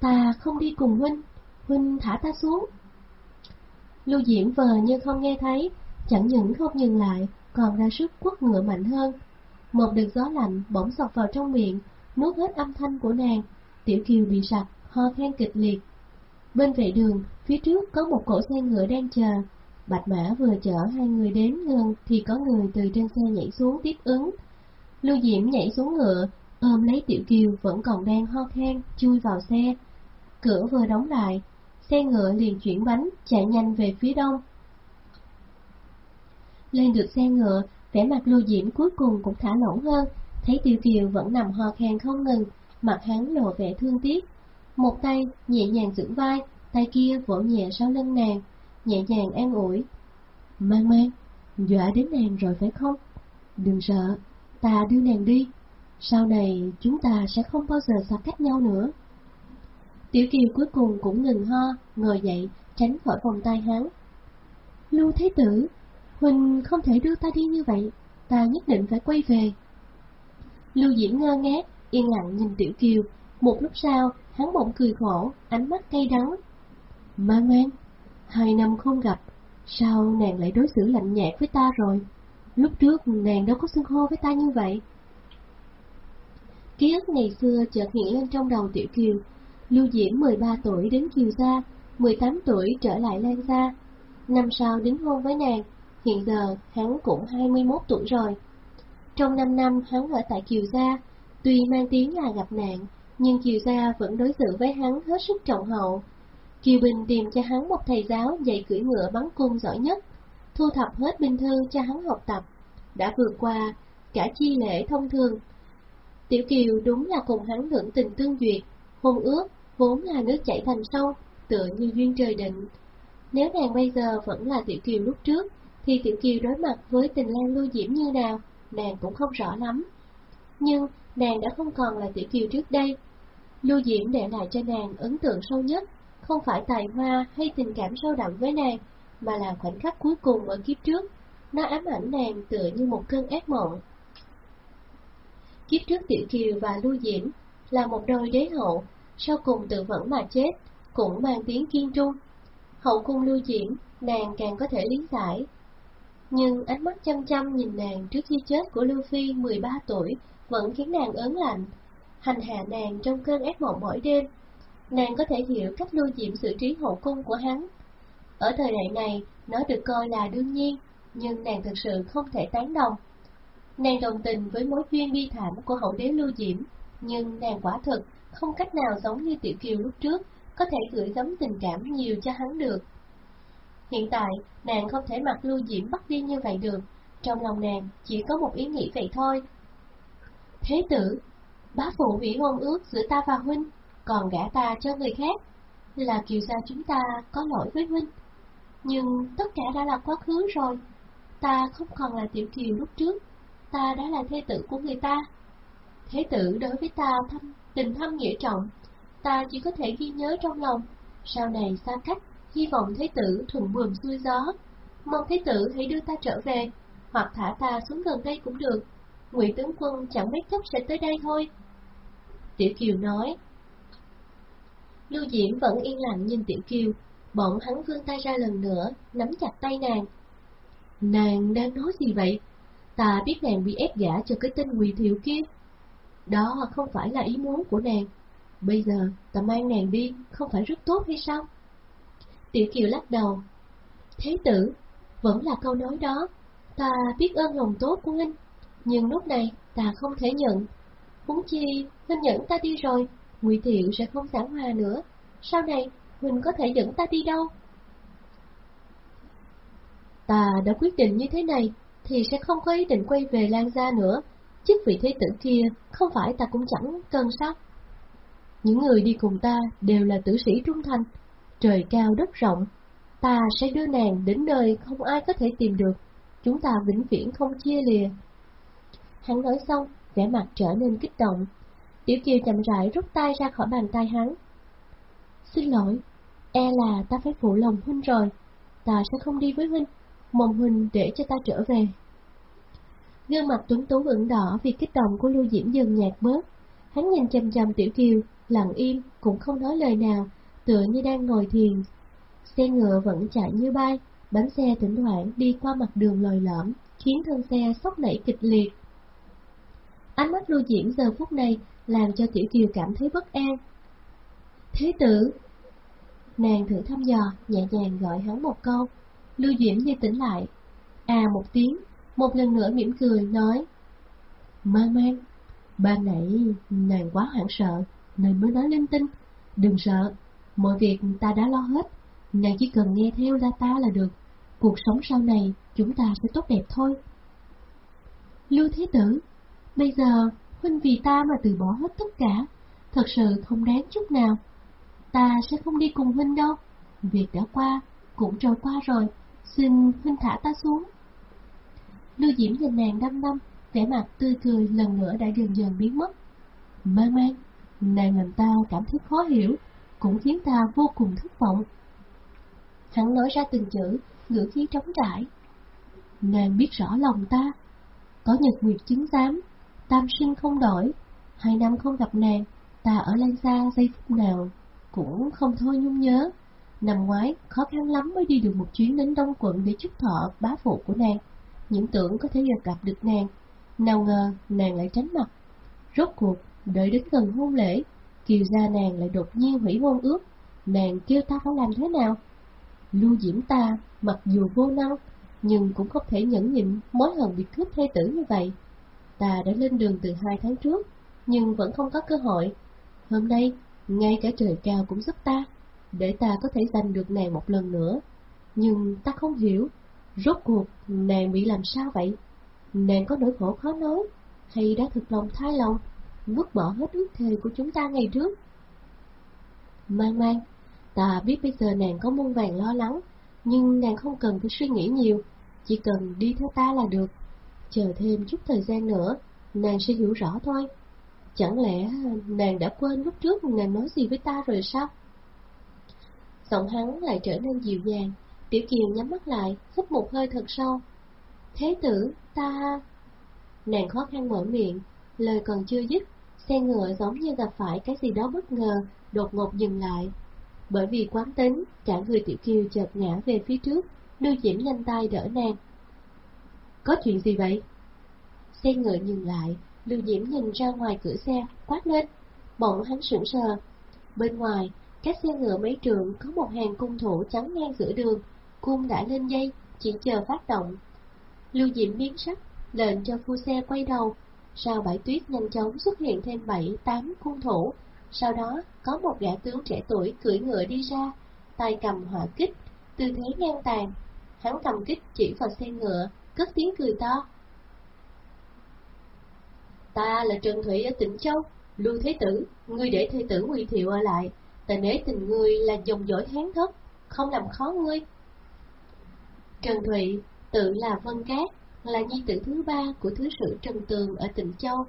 ta không đi cùng huynh, huynh thả ta xuống. Lưu Diễm vờ như không nghe thấy, chẳng những không dừng lại, còn ra sức quất ngựa mạnh hơn. Một đợt gió lạnh bỗng sọc vào trong miệng, nuốt hết âm thanh của nàng. Tiểu Kiều bị sặc, ho khen kịch liệt. Bên vệ đường, phía trước có một cỗ xe ngựa đang chờ, Bạch Mã vừa chở hai người đến gần thì có người từ trên xe nhảy xuống tiếp ứng. Lưu Diễm nhảy xuống ngựa, ôm lấy Tiểu Kiều vẫn còn đang ho khan, chui vào xe. Cửa vừa đóng lại, xe ngựa liền chuyển bánh, chạy nhanh về phía đông. Lên được xe ngựa, vẻ mặt Lưu Diễm cuối cùng cũng thả lỏng hơn, thấy Tiểu Kiều vẫn nằm ho khan không ngừng, mặt hắn lộ vẻ thương tiếc. Một tay nhẹ nhàng giữ vai, tay kia vỗ nhẹ sau lưng nàng, nhẹ nhàng an ủi. Mang mang, dọa đến nàng rồi phải không? Đừng sợ, ta đưa nàng đi. sau này chúng ta sẽ không bao giờ xa cách nhau nữa. Tiểu Kiều cuối cùng cũng ngừng ho, ngồi dậy, tránh khỏi vòng tay hắn. Lưu Thế Tử, Huỳnh không thể đưa ta đi như vậy, ta nhất định phải quay về. Lưu Diễm ngơ ngác, yên lặng nhìn Tiểu Kiều, một lúc sau, hắn bỗng cười khổ, ánh mắt cay đắng. Mang mang, hai năm không gặp, sao nàng lại đối xử lạnh nhạt với ta rồi? Lúc trước nàng đâu có xưng hô với ta như vậy. Ký ức ngày xưa chợt hiện lên trong đầu Tiểu Kiều. Lưu Diễm 13 tuổi đến Kiều Gia, 18 tuổi trở lại Lan Gia. Năm sau đính hôn với nàng, hiện giờ hắn cũng 21 tuổi rồi. Trong 5 năm hắn ở tại Kiều Gia, tuy mang tiếng là gặp nạn, nhưng Kiều Gia vẫn đối xử với hắn hết sức trọng hậu. Kiều Bình tìm cho hắn một thầy giáo dạy cưỡi ngựa bắn cung giỏi nhất, thu thập hết binh thư cho hắn học tập, đã vượt qua cả chi lễ thông thường. Tiểu Kiều đúng là cùng hắn hưởng tình tương duyệt, hôn ước vốn là nước chảy thành sông, tựa như duyên trời định. Nếu nàng bây giờ vẫn là Tiểu Kiều lúc trước, thì Tiểu Kiều đối mặt với tình lan lưu diễm như nào, nàng cũng không rõ lắm. Nhưng nàng đã không còn là Tiểu Kiều trước đây. Lưu Diễm để lại cho nàng ấn tượng sâu nhất, không phải tài hoa hay tình cảm sâu đậm với nàng, mà là khoảnh khắc cuối cùng ở kiếp trước. Nó ám ảnh nàng tựa như một cơn ác mộng. Kiếp trước Tiểu Kiều và Lưu Diễm là một đôi đế hậu, sau cùng tự vẫn mà chết, cũng mang tiếng kiên trung. Hậu cung Lưu diễn, nàng càng có thể lý giải. Nhưng ánh mắt chăm chăm nhìn nàng trước khi chết của Lưu Phi 13 tuổi vẫn khiến nàng ớn lạnh, hành hạ nàng trong cơn ác mộng mỗi đêm. Nàng có thể hiểu cách Lưu Diễm xử trí hậu cung của hắn. Ở thời đại này, nó được coi là đương nhiên, nhưng nàng thực sự không thể tán đồng. Nàng đồng tình với mối duyên bi thảm của hậu đế Lưu Diễm, nhưng nàng quả thực không cách nào giống như Tiểu Kiều lúc trước, có thể gửi gắm tình cảm nhiều cho hắn được. Hiện tại, nàng không thể mặc Lưu Diễm bắt đi như vậy được, trong lòng nàng chỉ có một ý nghĩ vậy thôi. Thế tử, bá phụ hủy hôn ước giữa ta và huynh, còn gả ta cho người khác, là kiều gia chúng ta có lỗi với huynh. Nhưng tất cả đã là quá khứ rồi, ta không còn là tiểu kiều lúc trước, ta đã là thế tử của người ta. Thế tử đối với ta thâm, tình thâm nghĩa trọng, ta chỉ có thể ghi nhớ trong lòng, sau này xa cách, hy vọng thế tử thuận buồm xuôi gió. Mong thế tử hãy đưa ta trở về, hoặc thả ta xuống gần đây cũng được. Ngụy tướng quân chẳng mấy chốc sẽ tới đây thôi. Tiểu Kiều nói. Lưu Diễm vẫn yên lặng nhìn Tiểu Kiều, bọn hắn vươn tay ra lần nữa, nắm chặt tay nàng. Nàng đang nói gì vậy? Ta biết nàng bị ép gả cho cái tên Ngụy Thiệu kia. Đó không phải là ý muốn của nàng. Bây giờ ta mang nàng đi, không phải rất tốt hay sao? Tiểu Kiều lắc đầu. Thế tử, vẫn là câu nói đó. Ta biết ơn lòng tốt của anh, nhưng lúc này ta không thể nhận. Huống chi, Huynh dẫn ta đi rồi, Ngụy Thiệu sẽ không giảng hòa nữa. Sau này, Huynh có thể dẫn ta đi đâu? Ta đã quyết định như thế này, thì sẽ không có ý định quay về Lan Gia nữa. Chức vị thế tử kia, không phải ta cũng chẳng cân sóc. Những người đi cùng ta đều là tử sĩ trung thành, trời cao đất rộng, ta sẽ đưa nàng đến nơi không ai có thể tìm được, chúng ta vĩnh viễn không chia lìa. Hắn nói xong, vẻ mặt trở nên kích động. Tiểu Kiều chậm rãi rút tay ra khỏi bàn tay hắn. Xin lỗi, e là ta phải phụ lòng huynh rồi, ta sẽ không đi với huynh, mong huynh để cho ta trở về. Gương mặt tuấn tú ửng đỏ vì kích động của Lưu Diễm dần nhạt bớt. Hắn nhìn chầm chầm Tiểu Kiều, lặng im, cũng không nói lời nào, tựa như đang ngồi thiền. Xe ngựa vẫn chạy như bay, bánh xe thỉnh thoảng đi qua mặt đường lồi lõm, khiến thân xe sốc nảy kịch liệt. Ánh mắt Lưu Diễm giờ phút này làm cho Tiểu Kiều cảm thấy bất an. Thế tử! Nàng thử thăm dò, nhẹ nhàng gọi hắn một câu. Lưu Diễm như tỉnh lại. À một tiếng, một lần nữa mỉm cười, nói. Mang mang, ban nãy nàng quá hoảng sợ, nên mới nói linh tinh. Đừng sợ, mọi việc ta đã lo hết, nàng chỉ cần nghe theo la ta là được. Cuộc sống sau này chúng ta sẽ tốt đẹp thôi. Lưu Thế Tử, bây giờ huynh vì ta mà từ bỏ hết tất cả, thật sự không đáng chút nào. Ta sẽ không đi cùng huynh đâu, việc đã qua, cũng trôi qua rồi, xin huynh thả ta xuống. Lưu Diễm nhìn nàng năm năm, vẻ mặt tươi cười lần nữa đã dần dần biến mất. Mang mang, nàng làm ta cảm thấy khó hiểu, cũng khiến ta vô cùng thất vọng. Hắn nói ra từng chữ, ngữ khí trống trải. Nàng biết rõ lòng ta, có nhật nguyệt chứng giám, tam sinh không đổi, hai năm không gặp nàng, ta ở Lan Sa giây phút nào, cũng không thôi nhung nhớ. Năm ngoái, khó khăn lắm mới đi được một chuyến đến Đông Quận để chúc thọ bá phụ của nàng, những tưởng có thể gặp được nàng, nào ngờ nàng lại tránh mặt. Rốt cuộc, đợi đến gần hôn lễ, kiều gia nàng lại đột nhiên hủy hôn ước, nàng kêu ta phải làm thế nào? Lưu Diễm ta, mặc dù vô năng, nhưng cũng không thể nhẫn nhịn mối hận bị cướp thê tử như vậy. Ta đã lên đường từ hai tháng trước, nhưng vẫn không có cơ hội. Hôm nay, ngay cả trời cao cũng giúp ta, để ta có thể giành được nàng một lần nữa. Nhưng ta không hiểu, rốt cuộc nàng bị làm sao vậy? Nàng có nỗi khổ khó nói, hay đã thực lòng thay lòng, vứt bỏ hết ước thề của chúng ta ngày trước? Mang mang, ta biết bây giờ nàng có muôn vàng lo lắng, nhưng nàng không cần phải suy nghĩ nhiều, chỉ cần đi theo ta là được. Chờ thêm chút thời gian nữa, nàng sẽ hiểu rõ thôi. Chẳng lẽ nàng đã quên lúc trước nàng nói gì với ta rồi sao? Giọng hắn lại trở nên dịu dàng, Tiểu Kiều nhắm mắt lại, hít một hơi thật sâu. Thế tử, ta... Nàng khó khăn mở miệng, lời còn chưa dứt, xe ngựa giống như gặp phải cái gì đó bất ngờ, đột ngột dừng lại. Bởi vì quán tính, cả người Tiểu Kiều chợt ngã về phía trước, Lưu Diễm nhanh tay đỡ nàng. Có chuyện gì vậy? Xe ngựa dừng lại, Lưu Diễm nhìn ra ngoài cửa xe, quát lên. Bỗng hắn sững sờ. Bên ngoài, các xe ngựa mấy trường có một hàng cung thủ chắn ngang giữa đường, cung đã lên dây, chỉ chờ phát động. Lưu Diễm biến sắc, lệnh cho phu xe quay đầu. Sau bãi tuyết nhanh chóng xuất hiện thêm bảy, tám cung thủ. Sau đó, có một gã tướng trẻ tuổi cưỡi ngựa đi ra, tay cầm hỏa kích, tư thế ngang tàn. Hắn cầm kích chỉ vào xe ngựa, cất tiếng cười to. Ta là Trần Thủy ở tỉnh Châu, Lưu Thế Tử, ngươi để Thế Tử Nguy Thiệu ở lại, ta nể tình ngươi là dòng dõi hán thất, không làm khó ngươi. Trần Thụy tự là Vân Cát, là nhi tử thứ ba của thứ sử Trần Tường ở tỉnh Châu,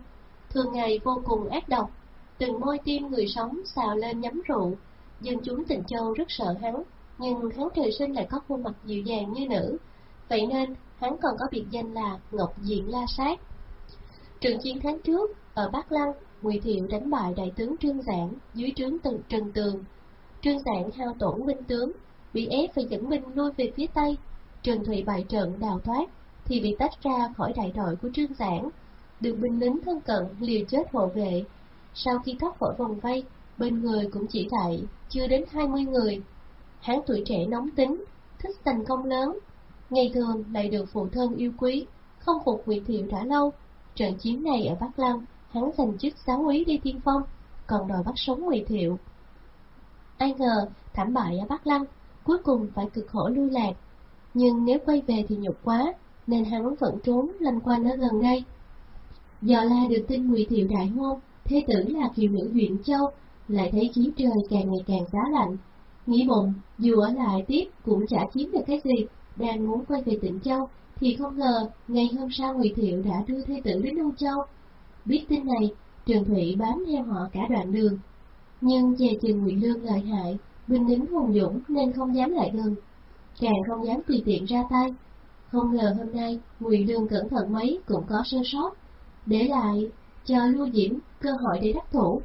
thường ngày vô cùng ác độc, từng môi tim người sống xào lên nhắm rượu, dân chúng tỉnh Châu rất sợ hắn, nhưng hắn trời sinh lại có khuôn mặt dịu dàng như nữ, vậy nên hắn còn có biệt danh là Ngọc Diện La Sát. Trường chiến tháng trước, ở Bắc Lăng, Ngụy Thiệu đánh bại đại tướng Trương Giảng dưới trướng từng Trần Tường. Trương Giảng hao tổn binh tướng, bị ép phải dẫn binh lui về phía Tây. Trần Thụy bại trận đào thoát, thì bị tách ra khỏi đại đội của Trương Giảng, được binh lính thân cận liều chết hộ vệ. Sau khi thoát khỏi vòng vây, bên người cũng chỉ lại chưa đến 20 người. Hắn tuổi trẻ nóng tính, thích thành công lớn, ngày thường lại được phụ thân yêu quý, không phục Ngụy Thiệu đã lâu. Trận chiến này ở Bắc Lăng, hắn giành chức giáo úy đi tiên phong, còn đòi bắt sống Ngụy Thiệu. Ai ngờ, thảm bại ở Bắc Lăng, cuối cùng phải cực khổ lưu lạc. Nhưng nếu quay về thì nhục quá, nên hắn vẫn trốn lanh quanh ở gần đây. Giờ la được tin Ngụy Thiệu đại hôn, thế tử là kiều nữ Duyện Châu, lại thấy khí trời càng ngày càng giá lạnh. Nghĩ bụng, dù ở lại tiếp cũng chả chiếm được cái gì, đang muốn quay về tỉnh Châu, thì không ngờ ngày hôm sau Ngụy Thiệu đã đưa thế tử đến Âu Châu. Biết tin này, Trường Thụy bám theo họ cả đoạn đường, nhưng về trường Ngụy Lương lợi hại, binh lính hùng dũng nên không dám lại gần, càng không dám tùy tiện ra tay. Không ngờ hôm nay Ngụy Lương cẩn thận mấy cũng có sơ sót, để lại chờ Lưu Diễm cơ hội để đắc thủ.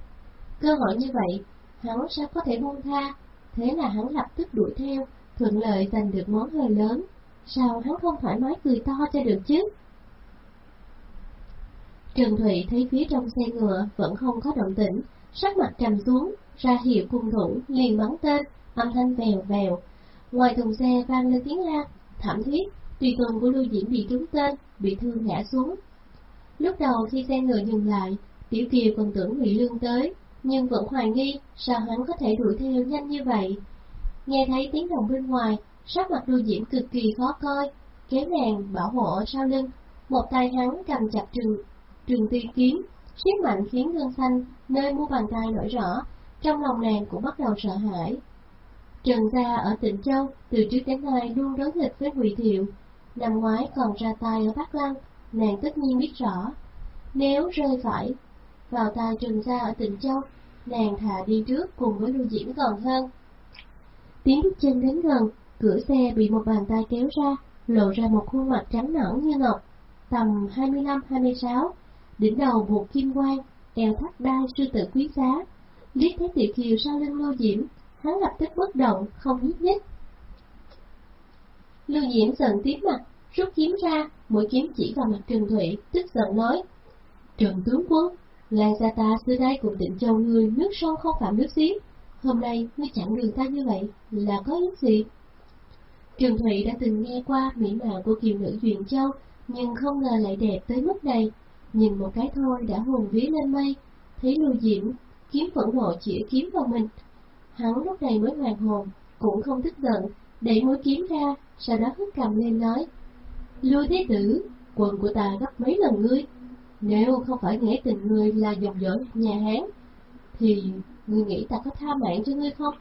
Cơ hội như vậy, hắn sao có thể buông tha? Thế là hắn lập tức đuổi theo, thuận lợi giành được món hơi lớn. Sao hắn không thoải mái cười to cho được chứ? Trần Thụy thấy phía trong xe ngựa vẫn không có động tĩnh, sắc mặt trầm xuống, ra hiệu cung thủ liền bắn tên, âm thanh vèo vèo. Ngoài thùng xe vang lên tiếng la, thảm thiết, tùy tùng của Lưu Diễm bị trúng tên, bị thương ngã xuống. Lúc đầu khi xe ngựa dừng lại, Tiểu Kiều còn tưởng Ngụy Lương tới, nhưng vẫn hoài nghi sao hắn có thể đuổi theo nhanh như vậy. Nghe thấy tiếng động bên ngoài, sắc mặt Lưu Diễm cực kỳ khó coi, kéo nàng bảo hộ ở sau lưng, một tay hắn cầm chặt trường trường tiên kiếm, siết mạnh khiến gân xanh nơi mu bàn tay nổi rõ, trong lòng nàng cũng bắt đầu sợ hãi. Trần gia ở tỉnh Châu từ trước đến nay luôn đối nghịch với Ngụy Thiệu, năm ngoái còn ra tay ở Bắc Lăng, nàng tất nhiên biết rõ, nếu rơi phải vào tay Trần Gia ở Tịnh Châu, nàng thà đi trước cùng với Lưu Diễm còn hơn. Tiếng bước chân đến gần, cửa xe bị một bàn tay kéo ra, lộ ra một khuôn mặt trắng nõn như ngọc, tầm 25-26, đỉnh đầu buộc kim quang, eo thắt đai sư tử quý giá. Liếc thấy Tiểu Kiều sau lưng Lưu Diễm, hắn lập tức bất động, không nhúc nhích. Lưu Diễm giận tím mặt, rút kiếm ra, mũi kiếm chỉ vào mặt Trần Thụy, tức giận nói. Trần tướng quân, Lan gia ta xưa nay cùng định châu ngươi nước sâu không phạm nước xiết. Hôm nay ngươi chặn đường ta như vậy là có ý gì? Trần Thụy đã từng nghe qua mỹ mạo của kiều nữ Duyện Châu, nhưng không ngờ lại đẹp tới mức này. Nhìn một cái thôi đã hồn vía lên mây, thấy Lưu Diễm kiếm phẫn nộ chỉ kiếm vào mình. Hắn lúc này mới hoàn hồn, cũng không tức giận, đẩy mũi kiếm ra, sau đó hất cầm lên nói. Lưu Thế Tử, quần của ta gấp mấy lần ngươi, nếu không phải nghĩa tình ngươi là dòng dõi nhà Hán, thì ngươi nghĩ ta có tha mạng cho ngươi không?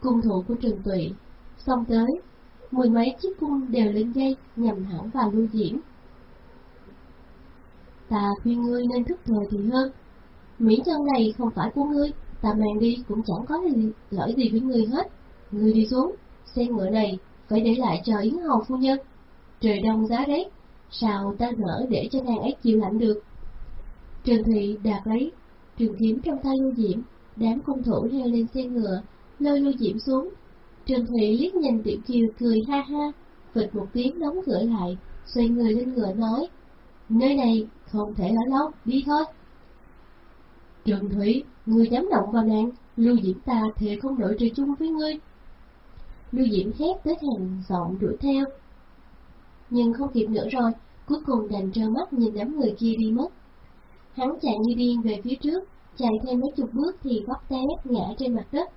Cung thủ của Trần Tụy, xong tới, mười mấy chiếc cung đều lên dây nhằm thẳng vào lưu diễm. Ta khuyên ngươi nên thức thời thì hơn. Mỹ chân này không phải của ngươi, ta mang đi cũng chẳng có gì, lỗi gì với người hết. người đi xuống, xe ngựa này phải để lại cho Yến Hầu phu nhân. Trời đông giá rét, sao ta nỡ để cho nàng ấy chịu lạnh được. Trần Thị đạt lấy trường kiếm trong tay Lưu Diễm, đám cung thủ leo lên xe ngựa, lôi Lưu Diễm xuống. Trần Thị liếc nhìn Tiểu Kiều cười ha ha, vịt một tiếng đóng cửa lại, xoay người lên ngựa nói, nơi này không thể ở lâu, đi thôi. Trần Thủy, ngươi dám động vào nàng, Lưu Diễm ta thề không đội trời chung với ngươi. Lưu Diễm hét tới hàng giọng đuổi theo, nhưng không kịp nữa rồi, cuối cùng đành trơ mắt nhìn đám người kia đi mất. Hắn chạy như điên về phía trước, chạy thêm mấy chục bước thì vấp té ngã trên mặt đất.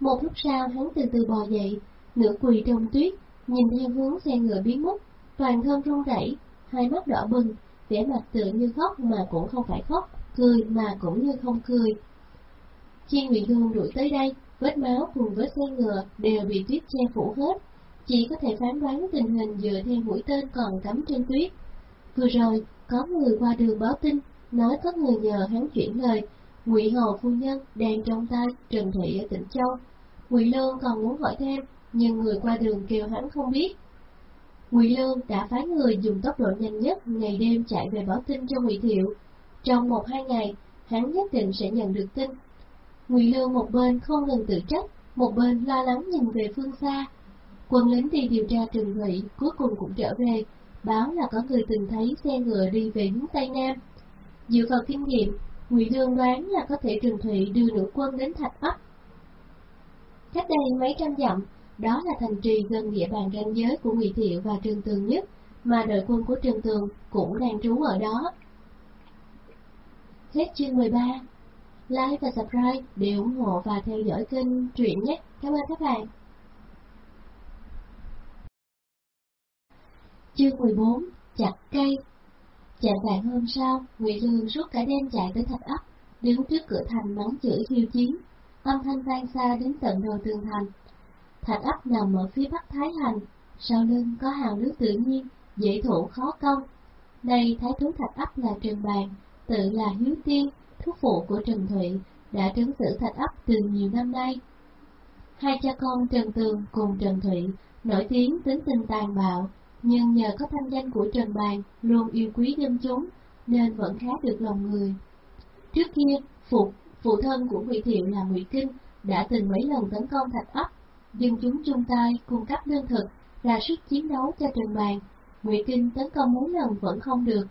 Một lúc sau hắn từ từ bò dậy, nửa quỳ trong tuyết, nhìn theo hướng xe ngựa biến mất, toàn thân run rẩy, hai mắt đỏ bừng, vẻ mặt tựa như khóc mà cũng không phải khóc, cười mà cũng như không cười. khi Ngụy Lương đuổi tới đây, vết máu cùng với xe ngựa đều bị tuyết che phủ hết, chỉ có thể phán đoán tình hình dựa theo mũi tên còn cắm trên tuyết. Vừa rồi, có người qua đường báo tin, nói có người nhờ hắn chuyển lời, Ngụy Hồ phu nhân đang trong tay Trần Thị ở tỉnh Châu. Ngụy Lương còn muốn hỏi thêm, nhưng người qua đường kêu hắn không biết. Ngụy Lương đã phái người dùng tốc độ nhanh nhất ngày đêm chạy về báo tin cho Ngụy Thiệu. Trong một hai ngày, hắn nhất định sẽ nhận được tin. Ngụy Lương một bên không ngừng tự trách, một bên lo lắng nhìn về phương xa, Quân lính đi điều tra trường thủy cuối cùng cũng trở về, báo là có người từng thấy xe ngựa đi về hướng Tây Nam. Dựa vào kinh nghiệm, Ngụy Lương đoán là có thể trường thủy đưa nữ quân đến Thạch Ấp. Cách đây mấy trăm dặm, đó là thành trì gần địa bàn ranh giới của Ngụy Thiệu và Trường Tường nhất, mà đội quân của Trường Tường cũng đang trú ở đó. Hết chương 13 Like và subscribe để ủng hộ và theo dõi kênh truyện nhé. Cảm ơn các bạn. Chương 14 Chặt cây Chạm vạn hôm sau, Ngụy Lương suốt cả đêm chạy tới thạch ấp, đứng trước cửa thành mắng chửi khiêu chiến, âm thanh vang xa đến tận đầu tường thành. Thạch ấp nằm ở phía bắc Thái Hành, sau lưng có hào nước tự nhiên, dễ thủ khó công. Đây thái thú thạch ấp là trường Bàn, tự là Hiếu Tiên, thúc phụ của Trần Thụy, đã trấn giữ thạch ấp từ nhiều năm nay. Hai cha con Trần Tường cùng Trần Thụy nổi tiếng tính tình tàn bạo, nhưng nhờ có thanh danh của Trần Bàn luôn yêu quý dân chúng, nên vẫn khá được lòng người. Trước kia, phụ, phụ thân của Ngụy Thiệu là Ngụy Kinh đã từng mấy lần tấn công Thạch Ấp, dân chúng chung tay cung cấp lương thực, ra sức chiến đấu cho Trần Bàn. Ngụy Kinh tấn công mấy lần vẫn không được.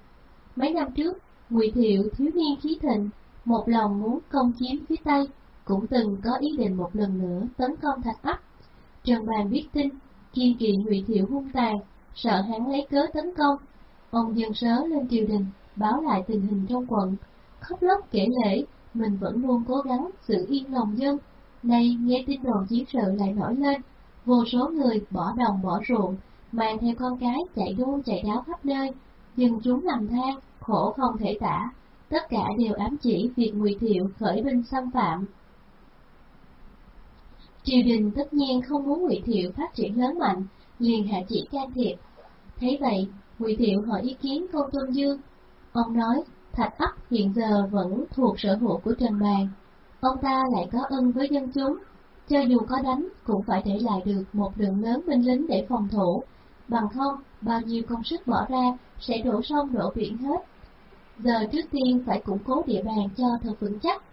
Mấy năm trước, Ngụy Thiệu thiếu niên khí thịnh, một lòng muốn công chiếm phía Tây, cũng từng có ý định một lần nữa tấn công Thạch Ấp. Trần Bàn biết tin, kiên kỵ Ngụy Thiệu hung tàn, sợ hắn lấy cớ tấn công. Ông dân sớ lên triều đình, báo lại tình hình trong quận, khóc lóc kể lễ, mình vẫn luôn cố gắng giữ yên lòng dân. Nay nghe tin đồn chiến sự lại nổi lên, vô số người bỏ đồng bỏ ruộng, mang theo con cái chạy đua chạy đáo khắp nơi, dân chúng làm than, khổ không thể tả, tất cả đều ám chỉ việc Ngụy Thiệu khởi binh xâm phạm. Triều đình tất nhiên không muốn Ngụy Thiệu phát triển lớn mạnh, liền hạ chỉ can thiệp. Thấy vậy, Ngụy Thiệu hỏi ý kiến Công Tôn Dương. Ông nói, Thạch ấp hiện giờ vẫn thuộc sở hữu của Trần Bàn. Ông ta lại có ân với dân chúng, cho dù có đánh cũng phải để lại được một lượng lớn binh lính để phòng thủ, bằng không bao nhiêu công sức bỏ ra sẽ đổ sông đổ biển hết. Giờ trước tiên phải củng cố địa bàn cho thật vững chắc.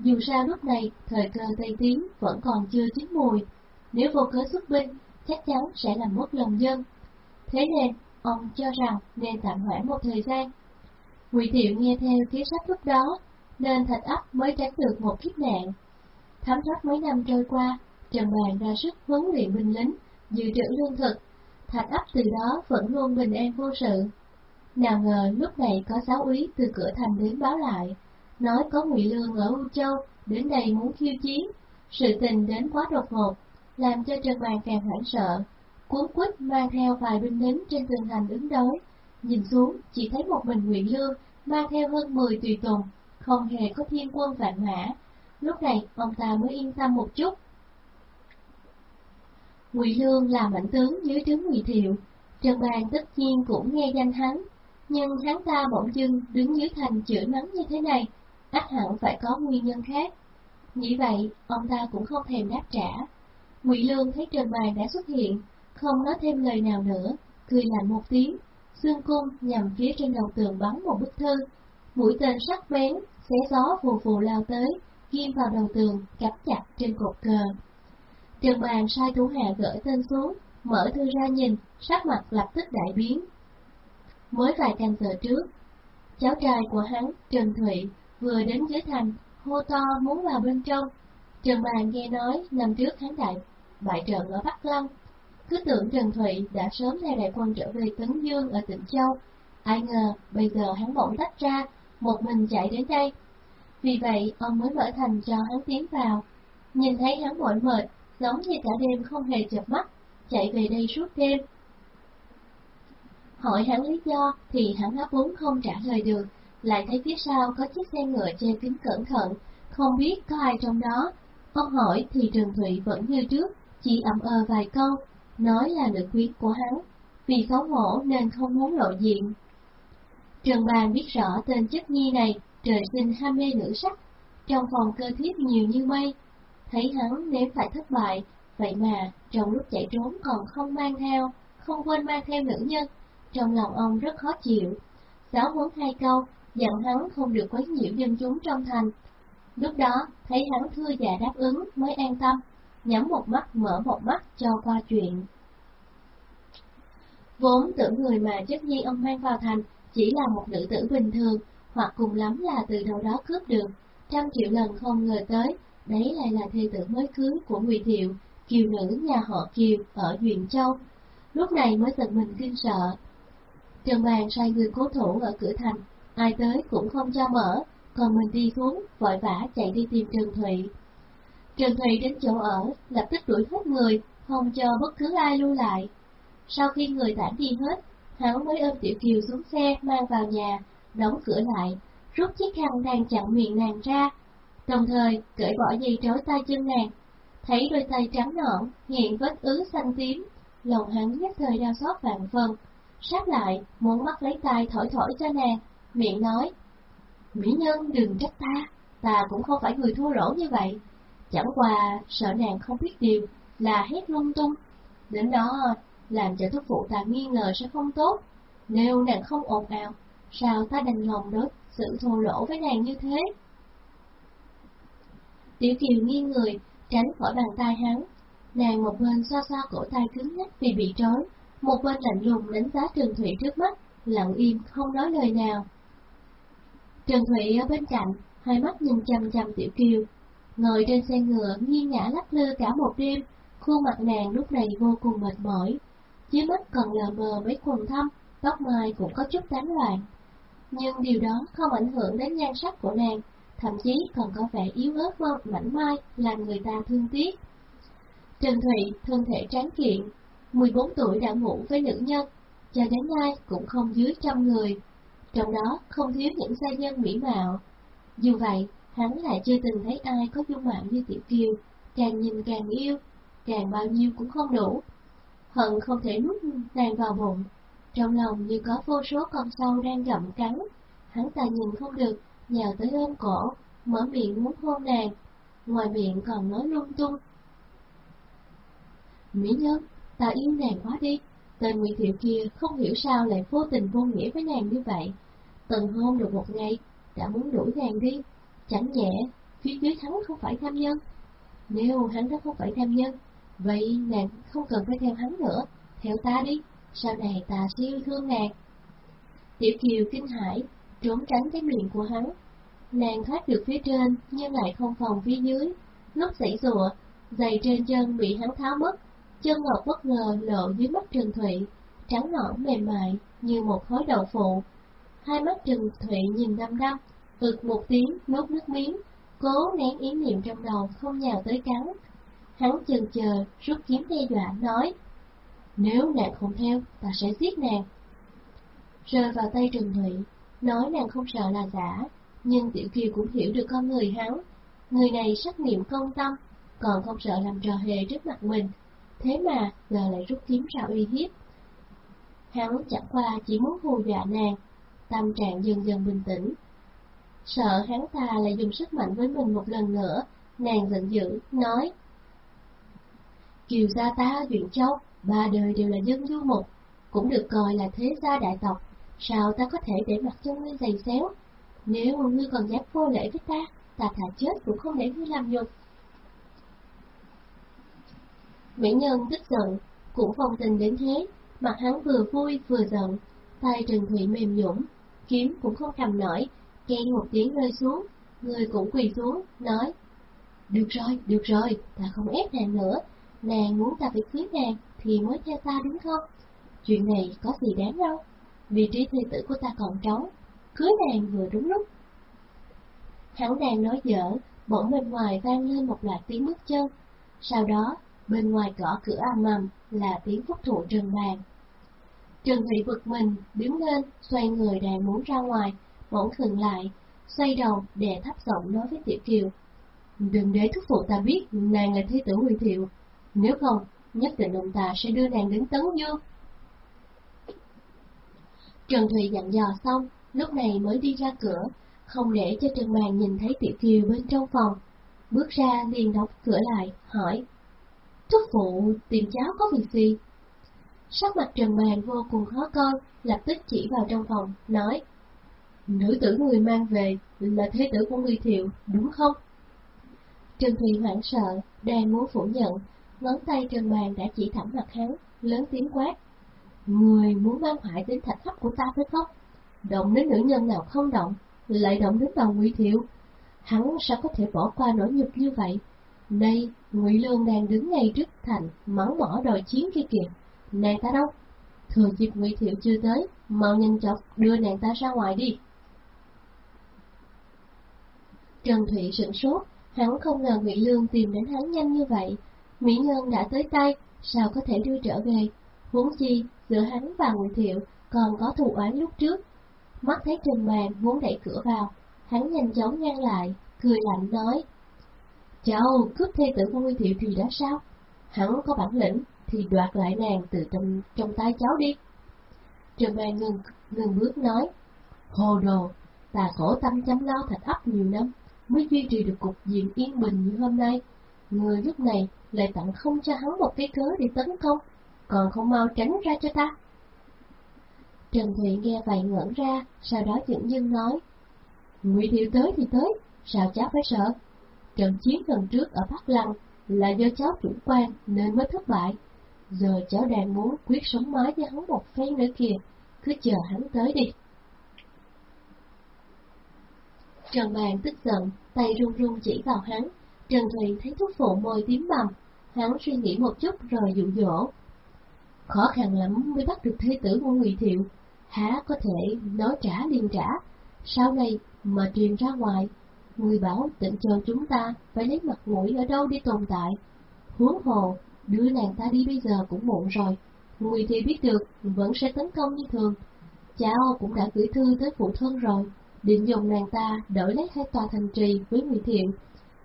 Dù sao lúc này thời cơ Tây Tiến vẫn còn chưa chín mùi, nếu vô cớ xuất binh chắc chắn sẽ làm mất lòng dân. Thế nên ông cho rằng nên tạm hoãn một thời gian. Ngụy Thiệu nghe theo kế sách lúc đó, nên Thạch ấp mới tránh được một kiếp nạn. Thấm thoát mấy năm trôi qua, Trần Bàn ra sức huấn luyện binh lính, dự trữ lương thực, Thạch ấp từ đó vẫn luôn bình an vô sự. Nào ngờ lúc này có giáo úy từ cửa thành đến báo lại, nói có Ngụy Lương ở U Châu đến đây muốn khiêu chiến. Sự tình đến quá đột ngột, làm cho Trần Bàn càng hoảng sợ, cuốn quýt mang theo vài binh lính trên tường thành ứng đối. Nhìn xuống, chỉ thấy một mình Ngụy Lương mang theo hơn 10 tùy tùng, không hề có thiên quân vạn mã. Lúc này, ông ta mới yên tâm một chút. Ngụy Lương là mạnh tướng dưới trướng Ngụy Thiệu, Trần Bàn tất nhiên cũng nghe danh hắn, nhưng hắn ta bỗng dưng đứng dưới thành chửi mắng như thế này, ắt hẳn phải có nguyên nhân khác. Nghĩ vậy, ông ta cũng không thèm đáp trả. Ngụy Lương thấy Trần Bài đã xuất hiện, không nói thêm lời nào nữa, cười lạnh một tiếng, xương cung nhằm phía trên đầu tường bắn một bức thư. Mũi tên sắc bén, xé gió phù phù lao tới, ghim vào đầu tường, cắm chặt trên cột cờ. Trần Bàn sai thủ hạ gửi tên xuống, mở thư ra nhìn, sắc mặt lập tức đại biến. Mới vài canh giờ trước, cháu trai của hắn, Trần Thụy, vừa đến dưới thành, hô to muốn vào bên trong. Trần Bàn nghe nói năm trước hắn đại bại trận ở Bắc Lăng, cứ tưởng Trần Thụy đã sớm theo đại quân trở về Tấn Dương ở tỉnh Châu. Ai ngờ bây giờ hắn bỗng tách ra, một mình chạy đến đây. Vì vậy ông mới mở thành cho hắn tiến vào. Nhìn thấy hắn mỏi mệt, giống như cả đêm không hề chợp mắt, chạy về đây suốt đêm. Hỏi hắn lý do thì hắn ấp vốn không trả lời được, lại thấy phía sau có chiếc xe ngựa che kính cẩn thận, không biết có ai trong đó. Ông hỏi thì Trần Thụy vẫn như trước, chỉ ậm ờ vài câu, nói là nữ quyến của hắn, vì xấu hổ nên không muốn lộ diện. Trần Bàn biết rõ tên chất nhi này trời sinh ham mê nữ sắc, trong phòng cơ thiếp nhiều như mây. Thấy hắn nếu phải thất bại, vậy mà trong lúc chạy trốn còn không mang theo, không quên mang theo nữ nhân, trong lòng ông rất khó chịu. Giáo huấn hai câu, dặn hắn không được quấy nhiễu dân chúng trong thành. Lúc đó, thấy hắn thưa dạ đáp ứng mới an tâm, nhắm một mắt mở một mắt cho qua chuyện. Vốn tưởng người mà chất nhi ông mang vào thành chỉ là một nữ tử bình thường, hoặc cùng lắm là từ đâu đó cướp được, trăm triệu lần không ngờ tới, đấy lại là thê tử mới cưới của Ngụy Thiệu, kiều nữ nhà họ Kiều ở Duyện Châu. Lúc này mới giật mình kinh sợ. Trần Bàn sai người cố thủ ở cửa thành, ai tới cũng không cho mở, còn mình đi xuống, vội vã chạy đi tìm Trần Thụy. Trần Thụy đến chỗ ở, lập tức đuổi hết người, không cho bất cứ ai lưu lại. Sau khi người tản đi hết, hắn mới ôm Tiểu Kiều xuống xe mang vào nhà, đóng cửa lại, rút chiếc khăn đang chặn miệng nàng ra, đồng thời cởi bỏ dây trói tay chân nàng. Thấy đôi tay trắng nõn, hiện vết ứ xanh tím, lòng hắn nhất thời đau xót vạn phần. Sát lại, muốn bắt lấy tay thổi thổi cho nàng, miệng nói, Mỹ nhân đừng trách ta, ta cũng không phải người thua lỗ như vậy. Chẳng qua sợ nàng không biết điều là hét lung tung. Đến đó làm cho thúc phụ ta nghi ngờ sẽ không tốt. Nếu nàng không ồn ào, sao ta đành lòng đối sự thua lỗ với nàng như thế? Tiểu Kiều nghiêng người, tránh khỏi bàn tay hắn. Nàng một bên xoa xoa cổ tay cứng nhắc vì bị trói, một bên lạnh lùng đánh giá Trần Thụy trước mắt, lặng im không nói lời nào. Trần Thụy ở bên cạnh, hai mắt nhìn chăm chăm Tiểu Kiều, ngồi trên xe ngựa nghiêng ngã lắc lư cả một đêm, khuôn mặt nàng lúc này vô cùng mệt mỏi, dưới mắt còn lờ mờ mấy quần thâm, tóc mai cũng có chút tán loạn. Nhưng điều đó không ảnh hưởng đến nhan sắc của nàng, thậm chí còn có vẻ yếu ớt mảnh mai làm người ta thương tiếc. Trần Thụy, thân thể tráng kiện, 14 tuổi đã ngủ với nữ nhân, cho đến nay cũng không dưới trăm người, trong đó không thiếu những gia nhân mỹ mạo. Dù vậy, hắn lại chưa từng thấy ai có dung mạo như Tiểu Kiều, càng nhìn càng yêu, càng bao nhiêu cũng không đủ. Hận không thể nuốt nàng vào bụng. trong lòng như có vô số con sâu đang gặm cắn. Hắn ta nhìn không được, nhào tới ôm cổ, mở miệng muốn hôn nàng, ngoài miệng còn nói lung tung. Mỹ nhân, ta yêu nàng quá đi, tên Nguyễn Thiệu kia không hiểu sao lại vô tình vô nghĩa với nàng như vậy. Từng hôn được một ngày, đã muốn đuổi nàng đi, chẳng nhẹ, phía dưới hắn không phải tham nhân. Nếu hắn đã không phải tham nhân, vậy nàng không cần phải theo hắn nữa, theo ta đi, sau này ta sẽ yêu thương nàng. Tiểu Kiều kinh hãi, trốn tránh cái miệng của hắn. Nàng thoát được phía trên, nhưng lại không phòng phía dưới. Lúc xảy rùa, giày trên chân bị hắn tháo mất, chân ngọc bất ngờ lộ dưới mắt Trần Thụy, trắng nõn mềm mại như một khối đậu phụ. Hai mắt Trần Thụy nhìn đăm đăm, ực một tiếng nuốt nước miếng, cố nén ý niệm trong đầu không nhào tới cắn. Hắn chần chờ, rút kiếm đe dọa nói, nếu nàng không theo, ta sẽ giết nàng. Rơi vào tay Trần Thụy, nói nàng không sợ là giả, nhưng Tiểu Kiều cũng hiểu được con người hắn. Người này sắc niệm công tâm, còn không sợ làm trò hề trước mặt mình, thế mà giờ lại rút kiếm ra uy hiếp. Hắn chẳng qua chỉ muốn hù dọa nàng, tâm trạng dần dần bình tĩnh. Sợ hắn ta lại dùng sức mạnh với mình một lần nữa, nàng giận dữ, nói Kiều gia ta Duyện Châu, ba đời đều là dân du mục, cũng được coi là thế gia đại tộc, sao ta có thể để mặt cho ngươi giày xéo? Nếu ngươi còn dám vô lễ với ta, ta thà chết cũng không để ngươi làm nhục. Mỹ Nhân tức giận, cũng phong tình đến thế, mặt hắn vừa vui vừa giận, tay Trần Thụy mềm nhũn, kiếm cũng không cầm nổi, khen một tiếng rơi xuống, người cũng quỳ xuống, nói, được rồi, được rồi, ta không ép nàng nữa, nàng muốn ta phải cưới nàng thì mới theo ta đúng không? Chuyện này có gì đáng đâu, vị trí thi tử của ta còn trống, cưới nàng vừa đúng lúc. Hắn đang nói dở, bỗng bên ngoài vang lên một loạt tiếng bước chân, sau đó bên ngoài gõ cửa ầm mầm là tiếng phúc thụ trần bàn. Trần Thủy bực mình, đứng lên, xoay người đang muốn ra ngoài, bỗng khừng lại, xoay đầu để thấp giọng nói với Tiểu Kiều. Đừng để thúc phụ ta biết nàng là thế tử Huy Thiệu, nếu không, nhất định ông ta sẽ đưa nàng đến Tấn Dương. Trần Thủy dặn dò xong, lúc này mới đi ra cửa, không để cho Trần Màn nhìn thấy Tiểu Kiều bên trong phòng. Bước ra liền đóng cửa lại, hỏi, Thúc phụ tìm cháu có việc gì? Sắc mặt Trần Màn vô cùng khó coi, lập tức chỉ vào trong phòng, nói, Nữ tử người mang về là thế tử của người thiệu, đúng không? Trần Thùy hoảng sợ, đang muốn phủ nhận, ngón tay Trần Màn đã chỉ thẳng mặt hắn, lớn tiếng quát. Người muốn mang hại đến thạch thấp của ta phải không? Động đến nữ nhân nào không động, lại động đến đầu nguy Thiệu. Hắn sao có thể bỏ qua nỗi nhục như vậy? Nay, Ngụy Lương đang đứng ngay trước thành, mắng mỏ đòi chiến kia kìa. Nàng ta đâu? Thừa dịp Ngụy Thiệu chưa tới, mau nhanh chóng đưa nàng ta ra ngoài đi. Trần Thụy sửng sốt, hắn không ngờ Ngụy Lương tìm đến hắn nhanh như vậy. Mỹ Nhân đã tới tay, sao có thể đưa trở về? Huống chi, giữa hắn và Ngụy Thiệu còn có thù oán lúc trước. Mắt thấy Trần Màn muốn đẩy cửa vào, hắn nhanh chóng ngăn lại, cười lạnh nói. Cháu cướp thê tử của nguyên Thiệu thì đã sao? Hắn có bản lĩnh thì đoạt lại nàng từ trong, trong tay cháu đi. Trần Mai ngừng, ngừng bước nói. Hồ đồ, ta khổ tâm chăm lo thạch ấp nhiều năm, mới duy trì được cục diện yên bình như hôm nay. Người lúc này lại tặng không cho hắn một cái cớ để tấn công, còn không mau tránh ra cho ta. Trần Thụy nghe vậy ngẩn ra, sau đó dững dưng nói, Ngụy Thiệu tới thì tới, sao cháu phải sợ? Trận chiến lần trước ở Bắc Lăng là do cháu chủ quan nên mới thất bại. Giờ cháu đang muốn quyết sống mái với hắn một phen nữa kìa, cứ chờ hắn tới đi. Trần Bàn tức giận, tay run run chỉ vào hắn. Trần Thùy thấy thuốc phụ môi tím bầm, hắn suy nghĩ một chút rồi dụ dỗ. Khó khăn lắm mới bắt được thế tử của Ngụy Thiệu, há có thể nói trả liền trả. Sau này mà truyền ra ngoài, người bảo tịnh chờ chúng ta phải lấy mặt mũi ở đâu để tồn tại. Huống hồ, đưa nàng ta đi bây giờ cũng muộn rồi. Người thì biết được vẫn sẽ tấn công như thường. Cháu cũng đã gửi thư tới phụ thân rồi, định dùng nàng ta đổi lấy hai tòa thành trì với Ngụy Thiện.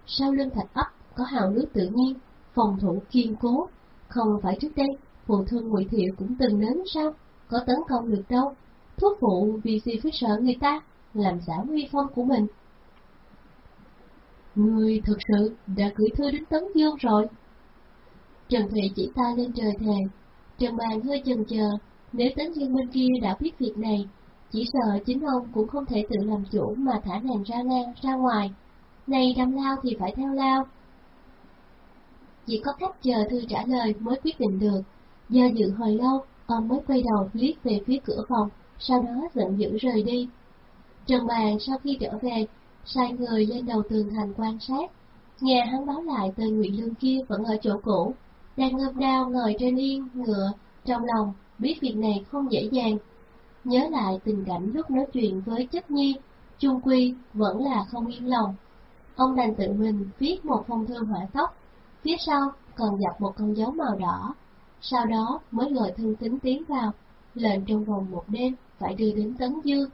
Sau lưng thạch ấp có hào nước tự nhiên, phòng thủ kiên cố, không phải trước đây phụ thân Ngụy Thiệu cũng từng đến sao? có tấn công được đâu. Thuốc phụ vì gì phải sợ người ta, làm giả uy phong của mình. Người thực sự đã gửi thư đến Tấn Dương rồi. Trần Thụy chỉ tay lên trời thề. Trần Bàn hơi chần chờ, nếu Tấn Dương bên kia đã biết việc này, chỉ sợ chính ông cũng không thể tự làm chủ mà thả nàng ra ngang ra ngoài. Này đâm lao thì phải theo lao. Chỉ có cách chờ thư trả lời mới quyết định được. Do dự hồi lâu, ông mới quay đầu liếc về phía cửa phòng, sau đó giận dữ rời đi. Trần Bàn sau khi trở về, sai người lên đầu tường thành quan sát, nghe hắn báo lại tên Ngụy Lương kia vẫn ở chỗ cũ, đang ngâm đao ngồi trên yên ngựa, trong lòng biết việc này không dễ dàng. Nhớ lại tình cảnh lúc nói chuyện với chất nhi, chung quy vẫn là không yên lòng. Ông đành tự mình viết một phong thư hỏa tốc, phía sau còn dập một con dấu màu đỏ, sau đó mới gọi thân tính tiến vào, lệnh trong vòng một đêm phải đưa đến Tấn Dương.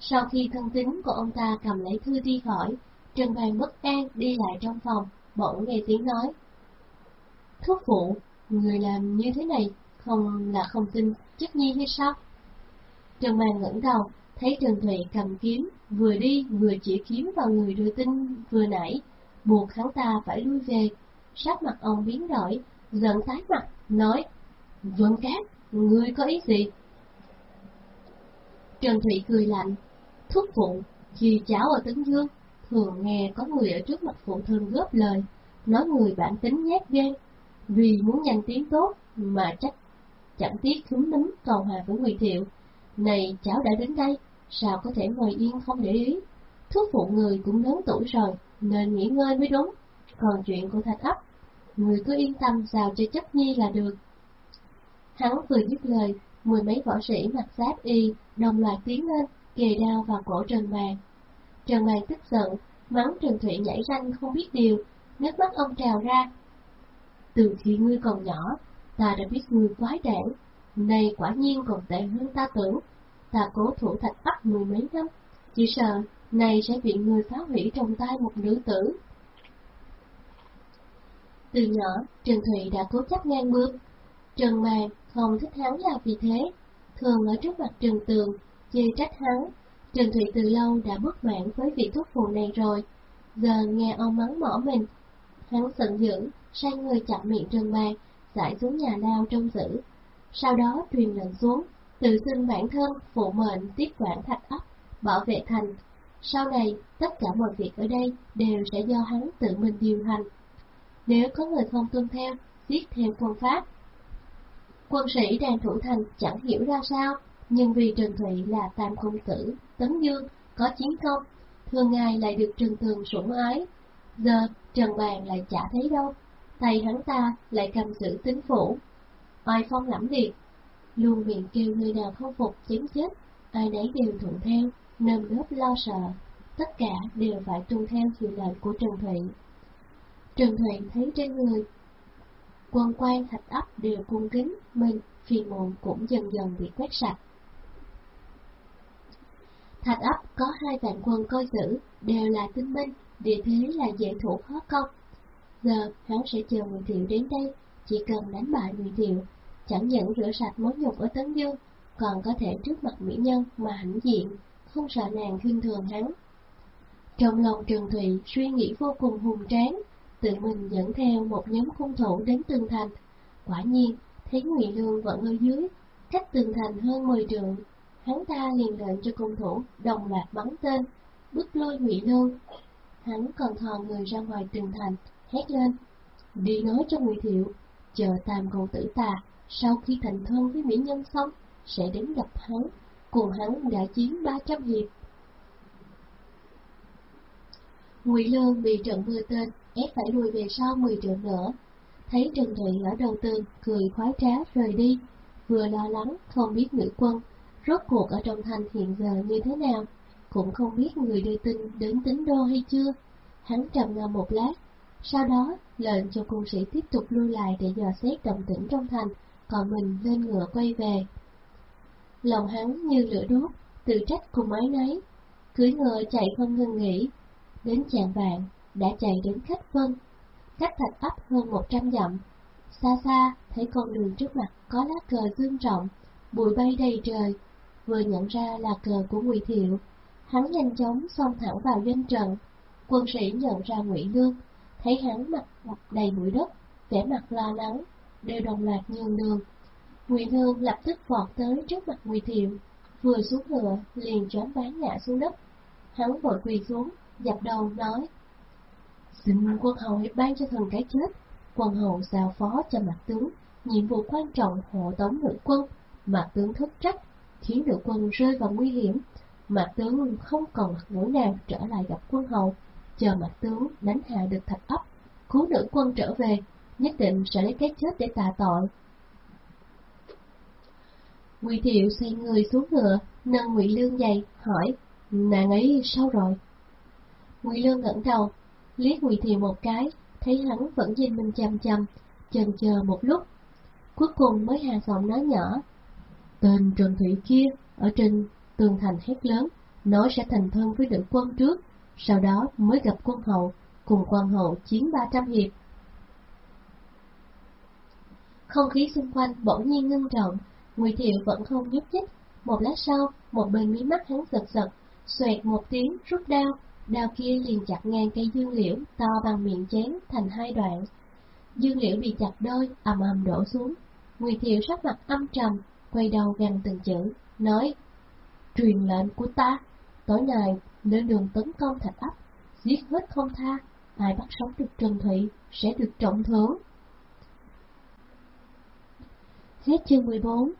Sau khi thân tín của ông ta cầm lấy thư đi khỏi, Trần Bàn bất an đi lại trong phòng, bỗng nghe tiếng nói. Thuốc phụ, người làm như thế này, không là không tin chất nhi hay sao? Trần Bàn ngẩng đầu, thấy Trần Thụy cầm kiếm, vừa đi vừa chỉ kiếm vào người đưa tin vừa nãy, buộc hắn ta phải lui về. Sắc mặt ông biến đổi, giận tái mặt, nói, Vân Cát, ngươi có ý gì? Trần Thụy cười lạnh, thúc phụ, dì cháu ở Tấn Dương, thường nghe có người ở trước mặt phụ thân góp lời, nói người bản tính nhát gan, vì muốn nhanh tiếng tốt mà trách chẳng tiếc khúm núm cầu hòa với Ngụy Thiệu. Này cháu đã đến đây, sao có thể ngồi yên không để ý? Thuốc phụ người cũng lớn tuổi rồi, nên nghỉ ngơi mới đúng. Còn chuyện của Thạch ấp, người cứ yên tâm giao cho chấp nhi là được. Hắn vừa dứt lời, mười mấy võ sĩ mặc giáp y đồng loạt tiến lên, kề đao vào cổ Trần Bàn. Trần Bàn tức giận, mắng Trần Thụy nhảy ranh không biết điều, nước mắt ông trào ra. Từ khi ngươi còn nhỏ, ta đã biết ngươi quái đản, nay quả nhiên còn tệ hơn ta tưởng. Ta cố thủ thạch ấp mười mấy năm, chỉ sợ này sẽ bị người phá hủy trong tay một nữ tử. Từ nhỏ, Trần Thụy đã cố chấp ngang bước. Trần Màng không thích hắn là vì thế, thường ở trước mặt Trần Tường, chê trách hắn. Trần Thụy từ lâu đã bất mãn với việc thuốc phù này rồi, giờ nghe ông mắng mỏ mình. Hắn giận dữ, sai người chặn miệng Trần Màng, giải xuống nhà lao trong giữ. Sau đó truyền lệnh xuống, tự xưng bản thân phụ mệnh tiếp quản thạch ấp, bảo vệ thành. Sau này, tất cả mọi việc ở đây đều sẽ do hắn tự mình điều hành. Nếu có người không tuân theo, giết theo quân pháp. Quân sĩ đang thủ thành chẳng hiểu ra sao, nhưng vì Trần Thụy là tam công tử, Tấn Dương, có chiến công, thường ngày lại được Trần Tường sủng ái. Giờ Trần Bàn lại chả thấy đâu, tay hắn ta lại cầm giữ tính phủ. Oai phong lẫm liệt, luôn miệng kêu người nào không phục chém chết, ai nấy đều thuận theo, nơm nớp lo sợ, tất cả đều phải tuân theo sự lệnh của Trần Thụy. Trần Thụy thấy trên người quân quan thạch ấp đều cung kính mình, phiền muộn cũng dần dần bị quét sạch. Thạch ấp có hai vạn quân coi giữ, đều là tinh binh, địa thế là dễ thủ khó công. Giờ hắn sẽ chờ Nguyễn Thiệu đến đây, chỉ cần đánh bại Nguyễn Thiệu, chẳng những rửa sạch mối nhục ở Tấn Dương, còn có thể trước mặt mỹ nhân mà hãnh diện, không sợ nàng khinh thường hắn. Trong lòng Trần Thụy suy nghĩ vô cùng hùng tráng, tự mình dẫn theo một nhóm cung thủ đến tường thành. Quả nhiên, thấy Ngụy Lương vẫn ở dưới, cách tường thành hơn 10 trượng. Hắn ta liền lệnh cho cung thủ đồng loạt bắn tên, bức lôi Ngụy Lương. Hắn còn thò người ra ngoài tường thành, hét lên, đi nói cho Ngụy Thiệu, chờ tam công tử ta, sau khi thành thân với mỹ nhân xong, sẽ đến gặp hắn, cùng hắn đã chiến 300 hiệp. Ngụy Lương bị trận mưa tên, ép phải lùi về sau 10 trượng nữa. Thấy Trần Thụy ở đầu tường, cười khoái trá rời đi, vừa lo lắng không biết nữ quân, rốt cuộc ở trong thành hiện giờ như thế nào, cũng không biết người đưa tin đến tính đô hay chưa. Hắn trầm ngâm một lát, sau đó lệnh cho quân sĩ tiếp tục lưu lại để dò xét động tĩnh trong thành, còn mình lên ngựa quay về. Lòng hắn như lửa đốt, tự trách cùng ái nấy, cưỡi ngựa chạy không ngừng nghỉ, đến chạng vạn đã chạy đến khách vân, cách thạch ấp hơn một trăm dặm. Xa xa thấy con đường trước mặt có lá cờ dương rộng, bụi bay đầy trời, vừa nhận ra là cờ của Ngụy Thiệu, hắn nhanh chóng xông thẳng vào doanh trận. Quân sĩ nhận ra Ngụy Lương, thấy hắn mặt đầy bụi đất, vẻ mặt lo lắng, đều đồng loạt nhường đường. Ngụy Lương lập tức vọt tới trước mặt Ngụy Thiệu, vừa xuống ngựa liền choáng váng ngã xuống đất. Hắn vội quỳ xuống, dập đầu nói: "Xin quân hầu hãy ban cho thần cái chết." Quân hầu giao phó cho mặt tướng nhiệm vụ quan trọng hộ tống nữ quân. Mặt tướng thất trách, khiến đội quân rơi vào nguy hiểm. Mặt tướng không còn mặt mũi nào trở lại gặp quân hầu, chờ mặt tướng đánh hạ được thạch ấp, cứu nữ quân trở về, nhất định sẽ lấy cái chết để tạ tội. Ngụy Thiệu xoay người xuống ngựa, nâng Ngụy Lương dậy, hỏi, nàng ấy sao rồi? Ngụy Lương ngẩng đầu, liếc Ngụy Thiệu một cái, thấy hắn vẫn nhìn mình chăm chăm, chần chờ một lúc, cuối cùng mới hạ giọng nói nhỏ. Tên Trần Thủy kia ở trên tường thành hét lớn, nó sẽ thành thân với nữ quân trước, sau đó mới gặp quân hậu, cùng quân hậu chiến ba trăm hiệp. Không khí xung quanh bỗng nhiên ngưng trọng, Ngụy Thiệu vẫn không nhúc nhích. Một lát sau, một bên mí mắt hắn giật giật, xoẹt một tiếng rút đao, đao kia liền chặt ngang cây dương liễu to bằng miệng chén thành hai đoạn. Dương liễu bị chặt đôi, ầm ầm đổ xuống. Ngụy Thiệu sắc mặt âm trầm, quay đầu gằn từng chữ, nói: "Truyền lệnh của ta, tối nay lên đường tấn công thạch ấp, giết hết không tha, ai bắt sống được Trần Thụy sẽ được trọng thưởng." Hết chương 14